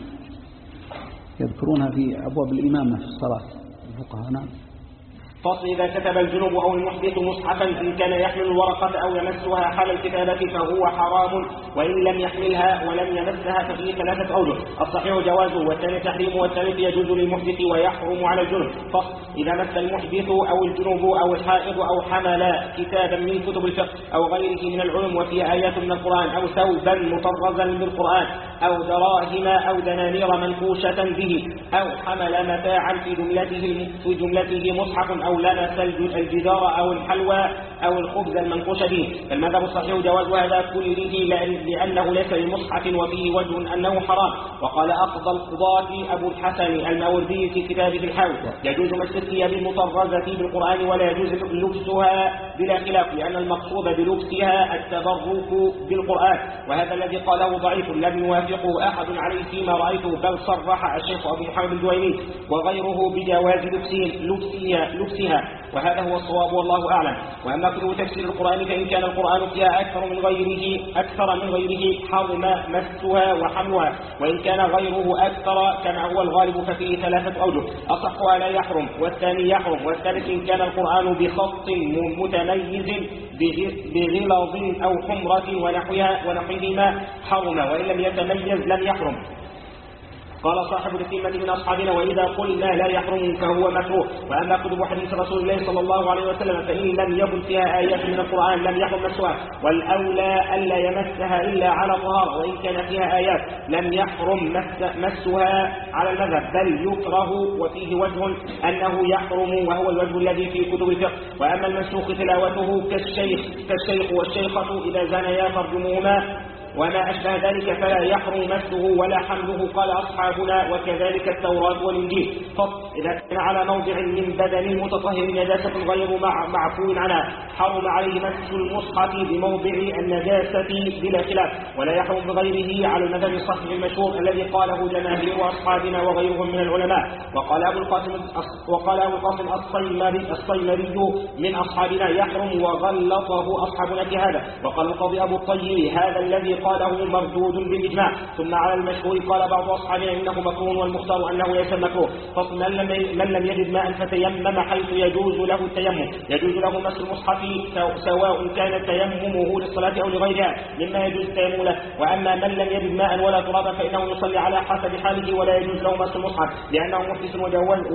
يذكرونها في أبواب الإمامة في الصلاة. الفقهاء نعم. فصل إذا كتب الجنوب أو المحدث مصحفا إن كان يحمل الورقة أو يمسها حال الكتابة فهو حرام وإن لم يحملها ولم يمسها ففيه ثلاثة أوجه. الصحيح جوازه والثاني تحريمه والثالث يجوز للمحدث ويحرم على الجنوب. فصل إذا مس المحدث أو الجنوب أو الحائض أو حمل كتابا من كتب الفقه أو غيره من العلم وفيه آيات من القرآن أو ثوبا مطرزا بالقرآن أو دراهم أو دنانير منفوشة به أو حمل متاعا في جملته في جملته مصحف أو لمس الجدار أو الحلوى أو الخبز المنقوش به فالمذهب الصحيح جواز هذا كله لأنه ليس لمصحف وفيه وجه أنه حرام. وقال أقضى القضاة أبو الحسن الماوردي في كتابه الحول يجوز مس الثياب المطرزة بالقرآن ولا يجوز لبسها بلا خلاف لأن المقصود بلبسها التبرك بالقرآن. وهذا الذي قاله ضعيف لم يوافقه أحد عليه فيما رأيته بل صرح الشيخ أبو محمد الجويني. وغيره بجواز لبسها, لبسها وهذا هو الصواب والله أعلم. وأما كتب تفسير القرآن فإن كان القرآن فيها أكثر من غيره أكثر من غيره حرم مسها وحملها. وإن كان غيره أكثر كما هو الغالب ففيه ثلاثة أوجه. أصحها لا يحرم والثاني يحرم. والثالث إن كان القرآن بخط متميز بغلظ أو حمرة ونحوها ونحوهما حرم. وإن لم يتميز لم يحرم. قال صاحب الكلمة من أصحابنا وإذا قلنا لا يحرم فهو مكروه. وأما كتب حديث رسول الله صلى الله عليه وسلم فإن لم يكن فيها آيات من القرآن لم يحرم مسها والأولى ألا يمسها إلا على طهارة وإن كان فيها آيات لم يحرم مس مسها على المذهب بل يكره وفيه وجه أنه يحرم وهو الوجه الذي في كتب الفقه. وأما المنسوخ تلاوته كالشيخ كالشيخ والشيخة إذا زنيا فرجموهما وما أشبه ذلك فلا يحرم مسه ولا حمله قال أصحابنا وكذلك التوراة والإنجيل. فصل إذا كان على موضع من بدن متطهر نجاسة غير معفو عنها حرم عليه مس المصحف بموضع النجاسة بلا خلاف. ولا يحرم بغيره على المذهب الصحيح المشهور الذي قاله جماهير أصحابنا وغيرهم من العلماء. وقال أبو القاسم وقال أبو القاسم الصيمري الصيمري من أصحابنا يحرم وغلطه أصحابنا في هذا. وقال القاضي أبو الطيب هذا الذي قاله مردود بالإجماع. ثم على المشهور قال بعض أصحابنا إنه مكروه والمختار أنه ليس مكروه. فصل من لم, يجد ماء فتيمم حيث يجوز له التيمم. يجوز له مس المصحف سواء كان تيممه للصلاة أو لغيرها. مما يجوز التيمم له. وأما من لم يجد ماء ولا ترابا فإنه يصلي على حسب حاله ولا يجوز له مس المصحف. لأنه محدث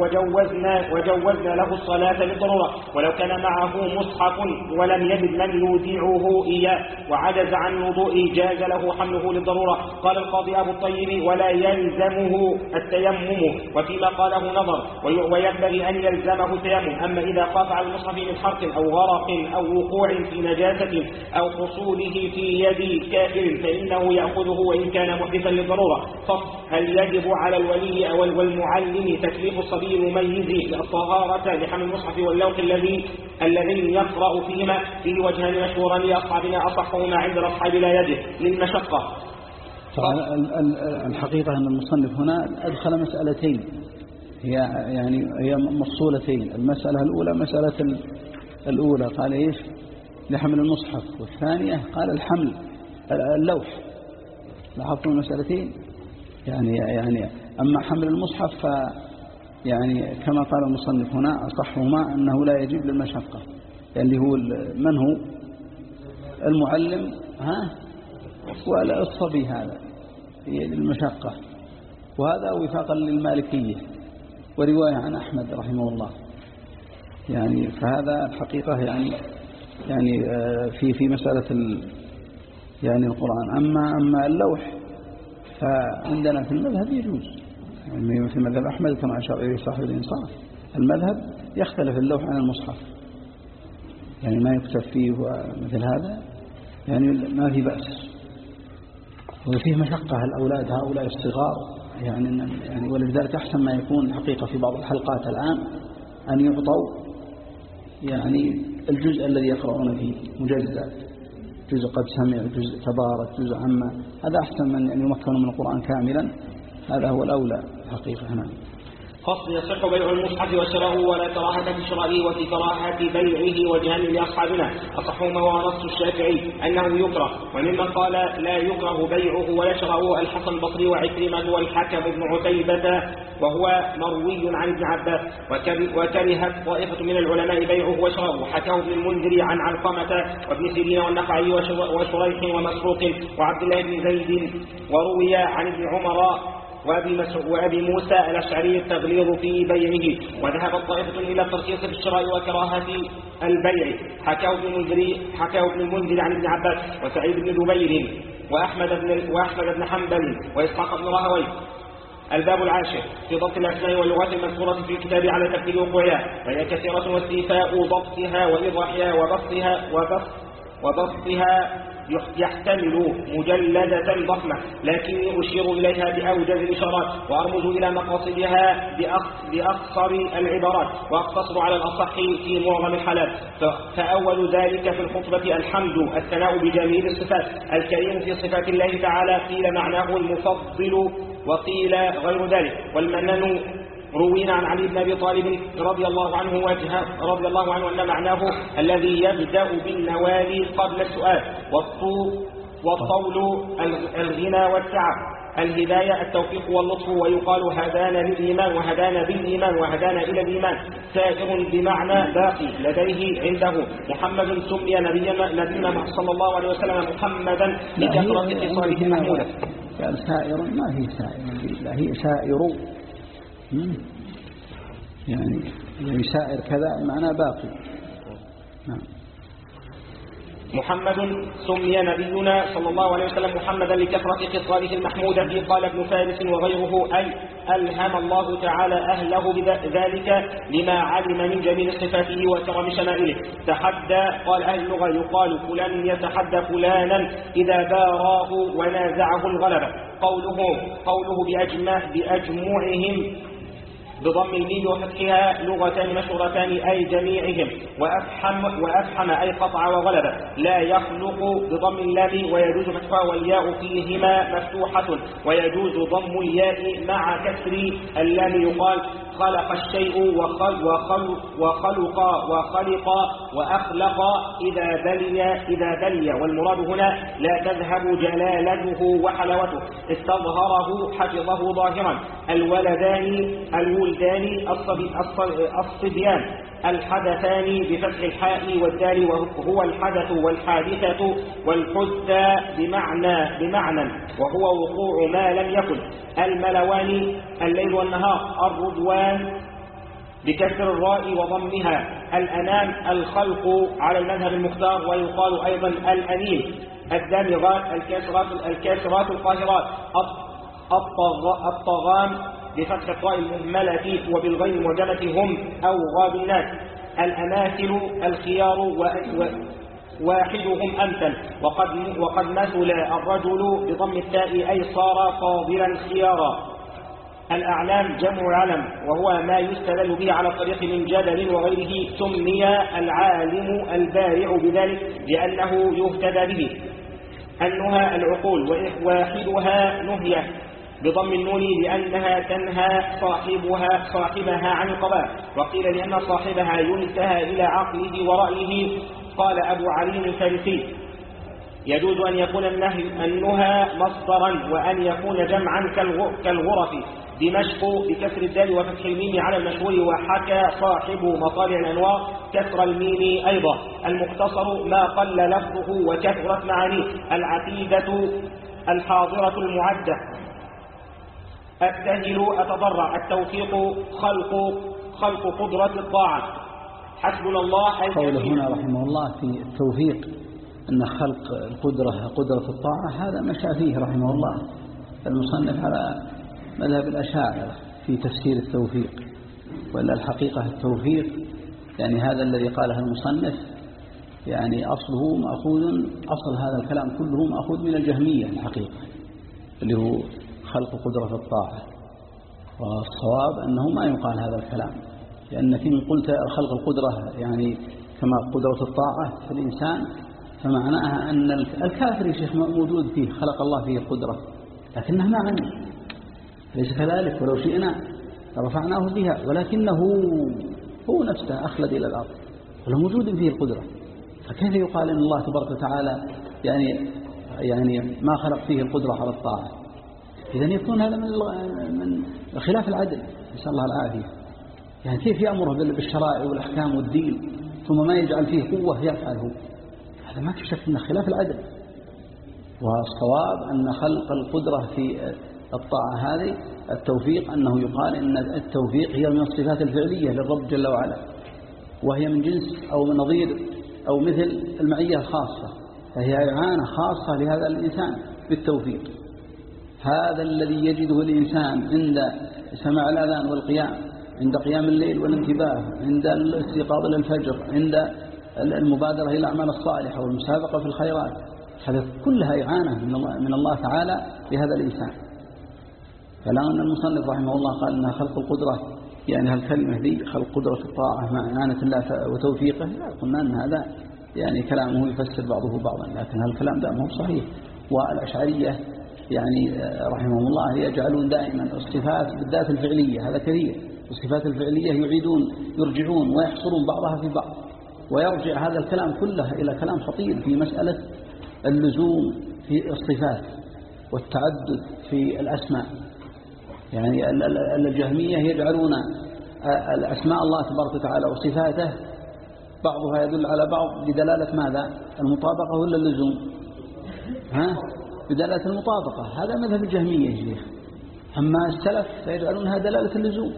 وجوزنا, وجوزنا له الصلاة للضرورة ولو كان معه مصحف ولم يجد من يودعه إياه. وعجز عن الوضوء جاز له حمله للضرورة. قال القاضي أبو الطيب ولا يلزمه التيمم. وفيما قاله نظر وينبغي أن يلزمه التيمم أما إذا خاف على المصحف من حرق أو غرق أو وقوع في نجاسة أو حصوله في يد كافر فإنه يأخذه وإن كان محدثا للضرورة. هل يجب على الولي أو والمعلم تكليف الصبي المميز الطهارة لحمل المصحف واللوح الذي الذين يقرأ فيهما؟ فيه وجهان مشهوران لأصحابنا أصحهما عند الأصحاب لا يجب. للمشقة الحقيقة أن المصنف هنا أدخل مسألتين. هي يعني هي مفصولتين. المسألة الأولى مسألة الأولى. قال إيش؟ لحمل المصحف. والثانية قال الحمل اللوح. لاحظتم المسألتين؟ يعني يعني أما حمل المصحف ف يعني كما قال المصنف هنا أصحهما أنه لا يجب للمشقة. يعني هو من هو؟ المعلم. ها؟ ولا الصبي هذا للمشقة. وهذا وفاقا للمالكية ورواية عن أحمد رحمه الله. يعني فهذا الحقيقة يعني يعني آه، في في مسألة يعني القرآن. أما أما اللوح فعندنا في المذهب يجوز. يعني في مذهب أحمد كما أشار إليه صاحب الإنصاف المذهب يختلف اللوح عن المصحف. يعني ما يكتب فيه ومثل هذا يعني ما في بأس. وفيه مشقة الأولاد هؤلاء الصغار؟ يعني يعني ولذلك أحسن ما يكون حقيقة في بعض الحلقات الآن أن يعطوا يعني الجزء الذي يقرؤون فيه مجزأ جزء قد سمع جزء تبارك جزء عما. هذا أحسن من أن يمكنوا من القرآن كاملا. هذا هو الأولى حقيقة. نعم. فصل يصح بيع المصحف وشراؤه ولا كراهة في شرائه وفي كراهة بيعه وجهان لأصحابنا. أصحهما هو نص الشافعي أنه يكره وممن قال لا يكره بيعه ولا شراؤه الحسن البصري وعكرمة والحكم بن عتيبة وهو مروي عن ابن عباس. وكرهت طائفة من العلماء بيعه وشراؤه. حكاه ابن المنذر عن علقمة وابن سيرين والنخعي وشريح ومسروق وعبد الله بن زيد وروي عن ابن عمر وأبي, وأبي موسى الأشعري التغليظ في بيعه وذهبت طائفة إلى الترخيص في الشراء وكراهة البيع. حكاه ابن المنذر حكاه ابن المنذر عن ابن عباس وسعيد بن جبير وأحمد بن وأحمد بن حنبل وإسحاق بن راهوي. الباب العاشر في ضبط الأسماء واللغات المذكورة في الكتاب على ترتيب وقوعها فهي كثيرة واستيفاء ضبطها وإيضاحها وبسطها وبسط وبسطها يحتمل مجلدة ضخمة لكني أشير إليها بأوجز الإشارات وأرمز إلى مقاصدها بأقصر العبارات وأقتصر على الأصح في معظم الحالات. فأول ذلك في الخطبة الحمد الثناء بجميل الصفات. الكريم في صفات الله تعالى قيل معناه المفضل وقيل غير ذلك والمنن روينا عن علي بن أبي طالب رضي الله عنه وجه رضي الله عنه أن معناه الذي يبدأ بالنوال قبل السؤال. والطول والطول الغنى والتعب. الهداية التوفيق واللطف ويقال هدانا للإيمان وهدانا بالإيمان وهدانا إلى الإيمان. سائر بمعنى باقي لديه عنده. محمد سمي نبينا نبينا صلى الله عليه وسلم محمدا لكثرة المحمودة. قال سائر. ما هي سائر هي سائر. يعني يعني سائر كذا معناه باقي. نعم. محمد سمي نبينا صلى الله عليه وسلم محمدا لكثرة خصاله المحمودة قال ابن فارس وغيره أي ألهم الله تعالى أهله بذلك لما علم من جميل صفاته وكرم شمائله. تحدى قال أهل اللغة يقال فلان يتحدى فلانا إذا باراه ونازعه الغلبة. قوله قوله بأجمع بأجمعهم بضم الميم وفتحها لغتان مشهورتان أي جميعهم. وأفحم, وأفحم أي قطع وغلب. لا يخلق بضم اللام ويجوز فتحها والياء فيهما مفتوحة. ويجوز ضم الياء مع كسر اللام يقال خلق الشيء وخل وخل وخلق وخلق وأخلق. إذا بلي إذا بلي. والمراد هنا لا تذهب جلالته وحلاوته. استظهره حفظه ظاهرا. الولدان الولدان الصبيان. الحدثان بفتح الحاء والدال وهو الحدث والحادثة والحدث بمعنى بمعنى. وهو وقوع ما لم يكن. الملوان الليل والنهار الردوان بكسر الراء وضمها الأنام الخلق على المذهب المختار ويقال أيضا الأنيم الدامغات الكاسرات الكاسرات القاهرات. الطغام بفتح الطاء المهملة وبالغين المعجمة هم أو غاب الناس. الأماثل الخيار واحدهم أمثل. وقد, وقد مثل الرجل بضم التاء أي صار فاضلا خيارا. الأعلام جمع علم وهو ما يستدل به على الطريق من جدل وغيره سمي العالم البارع بذلك لأنه يهتدى به. أنها العقول واحدها نهية بضم النون لأنها تنهى صاحبها صاحبها عن القضاء. وقيل لأن صاحبها ينتهى إلى عقله ورأيه قال أبو علي الفارسي. يجوز أن يكون النهي النهى مصدرا وأن يكون جمعا كالغرف. دمشق بكسر الدال وفتح الميم على المشهور وحكى صاحب مطالع الأنوار كسر الميم أيضا. المختصر ما قل لفظه وكثرت معانيه. العقيدة الحاضرة المعدة. أبتهل أتضرع. التوفيق خلق خلق قدرة الطاعة. حسبنا الله قوله هنا رحمه الله في التوفيق أن خلق القدرة قدرة الطاعة هذا مشى فيه رحمه الله. المصنف على مذهب الأشاعرة في تفسير التوفيق وإلا الحقيقة التوفيق؟ يعني هذا الذي قاله المصنف يعني أصله مأخوذ أصل هذا الكلام كله مأخوذ من الجهمية الحقيقة اللي هو خلق قدرة الطاعة والصواب أنه ما يقال هذا الكلام لأنك إن قلت خلق القدرة يعني كما قدرة الطاعة في الإنسان فمعناها أن الكافر يا شيخ موجود فيه خلق الله فيه القدرة لكنه ما عنده. ليس كذلك ولو شئنا رفعناه بها ولكنه هو نفسه أخلد إلى الأرض ولو موجود فيه القدرة. فكيف يقال إن الله تبارك وتعالى يعني يعني ما خلق فيه القدرة على الطاعة؟ إذا يكون هذا من من خلاف العدل. نسأل الله العافية. يعني كيف يأمره بالشرائع والأحكام والدين ثم ما يجعل فيه قوة يفعله؟ هذا ما في شك من خلاف العدل. والصواب أن خلق القدرة في الطاعة هذه التوفيق أنه يقال إن التوفيق هي من الصفات الفعلية للرب جل وعلا وهي من جنس أو من نظير أو مثل المعية الخاصة فهي إعانة خاصة لهذا الإنسان بالتوفيق. هذا الذي يجده الإنسان عند سماع الأذان والقيام عند قيام الليل والانتباه عند الاستيقاظ للفجر عند المبادرة إلى الأعمال الصالحة والمسابقة في الخيرات هذا كلها إعانة من الله تعالى لهذا الإنسان. أن المصنف رحمه الله قال أنها خلق القدرة يعني هالكلمة دي خلق قدرة الطاعة مع إعانة الله وتوفيقه؟ لا قلنا أن هذا يعني كلامه يفسر بعضه بعضا لكن هالكلام ده مو صحيح؟ والأشعرية يعني رحمهم الله يجعلون دائما الصفات بالذات الفعلية هذا كثير الصفات الفعلية يعيدون يرجعون ويحصرون بعضها في بعض ويرجع هذا الكلام كله إلى كلام خطير في مسألة اللزوم في الصفات والتعدد في الأسماء. يعني الجهمية يجعلون الأسماء الله تبارك وتعالى وصفاته بعضها يدل على بعض بدلالة ماذا؟ المطابقة ولا اللزوم؟ ها؟ بدلالة المطابقة هذا مذهب الجهمية يا شيخ. أما السلف فيجعلونها دلالة اللزوم.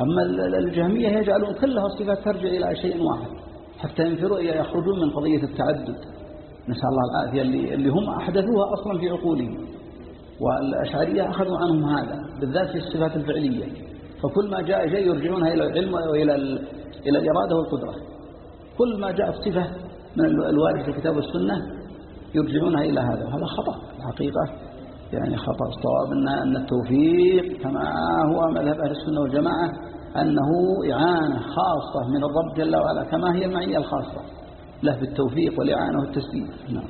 أما الجهمية يجعلون كلها الصفات ترجع إلى شيء واحد حتى ينفروا يخرجون من قضية التعدد. نسأل الله العافية اللي, اللي هم أحدثوها أصلا في عقولهم. والأشعرية أخذوا عنهم هذا بالذات في الصفات الفعلية. فكل ما جاء شيء يرجعونها إلى العلم وإلى إلى الإرادة والقدرة. كل ما جاءت صفة من الوارد في الكتاب والسنة يرجعونها إلى هذا. وهذا خطأ الحقيقة. يعني خطأ. الصواب أن أن التوفيق كما هو مذهب أهل السنة والجماعة أنه إعانة خاصة من الرب جل وعلا كما هي المعية الخاصة له بالتوفيق والإعانة والتسليم. نعم.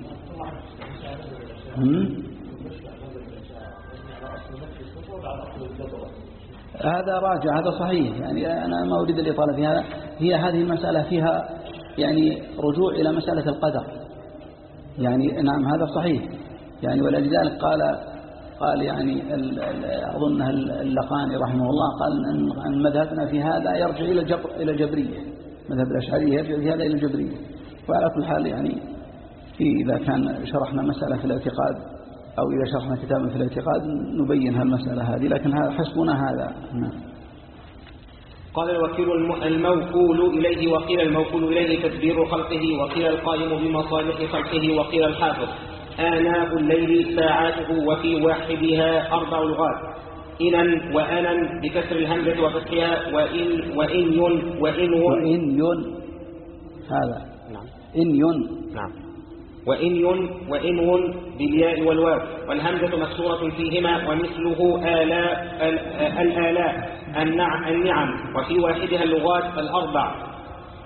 هذا راجع هذا صحيح. يعني أنا ما أريد الإطالة في هذا. هي هذه المسألة فيها يعني رجوع إلى مسألة القدر. يعني نعم هذا صحيح. يعني ولذلك قال قال يعني أظن اللقاني رحمه الله قال أن مذهبنا في هذا يرجع إلى جبر إلى جبرية. مذهب الأشعرية يرجع في هذا إلى الجبرية وعلى كل حال يعني في إذا كان شرحنا مسألة في الاعتقاد أو إذا شرحنا كتابا في الاعتقاد نبين هالمسألة هذه لكن حسبنا هذا. نعم. قال الوكيل الموكول إليه وقيل الموكول إليه تدبير خلقه وقيل القائم بمصالح خلقه وقيل الحافظ آناء الليل ساعاته وفي واحدها أربع لغات إنا وأنا بكسر الهمزة وفتحها وإن وإن ين وإن وإن ين هذا. نعم. إن ين نعم. وإن ين وإن ون بالياء والواو والهمزة مكسورة فيهما ومثله آلاء الآلاء النعم, النعم وفي واحدها اللغات الأربع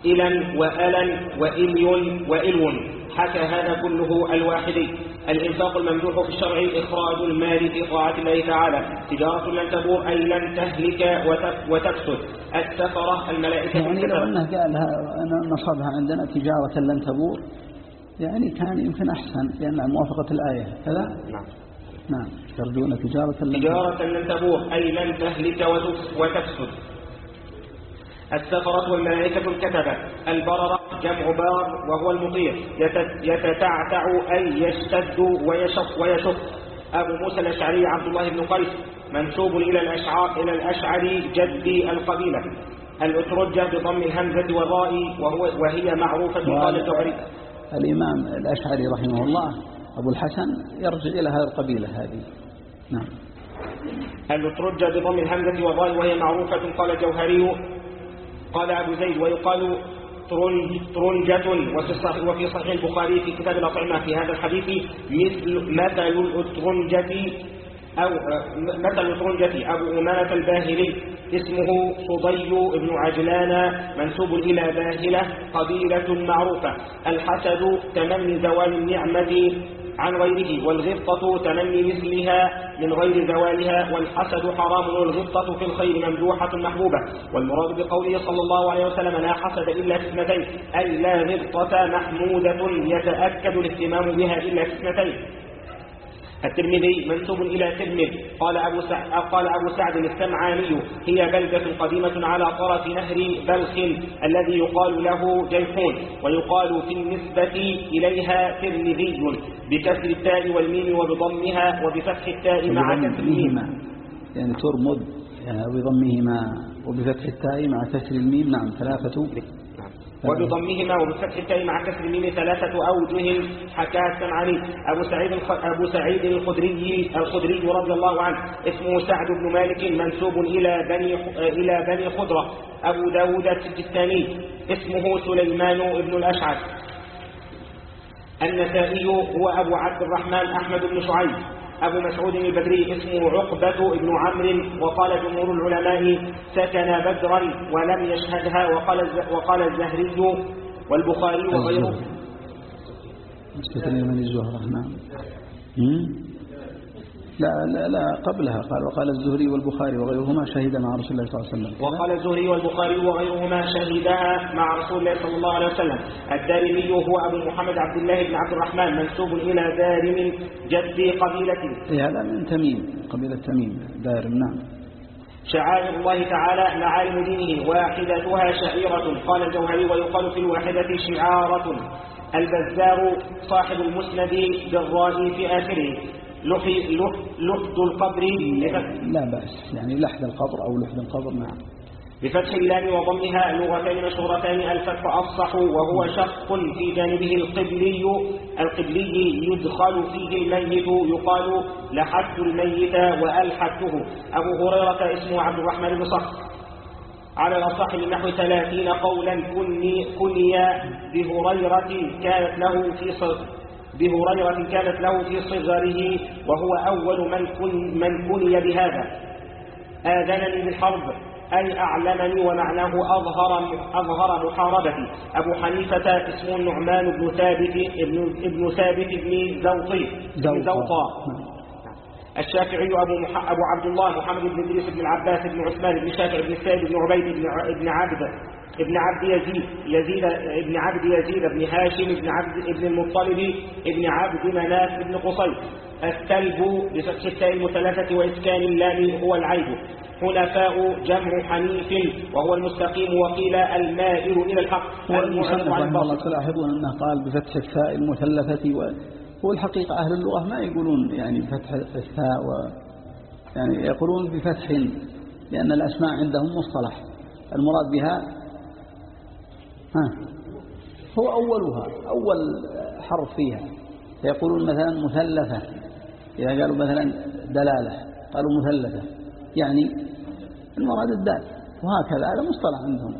إلا وألا وإلي وإلو حكى هذا كله الواحدي. الإنفاق الممدوح في الشرع إخراج المال في طاعة الله تعالى. تجارة لن تبور أي لن تهلك وتفسد السفرة الملائكة يعني لو أنه قالها نصبها عندنا تجارة لن تبور يعني كان يمكن أحسن لأن موافقة الآية. كذا؟ نعم. نعم. يرجون تجارة لن تجارة لن تبور أي لن تهلك وتفسد. السفرة والملائكة الكتبة. البررة جمع بار وهو المطير يتتعتع أي يشتد ويشق ويشق. أبو موسى الأشعري عبد الله بن قيس. منسوب إلى الأشعار إلى الأشعري جد القبيلة. الأترجة بضم الهمزة والراء وهو وهي معروفة قال الزهري الإمام الأشعري رحمه الله أبو الحسن يرجع إلى هذه القبيلة هذه. نعم. الأترجة بضم الهمزة والراء وهي معروفة قال الجوهري قال أبو زيد ويقال ترنجة وفي صحيح, البخاري في كتاب الأطعمة في هذا الحديث مثل مثل الأترنجة أو مثل الأترنجة أبو أمانة الباهلي. اسمه صدي بن عجلان منسوب إلى باهلة قبيلة معروفة الحسد تمني زوال النعمة عن غيره والغبطة تمني مثلها من غير زوالها والحسد حرام والغبطة في الخير ممدوحة محبوبة. والمراد بقوله صلى الله عليه وسلم لا حسد إلا في اثنتين أي لا غبطة محمودة يتأكد الاهتمام بها إلا في اثنتين. الترمذي منسوب إلى ترمذ قال أبو سعد قال أبو سعد السمعاني هي بلدة قديمة على طرف نهر بلخ الذي يقال له جيحون ويقال في النسبة إليها ترمذي بكسر التاء والميم وبضمها وبفتح التاء مع كسر الميم. يعني ترمد يعني بضمهما وبفتح التاء مع كسر الميم. نعم ثلاثة. وبضمهما وبفتح التاء مع كسر الميم ثلاثة أوجه حكاها السمعاني أبو سعيد أبو سعيد الخدري الخدري رضي الله عنه. اسمه سعد بن مالك منسوب إلى بني إلى بني خضرة. أبو داود السجستاني. اسمه سليمان بن الأشعث. النسائي هو أبو عبد الرحمن أحمد بن شعيب. أبو مسعود البدري اسمه عقبة بن عمرو وقال جمهور العلماء سكن بدرا ولم يشهدها وقال وقال الزهري والبخاري وغيره الزهرة نعم. لا لا لا قبلها قال وقال الزهري والبخاري وغيرهما شهد مع رسول الله صلى الله عليه وسلم. وقال الزهري والبخاري وغيرهما شهدا مع رسول الله صلى الله عليه وسلم. الدارمي هو أبو محمد عبد الله بن عبد الرحمن منسوب إلى دارم جد قبيلته إيه هذا من تميم قبيلة تميم دارم نعم. شعائر الله تعالى معالم دينه واحدتها شعيرة. قال الجوهري ويقال في الواحدة شعارة. البزار صاحب المسند بالراء في آخره. لحد القبر لا بأس. يعني لحد القبر أو لحد القبر نعم. بفتح اللام وضمها لغتين مشهورتان الفتح أفصح وهو شق في جانبه القبلي القبلي يدخل فيه الميت يقال لحدت الميت وألحدته أبو هريرة اسمه عبد الرحمن بن صخر. على الأصح من نحو ثلاثين قولا كني, كني بهريرة كانت له في صدر بهريرة كانت له في صغره وهو أول من, كن من كني بهذا. آذنني بالحرب أي أعلمني ومعناه أظهر أظهر محاربتي. أبو حنيفة اسمه النعمان بن ثابت ابن, ابن ثابت بن زوطي زوطا الشافعي أبو, مح... أبو عبد الله محمد بن إدريس بن العباس بن عثمان بن شافع بن السيد بن عبيد بن, بن عبد ابن عبد يزيد يزيد ابن عبد يزيد بن هاشم ابن عبد ابن المطلب ابن عبد مناف بن قصي التلب بفتح التاء المثلثة وإسكان اللام هو العيب حنفاء جمع حنيف وهو المستقيم وقيل المائل إلى الحق والمصنف رحمه الله تلاحظون أنه قال بفتح التاء المثلثة. هو الحقيقة أهل اللغة ما يقولون يعني بفتح التاء و... يعني يقولون بفتح لأن الأسماء عندهم مصطلح. المراد بها ها هو أولها أول حرف فيها. فيقولون مثلا مثلثة. إذا قالوا مثلا دلالة قالوا مثلثة. يعني المراد الدال. وهكذا هذا مصطلح عندهم.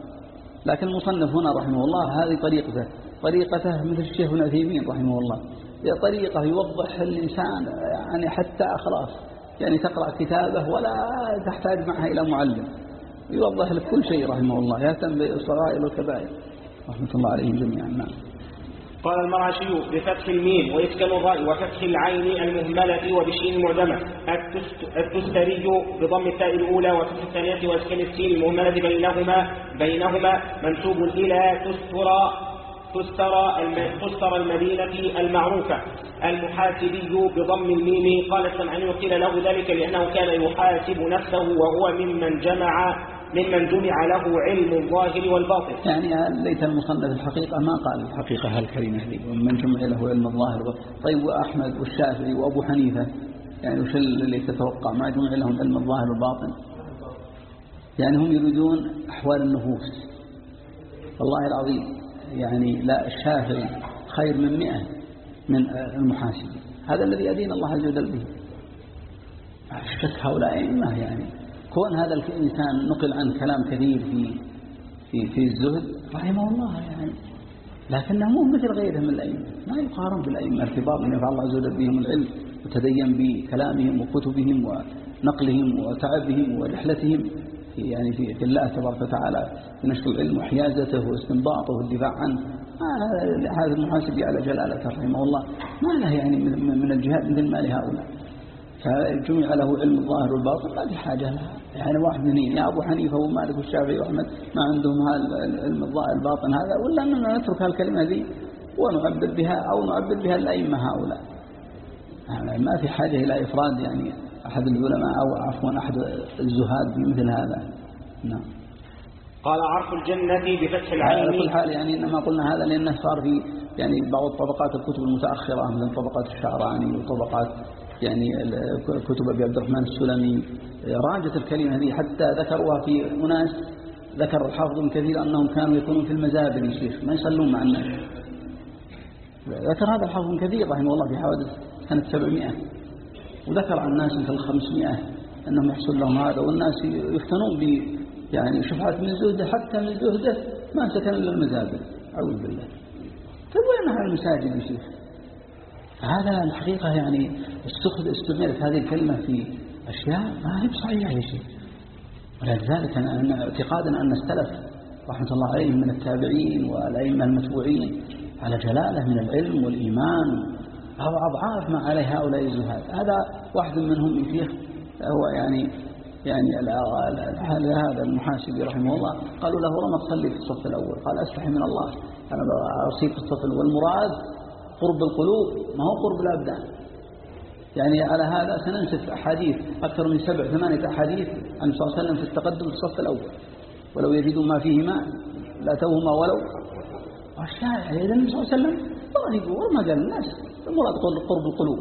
لكن المصنف هنا رحمه الله هذه طريقته. طريقته مثل الشيخ ابن عثيمين رحمه الله. طريقة يوضح الإنسان يعني حتى خلاص يعني تقرأ كتابه ولا تحتاج معها إلى معلم. يوضح لك كل شيء رحمه الله يهتم بالصغائر والكبائر. رحمة الله عليهم جميعا نعم. قال المراشي بفتح الميم ويسكن الراء وفتح العين المهملة وبشين المعجمة التستري بضم التاء الأولى وفتح الثانية واسكن السين المهملة بينهما بينهما منسوب إلى تسترى. تسترى تسترى المدينة المعروفة. المحاسبي بضم الميم قال السمعاني وقيل له ذلك لأنه كان يحاسب نفسه وهو ممن جمع ممن جمع له علم الظاهر والباطن. يعني ليت المصنف الحقيقة ما قال الحقيقة هالكلمة دي ومن جمع له علم الظاهر طيب وأحمد والشافعي وأبو حنيفة؟ يعني وش اللي تتوقع؟ ما جمع لهم علم الظاهر والباطن؟ يعني هم يريدون أحوال النفوس. والله العظيم. يعني لا الشافعي خير من مئة من المحاسب. هذا الذي أدين الله عز وجل به. الشك هؤلاء أئمة يعني. كون هذا الإنسان نقل عنه كلام كثير في في في الزهد رحمه الله يعني. لكنه مو مثل غيرهم من الأئمة. ما يقارن بالأئمة. ارتباط من يفعل الله عز وجل بهم العلم وتدين بكلامهم وكتبهم ونقلهم وتعبهم ورحلتهم. في يعني في, في الله تبارك وتعالى في نشر العلم وحيازته واستنباطه والدفاع عنه. ما هذا المحاسب على جلالته رحمه الله. ما له يعني من الجهاد مثل ما لهؤلاء. فجمع له علم الظاهر والباطن ما في حاجة لها. يعني واحد منين يا أبو حنيفة ومالك والشافعي وأحمد ما عندهم علم الظاهر الباطن هذا ولا أننا نترك هالكلمة ذي ونعبر بها أو نعبر بها الأئمة هؤلاء. يعني ما في حاجة إلى إفراد يعني أحد العلماء أو عفوا أحد الزهاد بمثل هذا. نعم. قال عرف الجنة بفتح العين. على كل حال يعني إنما قلنا هذا لأنه صار في يعني بعض طبقات الكتب المتأخرة مثل طبقات الشعراني وطبقات يعني كتب أبي عبد الرحمن السلمي. راجت الكلمة هذه حتى ذكروها في أناس ذكر الحافظ كثير أنهم كانوا يكونون في المزابل يا شيخ ما يصلون مع الناس. ذكر هذا الحافظ كثير رحمه الله في حوادث سنة 700 وذكر عن الناس مثل 500 أنهم يحصل لهم هذا والناس يفتنون ب يعني شفعات من زهدة حتى من زهدة ما سكن إلا المزابل أعوذ بالله. طيب وين على المساجد يا شيخ؟ هذا الحقيقة يعني استعملت هذه الكلمة في أشياء ما هي بصحيحة يا شيخ. ولذلك أنا اعتقادنا أن السلف رحمة الله عليهم من التابعين والأئمة المتبوعين على جلالة من العلم والإيمان أو أضعاف ما عليه هؤلاء الزهاد. هذا واحد منهم يا شيخ هو يعني يعني هذا المحاسبي رحمه الله. قالوا له رمى تصلي في الصف الأول. قال أستحي من الله. أنا أصيب في الصف الأول. والمراد قرب القلوب. ما هو قرب الأبدان. يعني على هذا سننسف أحاديث. أكثر من سبع ثمانية أحاديث عن صلى الله عليه وسلم في التقدم في الصف الأول. ولو يجدوا ما فيه ماء لا توهما ولو. والشارع إذا النبي صلى الله عليه وسلم ضربوا وما قال الناس المراد قرب القلوب.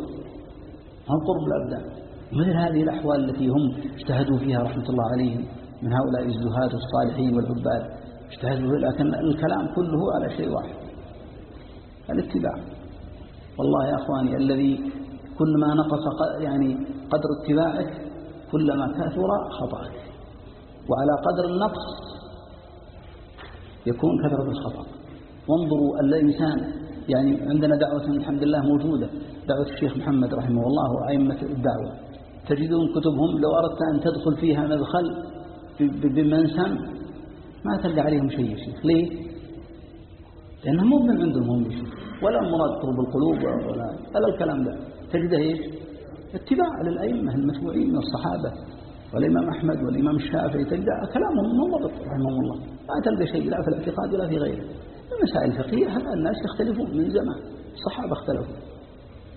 هم قرب الأبدان. مثل هذه الأحوال التي هم اجتهدوا فيها رحمة الله عليهم من هؤلاء الزهاد والصالحين والعباد اجتهدوا لكن الكلام كله على شيء واحد. الاتباع. والله يا أخواني الذي كل ما نقص يعني قدر اتباعك كلما كثر خطأك. وعلى قدر النقص يكون كثرة الخطأ. وانظروا الإنسان يعني عندنا دعوة الحمد لله موجودة. دعوة الشيخ محمد رحمه الله وأئمة الدعوة. تجدون كتبهم لو أردت أن تدخل فيها مدخل بمنسم ما تلقى عليهم شيء يا شيخ. ليه؟ لأنهم مو من عندهم هم يشوف ولا المراد قرب القلوب ولا ولا الكلام ده. تجده إيش؟ اتباع للأئمة المتبوعين من الصحابة. والإمام أحمد والإمام الشافعي تجد كلامهم منضبط رحمهم الله. ما تلقى شيء لا في الاعتقاد ولا في غيره. المسائل الفقهية هذا الناس يختلفون من زمان الصحابة اختلفوا.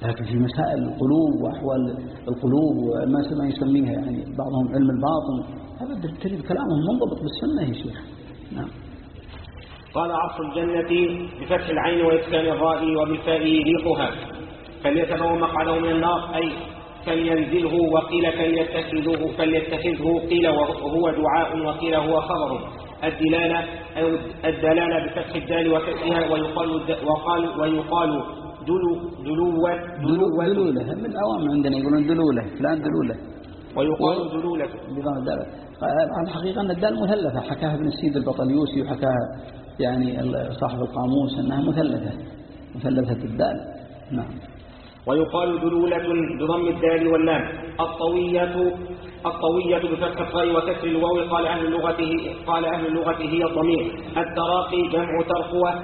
لكن في مسائل القلوب وأحوال القلوب وما يسميها يعني بعضهم علم الباطن هذا تجد كلامهم منضبط بالسنة يا شيخ. نعم. قال عصر الجنة بفتح العين وإسكان الراء وبالفاء ريقها فليتبوأ مقعده من النار أي فلينزله وقيل فليتخذه فليتخذه قيل وهو دعاء وقيل هو خبر. الدلالة الدلالة بفتح الدال وكسرها ويقال وقال ويقال دلو دلوة دلوة. دلولة. من العوام عندنا يقولون دلولة. فلان دلولة. ويقال دلولة. بضم الدال الحقيقة أن الدال مثلثة. حكاها ابن السيد البطليوسي وحكاها يعني صاحب القاموس أنها مثلثة. مثلثة الدال. نعم. ويقال دلولة بضم الدال واللام. الطوية الطوية بفتح الطاء وكسر الواو قال أهل اللغة قال أهل اللغة هي الضمير. التراقي جمع ترقوة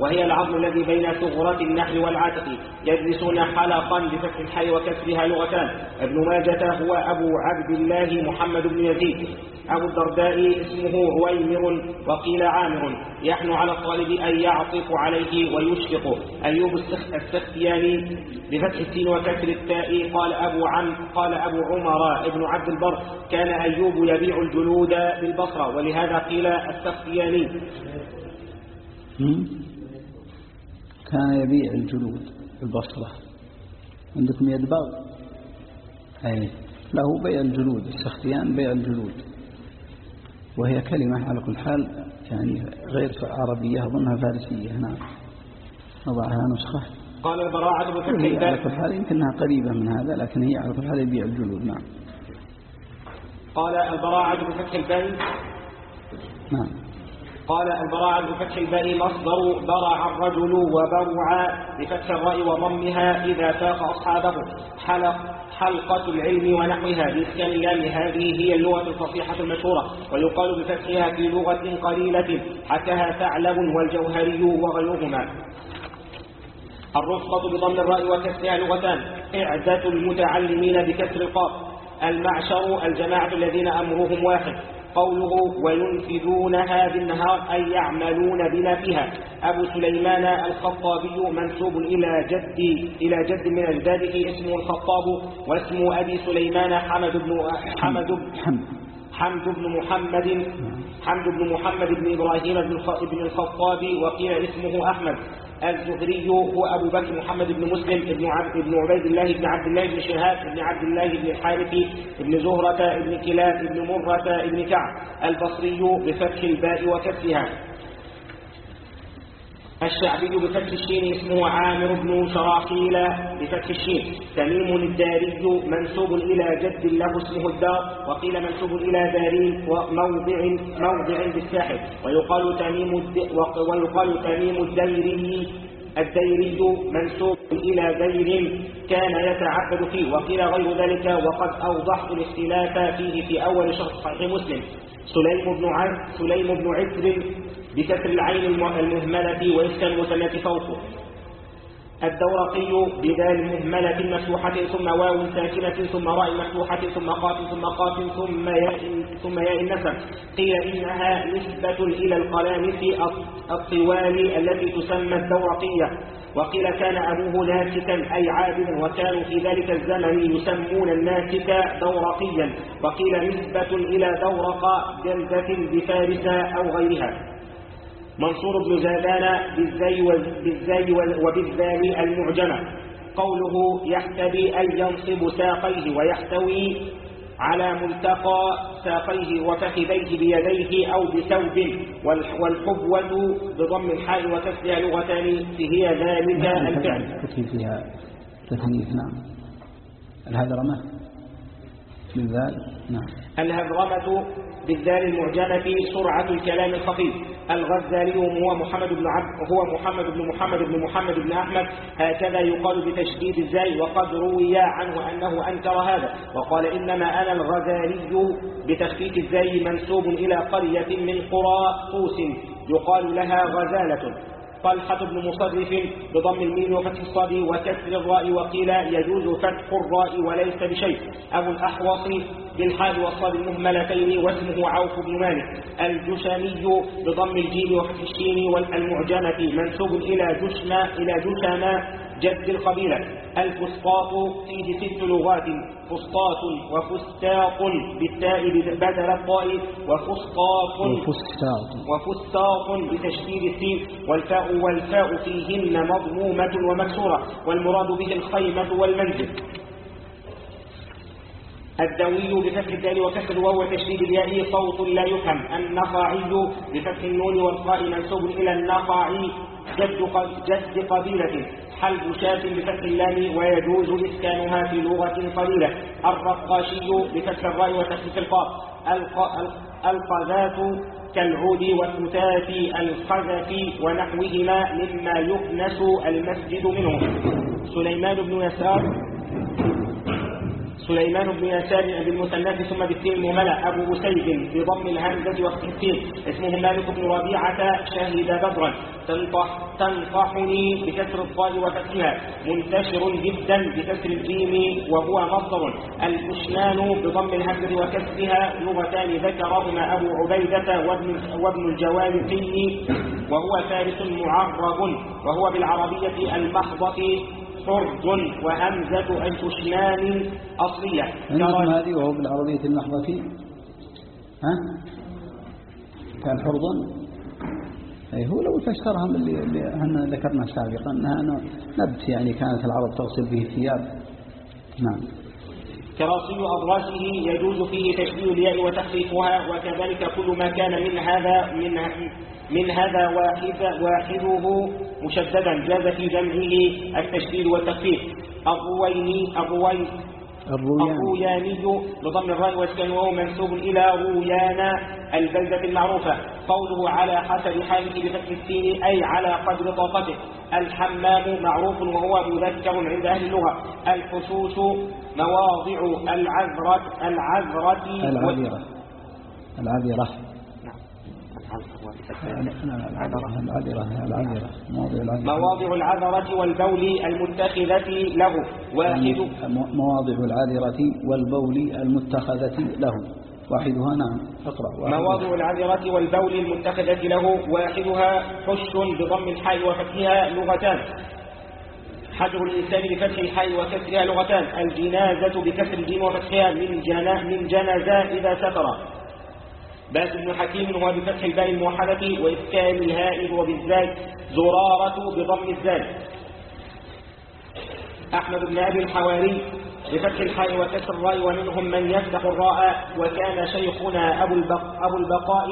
وهي العظم الذي بين ثغرة النحل والعتق يجلسون حلقا بفتح الحي وكسرها لغتان. ابن ماجة هو أبو عبد الله محمد بن يزيد. أبو الدرداء اسمه عويمر وقيل عامر. يحن على الطالب أن يعطف عليه ويشفق. أيوب السختياني بفتح السين وكسر التاء. قال أبو عم قال أبو عمر ابن عبد البر. كان أيوب يبيع الجلود بالبصرة. ولهذا قيل السختياني. كان يبيع الجلود بالبصرة. عندكم يدبغ أي. له بيع الجلود. السختيان بيع الجلود. وهي كلمة على كل حال يعني غير عربية أظنها فارسية. نعم. نضعها نسخة. قال البراعة بفتح على كل حال يمكنها قريبة من هذا لكن هي على كل حال يبيع الجلود. نعم. قال البراعة بفتح الباء نعم. قال البراعة بفتح الباء مصدر برع الرجل وبرع بفتح الراء وضمها إذا ساق أصحابه. حلق. حلقة العلم ونحوها بإسكان هذه هي اللغة الفصيحة المشهورة ويقال بفتحها في لغة قليلة حكاها ثعلب والجوهري وغيرهما. الرفقة بضم الراء وكسرها لغتان إعدة المتعلمين بكسر القاف. المعشر الجماعة الذين أمرهم واحد. قوله وينفذونها بالنهار أي يعملون بما فيها. أبو سليمان الخطابي منسوب إلى جد إلى جد من أجداده اسمه الخطاب واسم أبي سليمان حمد بن حمد حمد. بن محمد. حمد بن محمد بن إبراهيم بن الخطاب وقيل اسمه أحمد. الزهري هو أبو بكر محمد بن مسلم بن عبد بن عبيد الله بن عبد الله بن شهاب بن عبد الله بن الحارث بن زهرة بن كلاب بن مرة بن كعب. البصري بفتح الباء وكسرها. الشعبي بفتح الشين اسمه عامر بن شراحيل بفتح الشين. تميم الداري منسوب إلى جد له اسمه الدار وقيل منسوب إلى دارين وموضع موضع بالساحل. ويقال تميم. ويقال تميم الديري الديري منسوب إلى دير كان يتعبد فيه. وقيل غير ذلك وقد أوضحت الاختلاف فيه في أول شهر صحيح مسلم. سليم بن عن سليم بن عسر بكسر العين المهملة وإسكان المثنى فوقه. الدورقي بدال مهملة مفتوحة ثم واو ساكنة ثم راء مفتوحة ثم قاف ثم قاف ثم ياء ثم ياء النسب. قيل إنها نسبة إلى القلامس الطوال التي تسمى الدورقية. وقيل كان أبوه ناسكا أي عابدا وكانوا في ذلك الزمن يسمون الناسك دورقيا. وقيل نسبة إلى دورق جلدة بفارس أو غيرها. منصور بن زادان بالزي بالزي وبالذال المعجمة. قوله يحتبي أي ينصب ساقيه ويحتوي على ملتقى ساقيه وفخذيه بيديه أو بثوب. والحبوة بضم الحاء وكسرها لغتان فهي ذلك الفعل. فيها تثنيث نعم. الهذرمة بالذال نعم. الهذرمة بالذال المعجمة سرعة الكلام الخفيف. الغزالي هو محمد بن عبد هو محمد بن محمد بن محمد بن أحمد. هكذا يقال بتشديد الزاي وقد روي عنه أنه أنكر هذا. وقال إنما أنا الغزالي بتخفيف الزاي منسوب إلى قرية من قرى قوس يقال لها غزالة. طلحة بن مصرف بضم الميم وفتح الصاد وكسر الراء وقيل يجوز فتح الراء وليس بشيء. أبو الأحوص بالحال والصاد المهملتين واسمه عوف بن مالك. الجشمي بضم الجيم وفتح الشين والمعجمة منسوب إلى جشنا إلى جشنا جد القبيلة. الفسطاط فيه ست لغات فسطاط وفستاق بالتاء بدل الطاء وفسطاط وفستاق وفسطاط بتشديد السين. والفاء والفاء فيهن مضمومة ومكسورة. والمراد به الخيمة والمنزل. الدوي بفتح الدال وكسر وهو تشديد الياء. صوت لا يفهم. النخعي بفتح النون والقاء منسوب إلى النخعي جد جد قبيلة. حلب شاة بفتح اللام ويجوز إسكانها في لغة قليلة. الرقاشي بفتح الراء وتخفيف القاف. القذات كالعود والكتات القذف ونحوهما مما يكنس المسجد منه. سليمان بن يسار. سليمان بن يسار بالمثنات ثم بالتين المهملة أبو أسيد بضم الهمزة والتين اسمه مالك بن ربيعة شهد بدرا. تنطح تنطحني بكسر الطاء وفتحها منتشر جدا بكسر الجيم وهو مصدر. الكشنان بضم الهمزة وكسرها لغتان ذكرهما أبو عبيدة وابن, وابن الجوالقي وهو فارس معرب وهو بالعربية المحضة. حرد وهمزة الكشنان أصلية. عندكم هذه وهو بالعربية المحضة ها؟ كان حرضا أي هو لو فسرها من اللي, اللي ذكرنا سابقا أنها نبت يعني كانت العرب تغسل به الثياب. نعم. كراصي أضراسه يجوز فيه تشديد الياء وتخفيفها وكذلك كل ما كان من هذا من من هذا واحد واحدة مشددا جاز في جمعه التشديد والتخفيف. الرويني الروين الروياني بضم الراء والسكن وهو منسوب إلى رويانا البلدة المعروفة. قوله على حسب حاله بفتح السين أي على قدر طاقته. الحمام معروف وهو مذكر عند أهل اللغة. الحشوش مواضع العذرة العذرة العذرة. العذرة. مواضع العذرة والبول المتخذة له. واحد. مواضع العذرة والبول المتخذة له. واحدها نعم. اقرأ. مواضع العذرة والبول المتخذة له. واحدها حش بضم الحاء وفتحها لغتان. حجر الإنسان بفتح الحاء وكسرها لغتان. الجنازة بكسر الجيم وفتحها من جنا من جنز إذا ستر بهز بن حكيم هو بفتح الباء الموحدة وإسكان الهاء وبالزاي زرارة بضم الزاي أحمد بن أبي الحواري بفتح الحاء وكسر الراء ومنهم من يفتح الراء. وكان شيخنا أبو, البق أبو البقاء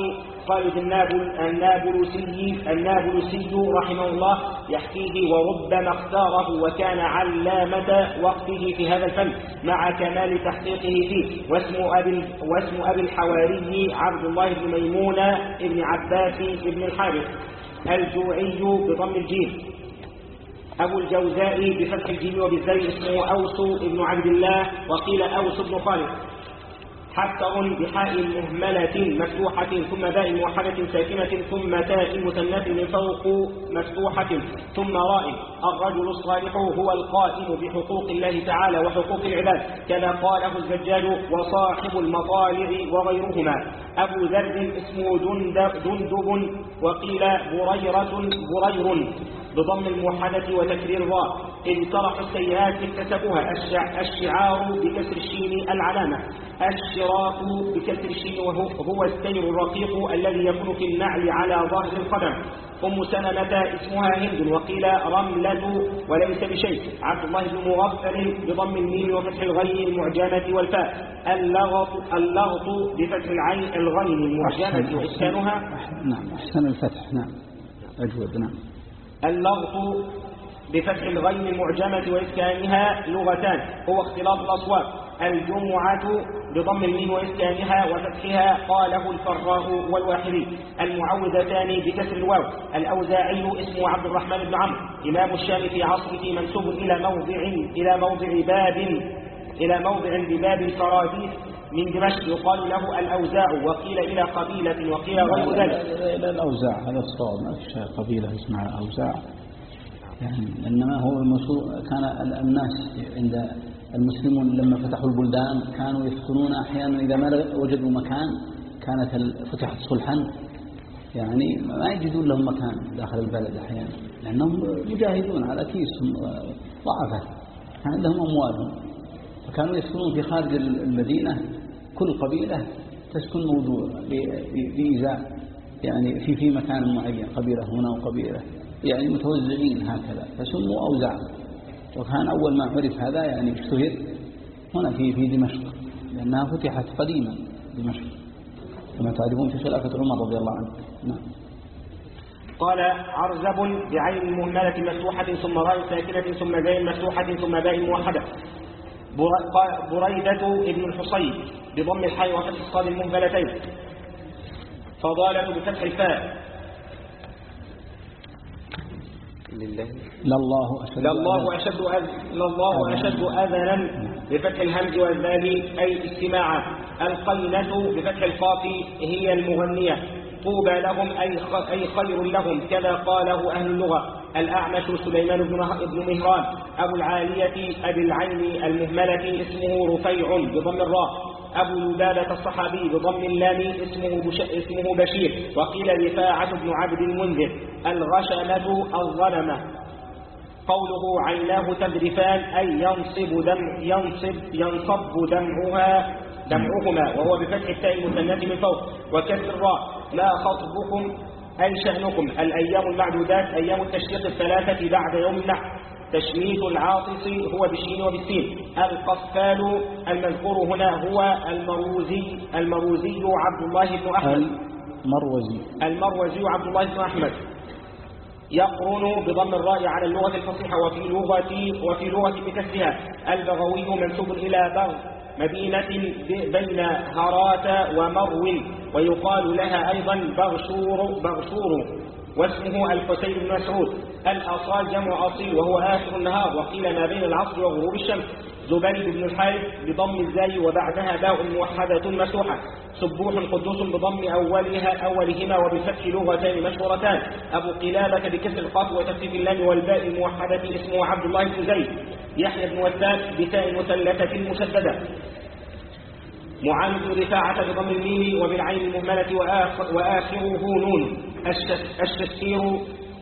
خالد النابل النابلسي النابلسي رحمه الله يحكيه وربما اختاره وكان علامة وقته في هذا الفن مع كمال تحقيقه فيه. واسم أبي, واسم أبي الحواري عبد الله بن ميمون بن عباس بن الحارث الجوعي بضم الجيم. أبو الجوزاء بفتح الجيم وبالزي اسمه أوس بن عبد الله وقيل أوس بن خالد. حسر بحاء مهملة مفتوحة ثم باء موحدة ساكنة ثم تاء مثنث من فوق مفتوحة ثم راء الرجل الصالح هو القائم بحقوق الله تعالى وحقوق العباد كما قاله الزجاج وصاحب المطالع وغيرهما. أبو ذر اسمه دندب وقيل بريرة برير. بضم الموحدة وتكرير الراء إن طرحوا السيئات اكتسبوها. الشع الشعار بكسر الشين العلامة. الشراك بكسر الشين وهو هو السير الرقيق الذي يكون في النعل على ظهر القدم. أم سلمة اسمها هند وقيل رملة وليس بشيء. عبد الله بن مغفل بضم الميم وفتح الغين المعجمة والفاء. اللغط اللغط بفتح العين الغين المعجمة. وإسكانها؟ نعم أحسن الفتح. نعم. أجود. نعم. اللغط بفتح الغين المعجمة وإسكانها لغتان. هو اختلاط الأصوات. الجمعة بضم الميم وإسكانها وفتحها قاله الفراء والواحدي. المعوذتان بكسر الواو. الأوزاعي اسمه عبد الرحمن بن عمرو. إمام الشام في عصره منسوب إلى موضع إلى موضع باب إلى موضع بباب الفراديس من دمشق يقال له الأوزاع وقيل إلى قبيلة وقيل غير ذلك. إلى الأوزاع هذا الصواب ما فيش قبيلة اسمها أوزاع يعني إنما هو كان الناس عند المسلمون لما فتحوا البلدان كانوا يسكنون أحيانا إذا ما وجدوا مكان كانت فتحت صلحا. يعني ما يجدون لهم مكان داخل البلد أحيانا لأنهم مجاهدون على كيسهم ضعفة. كان عندهم أموالهم فكانوا يسكنون في خارج المدينة. كل قبيلة تسكن موضوع بإزاء يعني في في مكان معين قبيلة هنا وقبيلة يعني متوزعين هكذا فسموا أوزاع. وكان أول ما عرف هذا يعني اشتهر هنا في في دمشق لأنها فتحت قديما دمشق. كما تعرفون في خلافة عمر رضي الله عنه. نعم. قال عرزب بعين مهملة مفتوحة ثم راء ساكنة ثم زين مفتوحة ثم باء موحدة. بريدة ابن الحصين بضم الحاء وفتح الصاد المهملتين فضالة بفتح الفاء. لله. لله أشد لله أشد. لله أشد أذنا بفتح الهمز والذال أي استماعا القينة بفتح القاف هي المغنية. طوبى لهم أي أي خير لهم. كذا قاله أهل اللغة. الأعمش سليمان بن مهران أبو العالية أبي العين المهملة اسمه رفيع بضم الراء أبو لبابة الصحابي بضم اللام اسمه, بش... اسمه بشير وقيل رفاعة بن عبد المنذر الغشمة الظلمة قوله عيناه تذرفان أي ينصب دم ينصب ينصب دمعها دمعهما وهو بفتح التاء المثنات من فوق وكسر الراء ما خطبكم أي شأنكم؟ الأيام المعدودات أيام التشريق الثلاثة بعد يوم النحر تشميت العاطس هو بالشين وبالسين. القفال المذكور هنا هو المروزي المروزي عبد الله بن أحمد. المروزي. المروزي عبد الله بن أحمد. يقرن بضم الراء على اللغة الفصيحة وفي لغة وفي لغة بكسرها. البغوي منسوب إلى بغ مدينة بين هرات ومرو ويقال لها أيضا بغشور بغشور واسمه الحسين بن مسعود. الأصال جمع أصيل وهو آخر النهار وقيل ما بين العصر وغروب الشمس. زبيد بن الحارث بضم الزاي وبعدها باء موحدة مفتوحة سبوح قدوس بضم أولها أولهما وبفتح لغتان مشهورتان. أبو قلابة بكسر القاف وتخفيف اللام والباء الموحدة اسمه عبد الله بن زيد. يحيى بن وثاق بتاء مثلثة مشددة معاذ بن رفاعة بضم الميم وبالعين المهملة وآخره نون. الشسير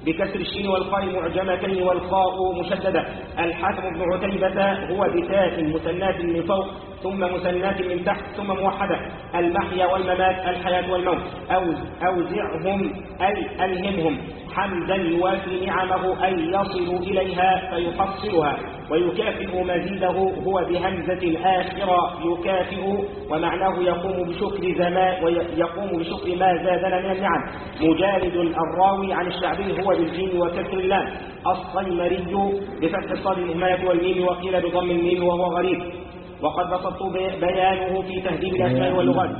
بكسر الشين والخاء معجمتين والخاء مشددة. الحاكم بن عتيبة هو بتاء مثنات من فوق ثم مثنات من تحت ثم موحدة. المحيا والممات الحياة والموت. أو أوزعهم أي ألهمهم. حمدا يوافي نعمه أي يصل إليها فيحصلها ويكافئ مزيده هو بهمزة آخرة يكافئ ومعناه يقوم بشكر زمان ويقوم بشكر ما زادنا من النعم. مجالد الراوي عن الشعبي هو بالجيم وكسر اللام. الصيمري بفتح الصاد المهملة والميم وقيل بضم الميم وهو غريب. وقد بسطت بيانه في تهذيب الأسماء واللغات.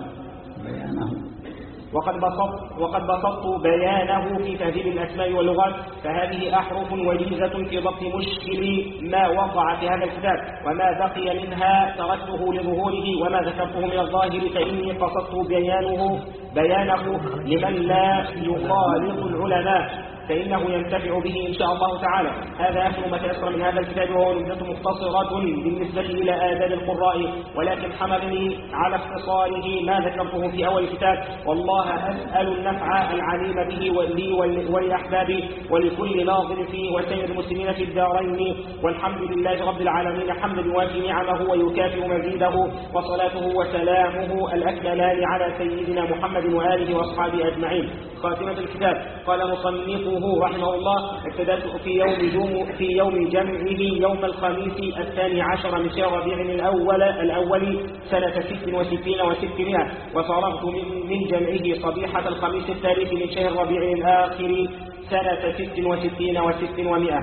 وقد بسطت وقد بسطت بيانه في تهذيب الأسماء واللغات. فهذه أحرف وجيزه في ضبط مشكل ما وقع في هذا الكتاب. وما بقي منها تركته لظهوره وما ذكرته من الظاهر فإني قصدت بيانه بيانه لمن لا يخالط العلماء. فإنه ينتفع به إن شاء الله تعالى. هذا آخر ما تيسر من هذا الكتاب وهو نبذة مختصرة بالنسبة إلى آداب القراء ولكن حملني على اختصاره ما ذكرته في أول الكتاب. والله أسأل النفع العليم به ولي ولأحبابي ولكل ناظر فيه وسير المسلمين في الدارين. والحمد لله رب العالمين حمدا يوافي نعمه ويكافئ مزيده وصلاته وسلامه الأكملان على سيدنا محمد وآله وأصحابه أجمعين. خاتمة الكتاب. قال مصنفه رحمه الله ابتدأت في يوم جم في يوم جمعه يوم الخميس الثاني عشر من شهر ربيع الأول الأول سنة ست وستين وستمائة. وفرغت من, من جمعه صبيحة الخميس الثالث من شهر ربيع الآخر سنة ست وستين وست ومائة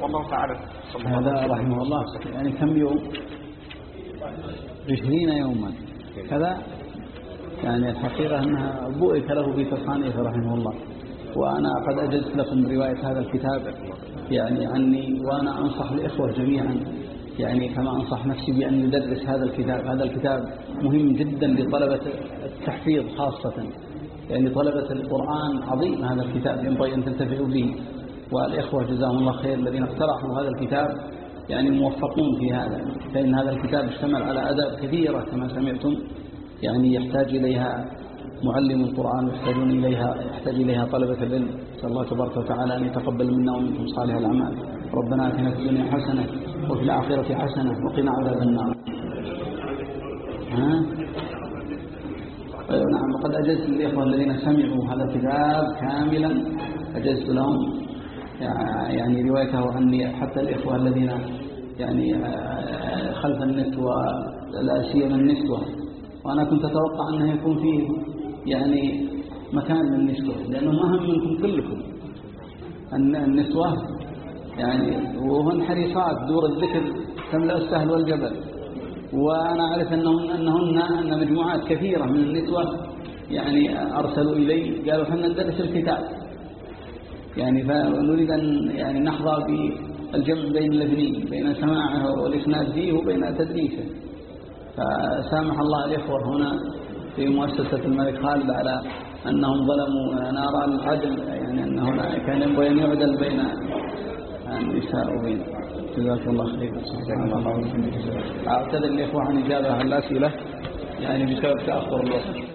والله تعالى. هذا رحمه الله. يعني كم يوم؟ عشرين يوما. كذا يعني الحقيقة أنها بؤث له في تصانيفه رحمه الله. وأنا قد أجزت لكم رواية هذا الكتاب يعني عني وأنا أنصح الإخوة جميعا يعني كما أنصح نفسي بأن ندرس هذا الكتاب. هذا الكتاب مهم جدا لطلبة التحفيظ خاصة يعني طلبة القرآن عظيم هذا الكتاب ينبغي أن تنتفعوا به. والإخوة جزاهم الله خير الذين اقترحوا هذا الكتاب يعني موفقون في هذا فإن هذا الكتاب اشتمل على أداب كثيرة كما سمعتم يعني يحتاج إليها معلم القرآن يحتاجون إليها يحتاج إليها طلبة العلم. نسأل الله تبارك وتعالى أن يتقبل منا ومنكم صالح الأعمال. ربنا آتنا في الدنيا حسنة وفي الآخرة حسنة وقنا عذاب النار. ها؟ أيوة نعم. وقد أجزت للإخوة الذين سمعوا هذا الكتاب كاملا. أجزت لهم. يعني روايته عني حتى الإخوة الذين يعني خلف النت ولا سيما النسوة. وأنا كنت أتوقع أنه يكون فيه يعني مكان للنسوة لأنه ما هم منكم كلكم. النسوة يعني وهن حريصات دور الذكر تملأ السهل والجبل. وأنا أعرف أنهن, أنهن أن مجموعات كثيرة من النسوة يعني أرسلوا إلي قالوا حنا ندرس الكتاب. يعني فنريد أن يعني نحظى بالجمع بين الاثنين بين سماعه والإسناد فيه وبين تدريسه. فسامح الله الإخوة هنا في مؤسسة الملك خالد على أنهم ظلموا أنا أرى العدل يعني أن هنا كان ينبغي أن يعدل بين النساء وبين. جزاك الله خير. الله أعتذر الإخوة عن إجابة على الأسئلة يعني بسبب تأخر الوقت